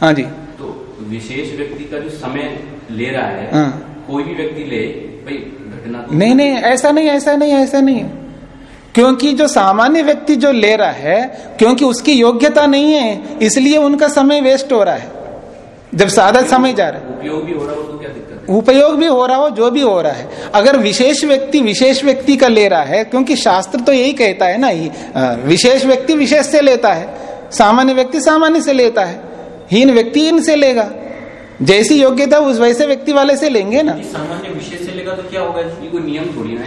हाँ जी तो विशेष व्यक्ति का जो समय ले रहा है हाँ। कोई भी व्यक्ति ले भाई घटना तो नहीं नहीं ऐसा नहीं ऐसा नहीं ऐसा नहीं क्योंकि जो सामान्य व्यक्ति जो ले रहा है क्योंकि उसकी योग्यता नहीं है इसलिए उनका समय वेस्ट हो रहा है। जब सादा समय जा रहा है। उपयोग भी हो रहा हो तो क्या दिक्कत है? उपयोग भी हो रहा हो जो भी हो रहा है। अगर विशेष व्यक्ति विशेष व्यक्ति का ले रहा है क्योंकि शास्त्र तो यही कहता है ना विशेष व्यक्ति विशेष से लेता है सामान्य व्यक्ति सामान्य से लेता है हीन व्यक्ति हीन से लेगा। जैसी योग्यता उस वैसे व्यक्ति वाले से लेंगे ना। सामान्य विषय से लेगा तो क्या होगा? नियम थोड़ी ना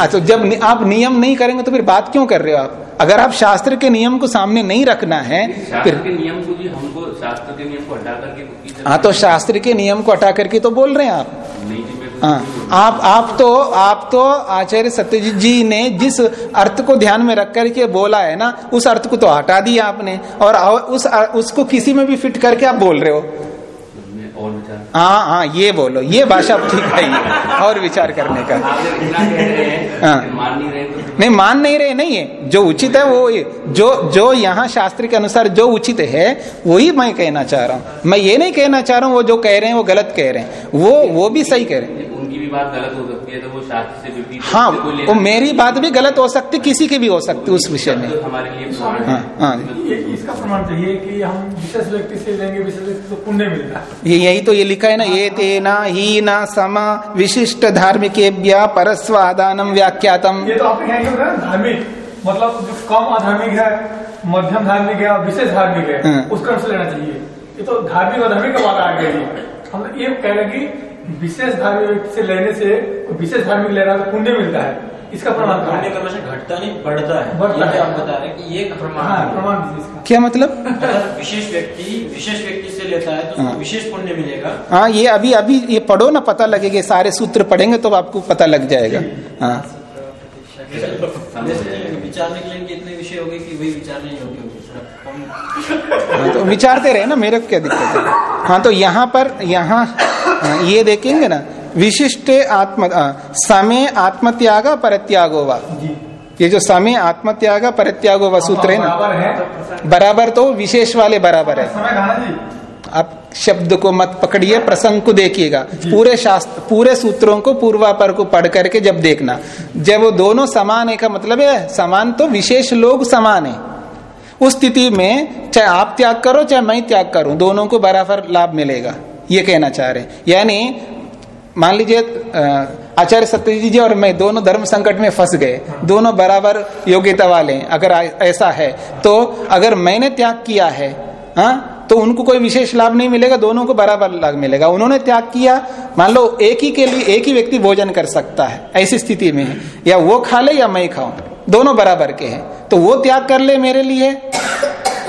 अच्छा जब नि, आप नियम नहीं करेंगे तो फिर बात क्यों कर रहे हो आप? अगर आप शास्त्र के नियम को सामने नहीं रखना है फिर नियम को हमको शास्त्र के नियम को हटा करके हाँ तो शास्त्र के नियम को हटा करके तो बोल रहे हैं आप। नहीं जी मैं हाँ आप आप तो आप तो आचार्य सत्यजीत जी ने जिस अर्थ को ध्यान में रख करके बोला है ना उस अर्थ को तो हटा दिया आपने। और उस उसको किसी में भी फिट करके आप बोल रहे हो। और विचार? हाँ हाँ ये बोलो ये भाषा ठीक है ये और विचार करने का। हैं। नहीं तो? नहीं मान नहीं रहे नहीं है। जो उचित है वो जो जो यहाँ शास्त्र के अनुसार जो उचित है वही मैं कहना चाह रहा हूँ। मैं ये नहीं कहना चाह रहा हूँ वो जो कह रहे हैं वो गलत कह रहे हैं। वो वो भी सही कह रहे हैं। बात गलत हो सकती है तो वो शास्त्र से विपरीत हाँ वो मेरी बात भी गलत हो सकती किसी की भी हो सकती उस विषय में। तो हमारे लिए हाँ हाँ। ये इसका प्रमाण चाहिए कि हम विशेष व्यक्ति से लेंगे विशेष व्यक्ति को पुण्य मिलता ये यही तो ये लिखा है ना ये तेना ही ना सम विशिष्ट धार्मिकेभ्य परस्व आदानम व्याख्यातम। ये तो आपने क्या धार्मिक। मतलब जो कम अधार्मिक है मध्यम धार्मिक है और विशेष धार्मिक है हाँ। उस क्रम से लेना चाहिए। ये तो धार्मिक और धार्मिक का बात आ गई है। हम ये कह रहे हैं कि विशेष धार्मिक से लेने से विशेष धार्मिक ले रहा है तो पुण्य मिलता है। इसका प्रमाण पुण्य? कर्म से घटता नहीं बढ़ता है। बढ़ता है। आप बता रहे हैं कि ये प्रमाण हाँ प्रमाण क्या मतलब? विशेष व्यक्ति विशेष व्यक्ति से लेता है तो हाँ। उसको विशेष पुण्य मिलेगा। हाँ ये अभी अभी ये पढ़ो ना पता लगेगा सारे सूत्र पढ़ेंगे तो आपको पता लग जाएगा। हाँ। विचार कि के इनके इतने विषय हो गए कि वही हो थोड़ा कम हाँ, तो विचारते रहे ना मेरे को क्या दिक्कत है? हाँ तो यहाँ पर यहाँ हाँ, ये देखेंगे ना विशिष्ट आत्म हाँ, समय आत्मत्याग परत्यागो वा। ये जो समय आत्मत्याग परत्यागो वा सूत्र है ना बराबर तो विशेष वाले बराबर है। आप शब्द को मत पकड़िए प्रसंग को देखिएगा। पूरे शास्त्र पूरे सूत्रों को पूर्वापर को पढ़ करके जब देखना। जब वो दोनों समान है का मतलब है समान तो विशेष लोग समान है। उस स्थिति में चाहे आप त्याग करो, चाहे मैं त्याग करूँ, दोनों को बराबर लाभ मिलेगा। ये कहना चाह रहे हैं। यानी, मान लीजिए आचार्य सत्यजी जी और मैं दोनों धर्म संकट में फंस गए, दोनों बराबर योग्यता वाले अगर ऐसा है तो अगर मैंने त्याग किया है हाँ तो उनको कोई विशेष लाभ नहीं मिलेगा, दोनों को बराबर लाभ मिलेगा। उन्होंने त्याग किया, मान लो, एक ही के लिए, एक ही व्यक्ति भोजन कर सकता है, ऐसी स्थिति में या वो खा ले या मैं खाऊं, दोनों बराबर के हैं। तो वो त्याग कर ले मेरे लिए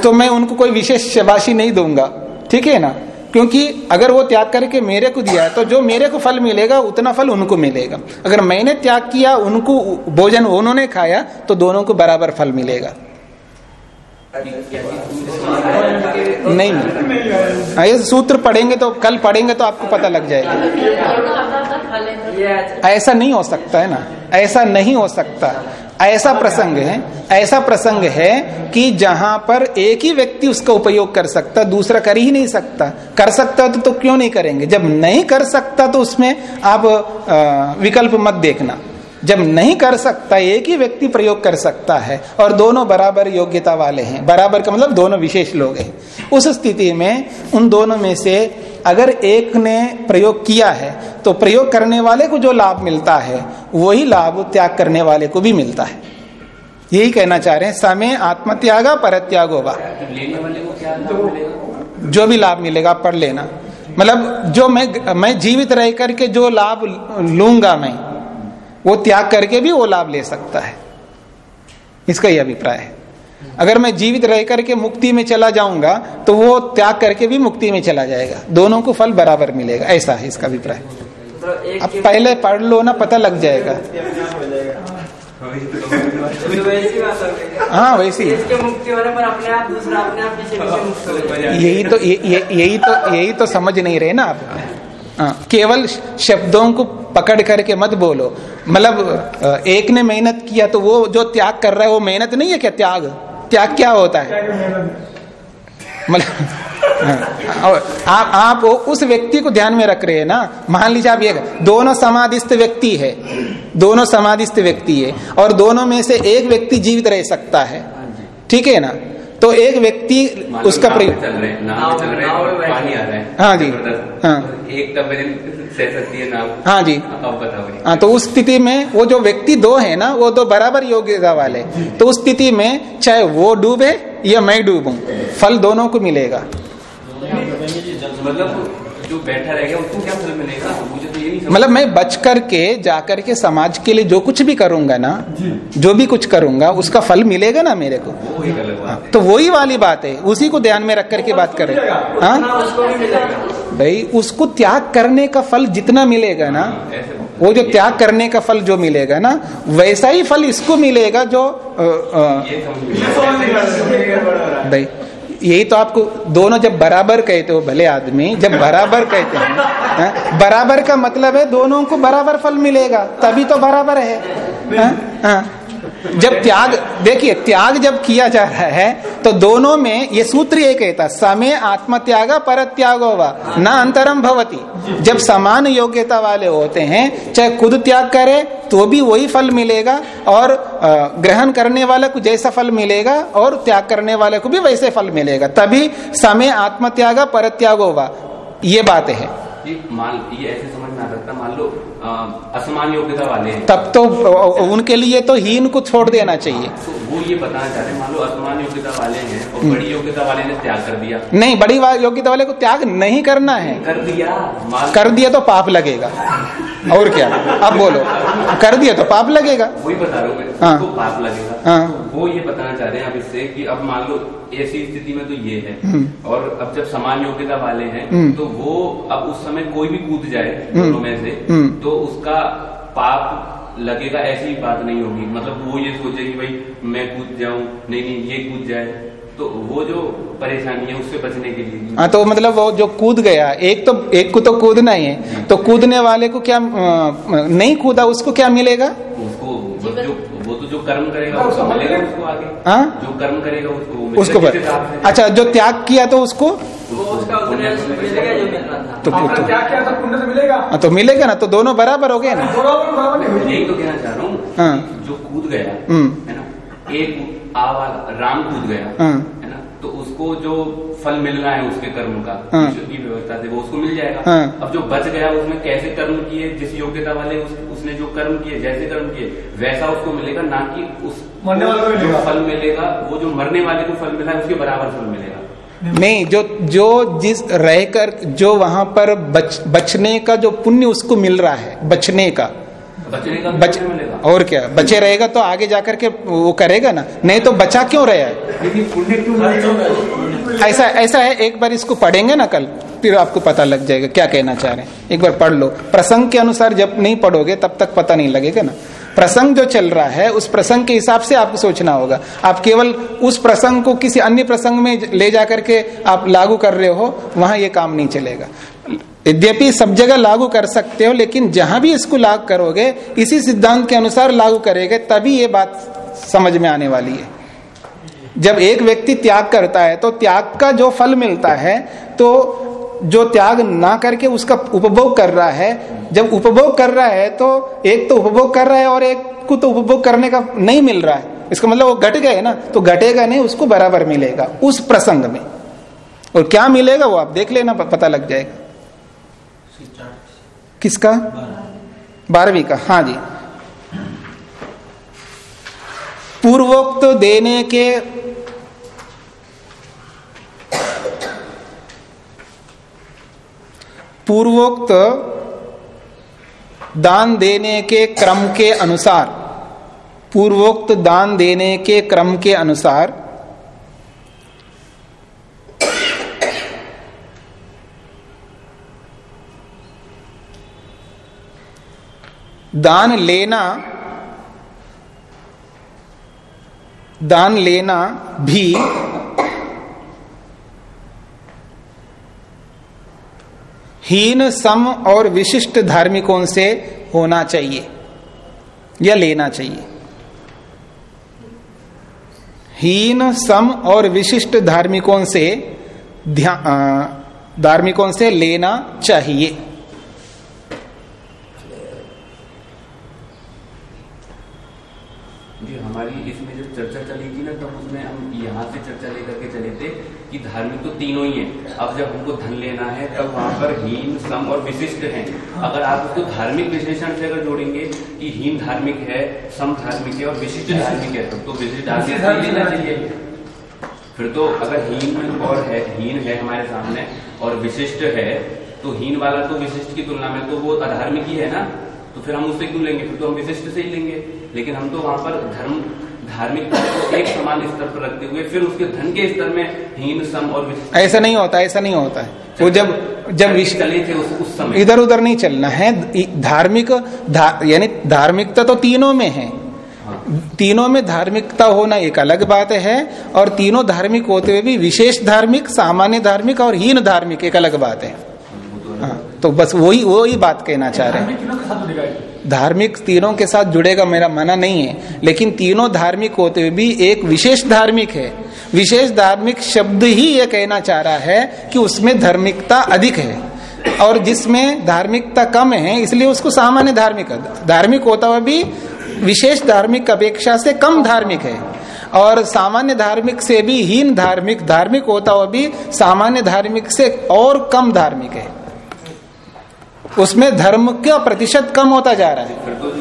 तो मैं उनको कोई विशेष शबाशी नहीं दूँगा। ठीक है ना? क्योंकि अगर वो त्याग करके मेरे को दिया है तो जो मेरे को फल मिलेगा उतना फल उनको मिलेगा। अगर मैंने त्याग किया उनको भोजन उन्होंने खाया तो दोनों को बराबर फल मिलेगा। नहीं। हाँ, ये सूत्र पढ़ेंगे तो कल पढ़ेंगे तो आपको पता लग जाएगा। ऐसा नहीं हो सकता है ना? ऐसा नहीं हो सकता। ऐसा प्रसंग है ऐसा प्रसंग है कि जहाँ पर एक ही व्यक्ति उसका उपयोग कर सकता दूसरा कर ही नहीं सकता। कर सकता तो, तो क्यों नहीं करेंगे? जब नहीं कर सकता तो उसमें आप आ, विकल्प मत देखना। जब नहीं कर सकता, एक ही व्यक्ति प्रयोग कर सकता है और दोनों बराबर योग्यता वाले हैं। बराबर का मतलब दोनों विशेष लोग हैं। उस स्थिति में उन दोनों में से अगर एक ने प्रयोग किया है तो प्रयोग करने वाले को जो लाभ मिलता है, वही लाभ त्याग करने वाले को भी मिलता है। यही कहना चाह रहे हैं समय आत्मत्यागा होगा तो क्या लाभ मिलेगा जो भी लाभ मिलेगा, पढ़ लेना। मतलब जो मैं मैं जीवित रह करके जो लाभ लूँगा मैं वो त्याग करके भी वो लाभ ले सकता है। इसका ही अभिप्राय है। अगर मैं जीवित रह करके मुक्ति में चला जाऊँगा तो वो त्याग करके भी मुक्ति में चला जाएगा। दोनों को फल बराबर मिलेगा। ऐसा है इसका अभिप्राय। अब पहले पढ़ लो ना, पता लग जाएगा। हो, वैसी यही तो यही तो यही तो समझ नहीं रहे ना आप। केवल शब्दों को पकड़ करके मत बोलो। मतलब एक ने मेहनत किया तो वो जो त्याग कर रहा है वो मेहनत नहीं है क्या त्याग? त्याग क्या होता है? मतलब हाँ, और आप आप उस व्यक्ति को ध्यान में रख रहे हैं ना? मान लीजिए आप ये दोनों समाधिस्थ व्यक्ति है। दोनों समाधिस्थ व्यक्ति है। और दोनों में से एक व्यक्ति जीवित रह सकता है। ठीक है ना? तो एक व्यक्ति उसका प्रयोग चल रहे नाव चल रहे नाव हैं पानी आ रहा है। हाँ जी, हाँ। एक सकती है नाव। हाँ जी। अब बताओ हाँ तो उस स्थिति में वो जो व्यक्ति दो है ना वो दो बराबर योग्यता वाले। तो उस स्थिति में चाहे वो डूबे या मैं डूबू फल दोनों को मिलेगा। मतलब जो बैठा रहेगा उसको क्या फल मिलेगा? मतलब मैं बच करके जाकर के समाज के लिए जो कुछ भी करूँगा ना जो। भी कुछ करूँगा उसका फल मिलेगा ना मेरे को? वो तो वही वाली बात है। उसी को ध्यान में रख करके बात करें। हाँ? भाई उसको त्याग करने का फल जितना मिलेगा ना वो जो त्याग करने का फल जो मिलेगा ना वैसा ही फल इसको मिलेगा जो भाई यही तो आपको दोनों जब बराबर कहते हो, भले आदमी, जब बराबर कहते हैं, है? बराबर का मतलब है दोनों को बराबर फल मिलेगा, तभी तो बराबर है है? हाँ। जब त्याग, देखिए, त्याग जब किया जा रहा है तो दोनों में ये सूत्र ये कहता समय आत्मत्याग पर त्याग होगा न अंतरम भवती। जब समान योग्यता वाले होते हैं, चाहे खुद त्याग करे तो भी वही फल मिलेगा, और ग्रहण करने वाले को जैसा फल मिलेगा, और त्याग करने वाले को भी वैसे फल मिलेगा। तभी समय आत्मत्याग पर त्याग होगा ये बात है। मान ये ऐसे समझ में आ सकता मान लो असमान योग्यता वाले हैं। तब तो उनके लिए तो हीन को छोड़ देना चाहिए। तो वो ये बताना चाह रहे हैं मान लो असमान योग्यता वाले हैं और बड़ी योग्यता वाले ने त्याग कर दिया। नहीं बड़ी योग्यता वाले को त्याग नहीं करना है। कर दिया कर दिया तो पाप लगेगा। और क्या? अब बोलो। कर दिया तो पाप लगेगा। वही बता रहा हूँ हाँ। पाप लगेगा। हाँ। तो वो ये बताना चाह रहे हैं अब इससे कि अब मान लो ऐसी स्थिति में तो ये है हम्म। और अब जब समान योग्यता वाले हैं हम्म। तो वो अब उस समय कोई भी कूद जाए हम्म। दोनों में से। तो उसका पाप लगेगा ऐसी बात नहीं होगी मतलब वो ये सोचे कि भाई मैं कूद जाऊँ नहीं नहीं ये कूद जाए तो वो जो परेशानी है उससे बचने के लिए हाँ तो मतलब वो जो कूद गया एक तो एक को तो कूदना ही है तो कूदने वाले को क्या नहीं कूदा उसको क्या मिलेगा उसको जो जो कर्म करेगा उसको मिलेगा उसको आगे। आ? जो कर्म करेगा उसको उसको पर अच्छा जो त्याग किया तो उसको? तो उसका मिलेगा। जो मिल रहा था। तो, तो, क्या किया था पुण्य तो मिलेगा। हाँ, तो मिलेगा ना तो दोनों बराबर हो गए ना। बराबर बराबर नहीं यही तो कहना चाह रहा हूँ हाँ। जो कूद गया हम्म। है ना एक आवाज़ राम कूद गया। हाँ। है। तो उसको जो फल मिलना है उसके कर्म का हाँ। ईश्वर की व्यवस्था से वो उसको मिल जाएगा हाँ। अब जो बच गया उसमें कैसे कर्म किए जिस योग्यता वाले उस, उसने जो कर्म किए जैसे कर्म किए वैसा उसको मिलेगा ना कि उस मरने वाले को जो मिलेगा। फल मिलेगा वो जो मरने वाले को फल मिला है उसके बराबर फल मिलेगा नहीं जो जो जिस रहकर जो वहाँ पर बच, बचने का जो पुण्य उसको मिल रहा है बचने का बचने बच और क्या? बचे रहेगा तो आगे जाकर के वो करेगा ना? नहीं तो बचा क्यों रहा है? ऐसा ऐसा है एक बार इसको पढ़ेंगे ना कल फिर आपको पता लग जाएगा क्या कहना चाह रहे हैं। एक बार पढ़ लो। प्रसंग के अनुसार जब नहीं पढ़ोगे तब तक पता नहीं लगेगा ना। प्रसंग जो चल रहा है उस प्रसंग के हिसाब से आपको सोचना होगा। आप केवल उस प्रसंग को किसी अन्य प्रसंग में ले जाकर के आप लागू कर रहे हो वहाँ ये काम नहीं चलेगा। यद्यपि सब जगह लागू कर सकते हो, लेकिन जहाँ भी इसको लागू करोगे, इसी सिद्धांत के अनुसार लागू करेंगे, तभी ये बात समझ में आने वाली है। जब एक व्यक्ति त्याग करता है तो त्याग का जो फल मिलता है तो जो त्याग ना करके उसका उपभोग कर रहा है, जब उपभोग कर रहा है तो एक तो उपभोग कर रहा है और एक को तो उपभोग करने का नहीं मिल रहा है। इसका मतलब वो घट गए ना तो घटेगा नहीं, उसको बराबर मिलेगा, उस प्रसंग में। और क्या मिलेगा वो आप देख लेना पता लग जाएगा। किसका? बारहवीं का हाँ जी। पूर्वोक्त देने के पूर्वोक्त दान देने के क्रम के अनुसार, पूर्वोक्त दान देने के क्रम के अनुसार दान लेना दान लेना भी हीन सम और विशिष्ट धार्मिकों से होना चाहिए, या लेना चाहिए। हीन सम और विशिष्ट धार्मिकों से धार्मिकों से लेना चाहिए जी हमारी इसमें जो चर्चा चली थी ना तब उसमें हम यहाँ से चर्चा लेकर के चले थे कि धार्मिक तो तीनों ही है। अब जब हमको धन लेना है तब वहाँ पर हीन सम और विशिष्ट है। अगर आप उसको धार्मिक विशेषण से अगर जोड़ेंगे कि हीन धार्मिक है सम धार्मिक है और विशिष्ट धार्मिक है तब तो विशिष्ट धार्मिक लेना चाहिए। फिर तो अगर हीन और है हीन है हमारे सामने और विशिष्ट है तो हीन वाला तो विशिष्ट की तुलना में तो वो अधार्मिक ही है ना? तो फिर हम उससे क्यों लेंगे? फिर तो हम विशिष्ट से ही लेंगे। लेकिन हम तो वहाँ पर धर्म धार्मिक को एक समान स्तर पर रखते हुए फिर उसके धन के स्तर में हीन सम और विशिष्ट ऐसा नहीं होता ऐसा नहीं होता है। वो जब जब चले थे उस, उस समय। इधर उधर नहीं चलना है। धार्मिक धा, यानी धार्मिकता तो तीनों में है। तीनों में धार्मिकता होना एक अलग बात है और तीनों धार्मिक होते हुए भी विशेष धार्मिक सामान्य धार्मिक और हीन धार्मिक एक अलग बात है हाँ। तो बस वही वही बात कहना चाह रहे हैं। धार्मिक तीनों के साथ जुड़ेगा मेरा मना नहीं है लेकिन तीनों धार्मिक होते हुए भी एक विशेष धार्मिक है। विशेष धार्मिक शब्द ही ये कहना चाह रहा है कि उसमें धार्मिकता अधिक है और जिसमें धार्मिकता कम है इसलिए उसको सामान्य धार्मिक धार्मिक होता हुआ भी विशेष धार्मिक अपेक्षा से कम धार्मिक है और सामान्य धार्मिक से भी हीन धार्मिक धार्मिक होता हुआ भी सामान्य धार्मिक से और कम धार्मिक है। उसमें धर्म का प्रतिशत कम होता जा रहा है। वो तो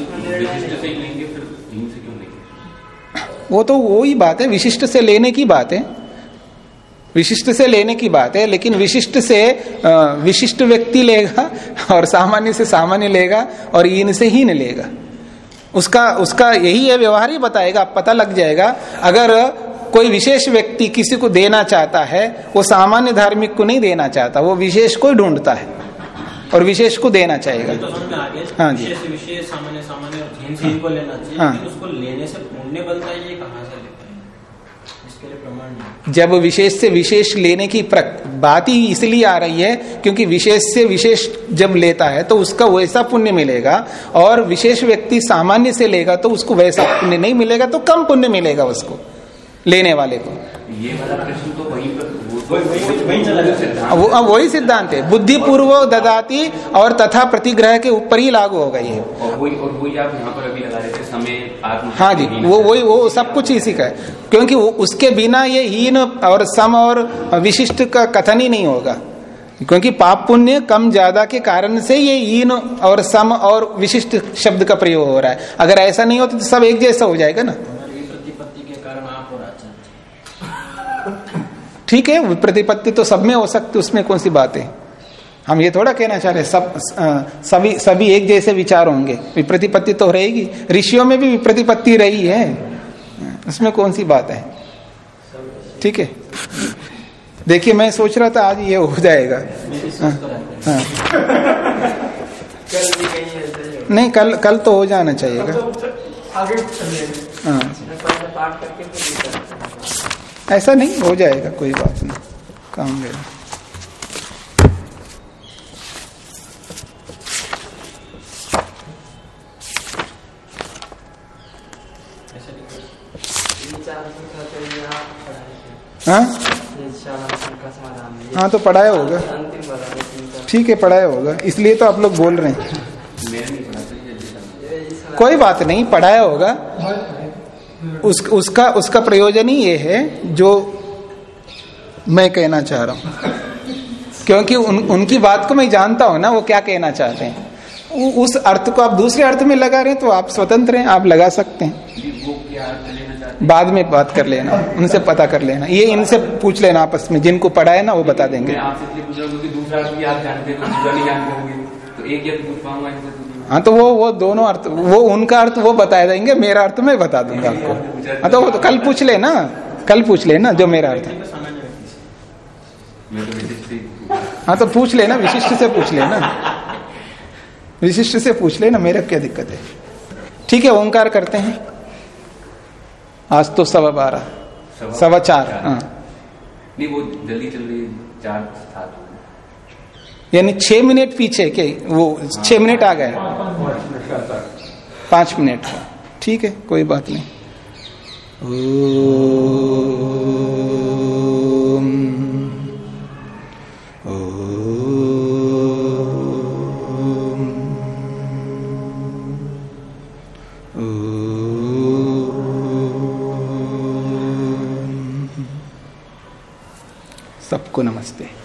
वो तो वही बात है विशिष्ट से लेने की बात है। विशिष्ट से लेने की बात है लेकिन विशिष्ट से विशिष्ट व्यक्ति लेगा और सामान्य से सामान्य लेगा और इन से हीन लेगा। उसका उसका यही है व्यवहार ही बताएगा पता लग जाएगा। अगर कोई विशेष व्यक्ति किसी को देना चाहता है वो सामान्य धार्मिक को नहीं देना चाहता वो विशेष को ढूंढता है। और विशेष को देना चाहेगा। तो हाँ जी। विशेष सामान्य सामान्य को लेना चाहिए हाँ। उसको लेने से पुण्य बनता है ये कहाँ से इसके लिए प्रमाण जब विशेष से विशेष लेने की बात ही इसलिए आ रही है क्योंकि विशेष से विशेष जब लेता है तो उसका वैसा पुण्य मिलेगा और विशेष व्यक्ति सामान्य से लेगा तो उसको वैसा पुण्य नहीं मिलेगा तो कम पुण्य मिलेगा उसको लेने वाले को। ये वाला प्रश्न तो वहीं पर वो वही सिद्धांत है। बुद्धि पूर्व ददाती और तथा प्रतिग्रह के ऊपर ही लागू होगा ये और वही और वही आप यहाँ पर अभी लगा रहे थे समय हाँ जी वो वही वो सब कुछ इसी का है। क्योंकि उसके बिना ये हीन और सम और विशिष्ट का कथन ही नहीं होगा। क्योंकि पाप पुण्य कम ज़्यादा के कारण से ये हीन और सम और विशिष्ट शब्द का प्रयोग हो रहा है। अगर ऐसा नहीं होता तो सब एक जैसा हो जाएगा ना। ठीक है प्रतिपत्ति तो सब में हो सकती उसमें कौन सी बात है? हम ये थोड़ा कहना चाह रहे सब सभी सभी एक जैसे विचार होंगे। विप्रतिपत्ति तो रहेगी ऋषियों में भी विप्रतिपत्ति रही है। उसमें कौन सी बात है? ठीक है। देखिए मैं सोच रहा था आज ये हो जाएगा। हाँ, हाँ। नहीं कल कल तो हो जाना चाहिएगा हाँ। ऐसा नहीं हो जाएगा कोई बात नहीं। काम मेरा हाँ? हाँ तो पढ़ाया होगा। ठीक है पढ़ाया होगा। इसलिए तो आप लोग बोल रहे हैं। कोई बात नहीं पढ़ाया होगा। उस, उसका उसका प्रयोजन ही ये है जो मैं कहना चाह रहा हूँ। क्योंकि उन, उनकी बात को मैं जानता हूँ ना वो क्या कहना चाहते हैं। उस अर्थ को आप दूसरे अर्थ में लगा रहे हैं तो आप स्वतंत्र हैं आप लगा सकते हैं। बाद में बात कर लेना उनसे पता कर लेना। ये इनसे पूछ लेना आपस में जिनको पढ़ा है ना वो बता देंगे। तो हाँ तो वो वो दोनों अर्थ वो उनका अर्थ वो बता देंगे मेरा अर्थ मैं बता दूँगा आपको। हाँ तो वो तो कल पूछ लेना कल पूछ लेना जो मेरा अर्थ हाँ। तो पूछ लेना विशिष्ट से पूछ लेना। विशिष्ट से पूछ ले ना मेरे क्या दिक्कत है? ठीक है ओंकार करते हैं। आज तो सवा बारह सवा चार हाँ। नहीं वो जल्दी चल रही चार था तो यानी छह मिनट पीछे के वो छह मिनट आ गए। पाँच मिनट। ठीक है, कोई बात नहीं। सबको नमस्ते।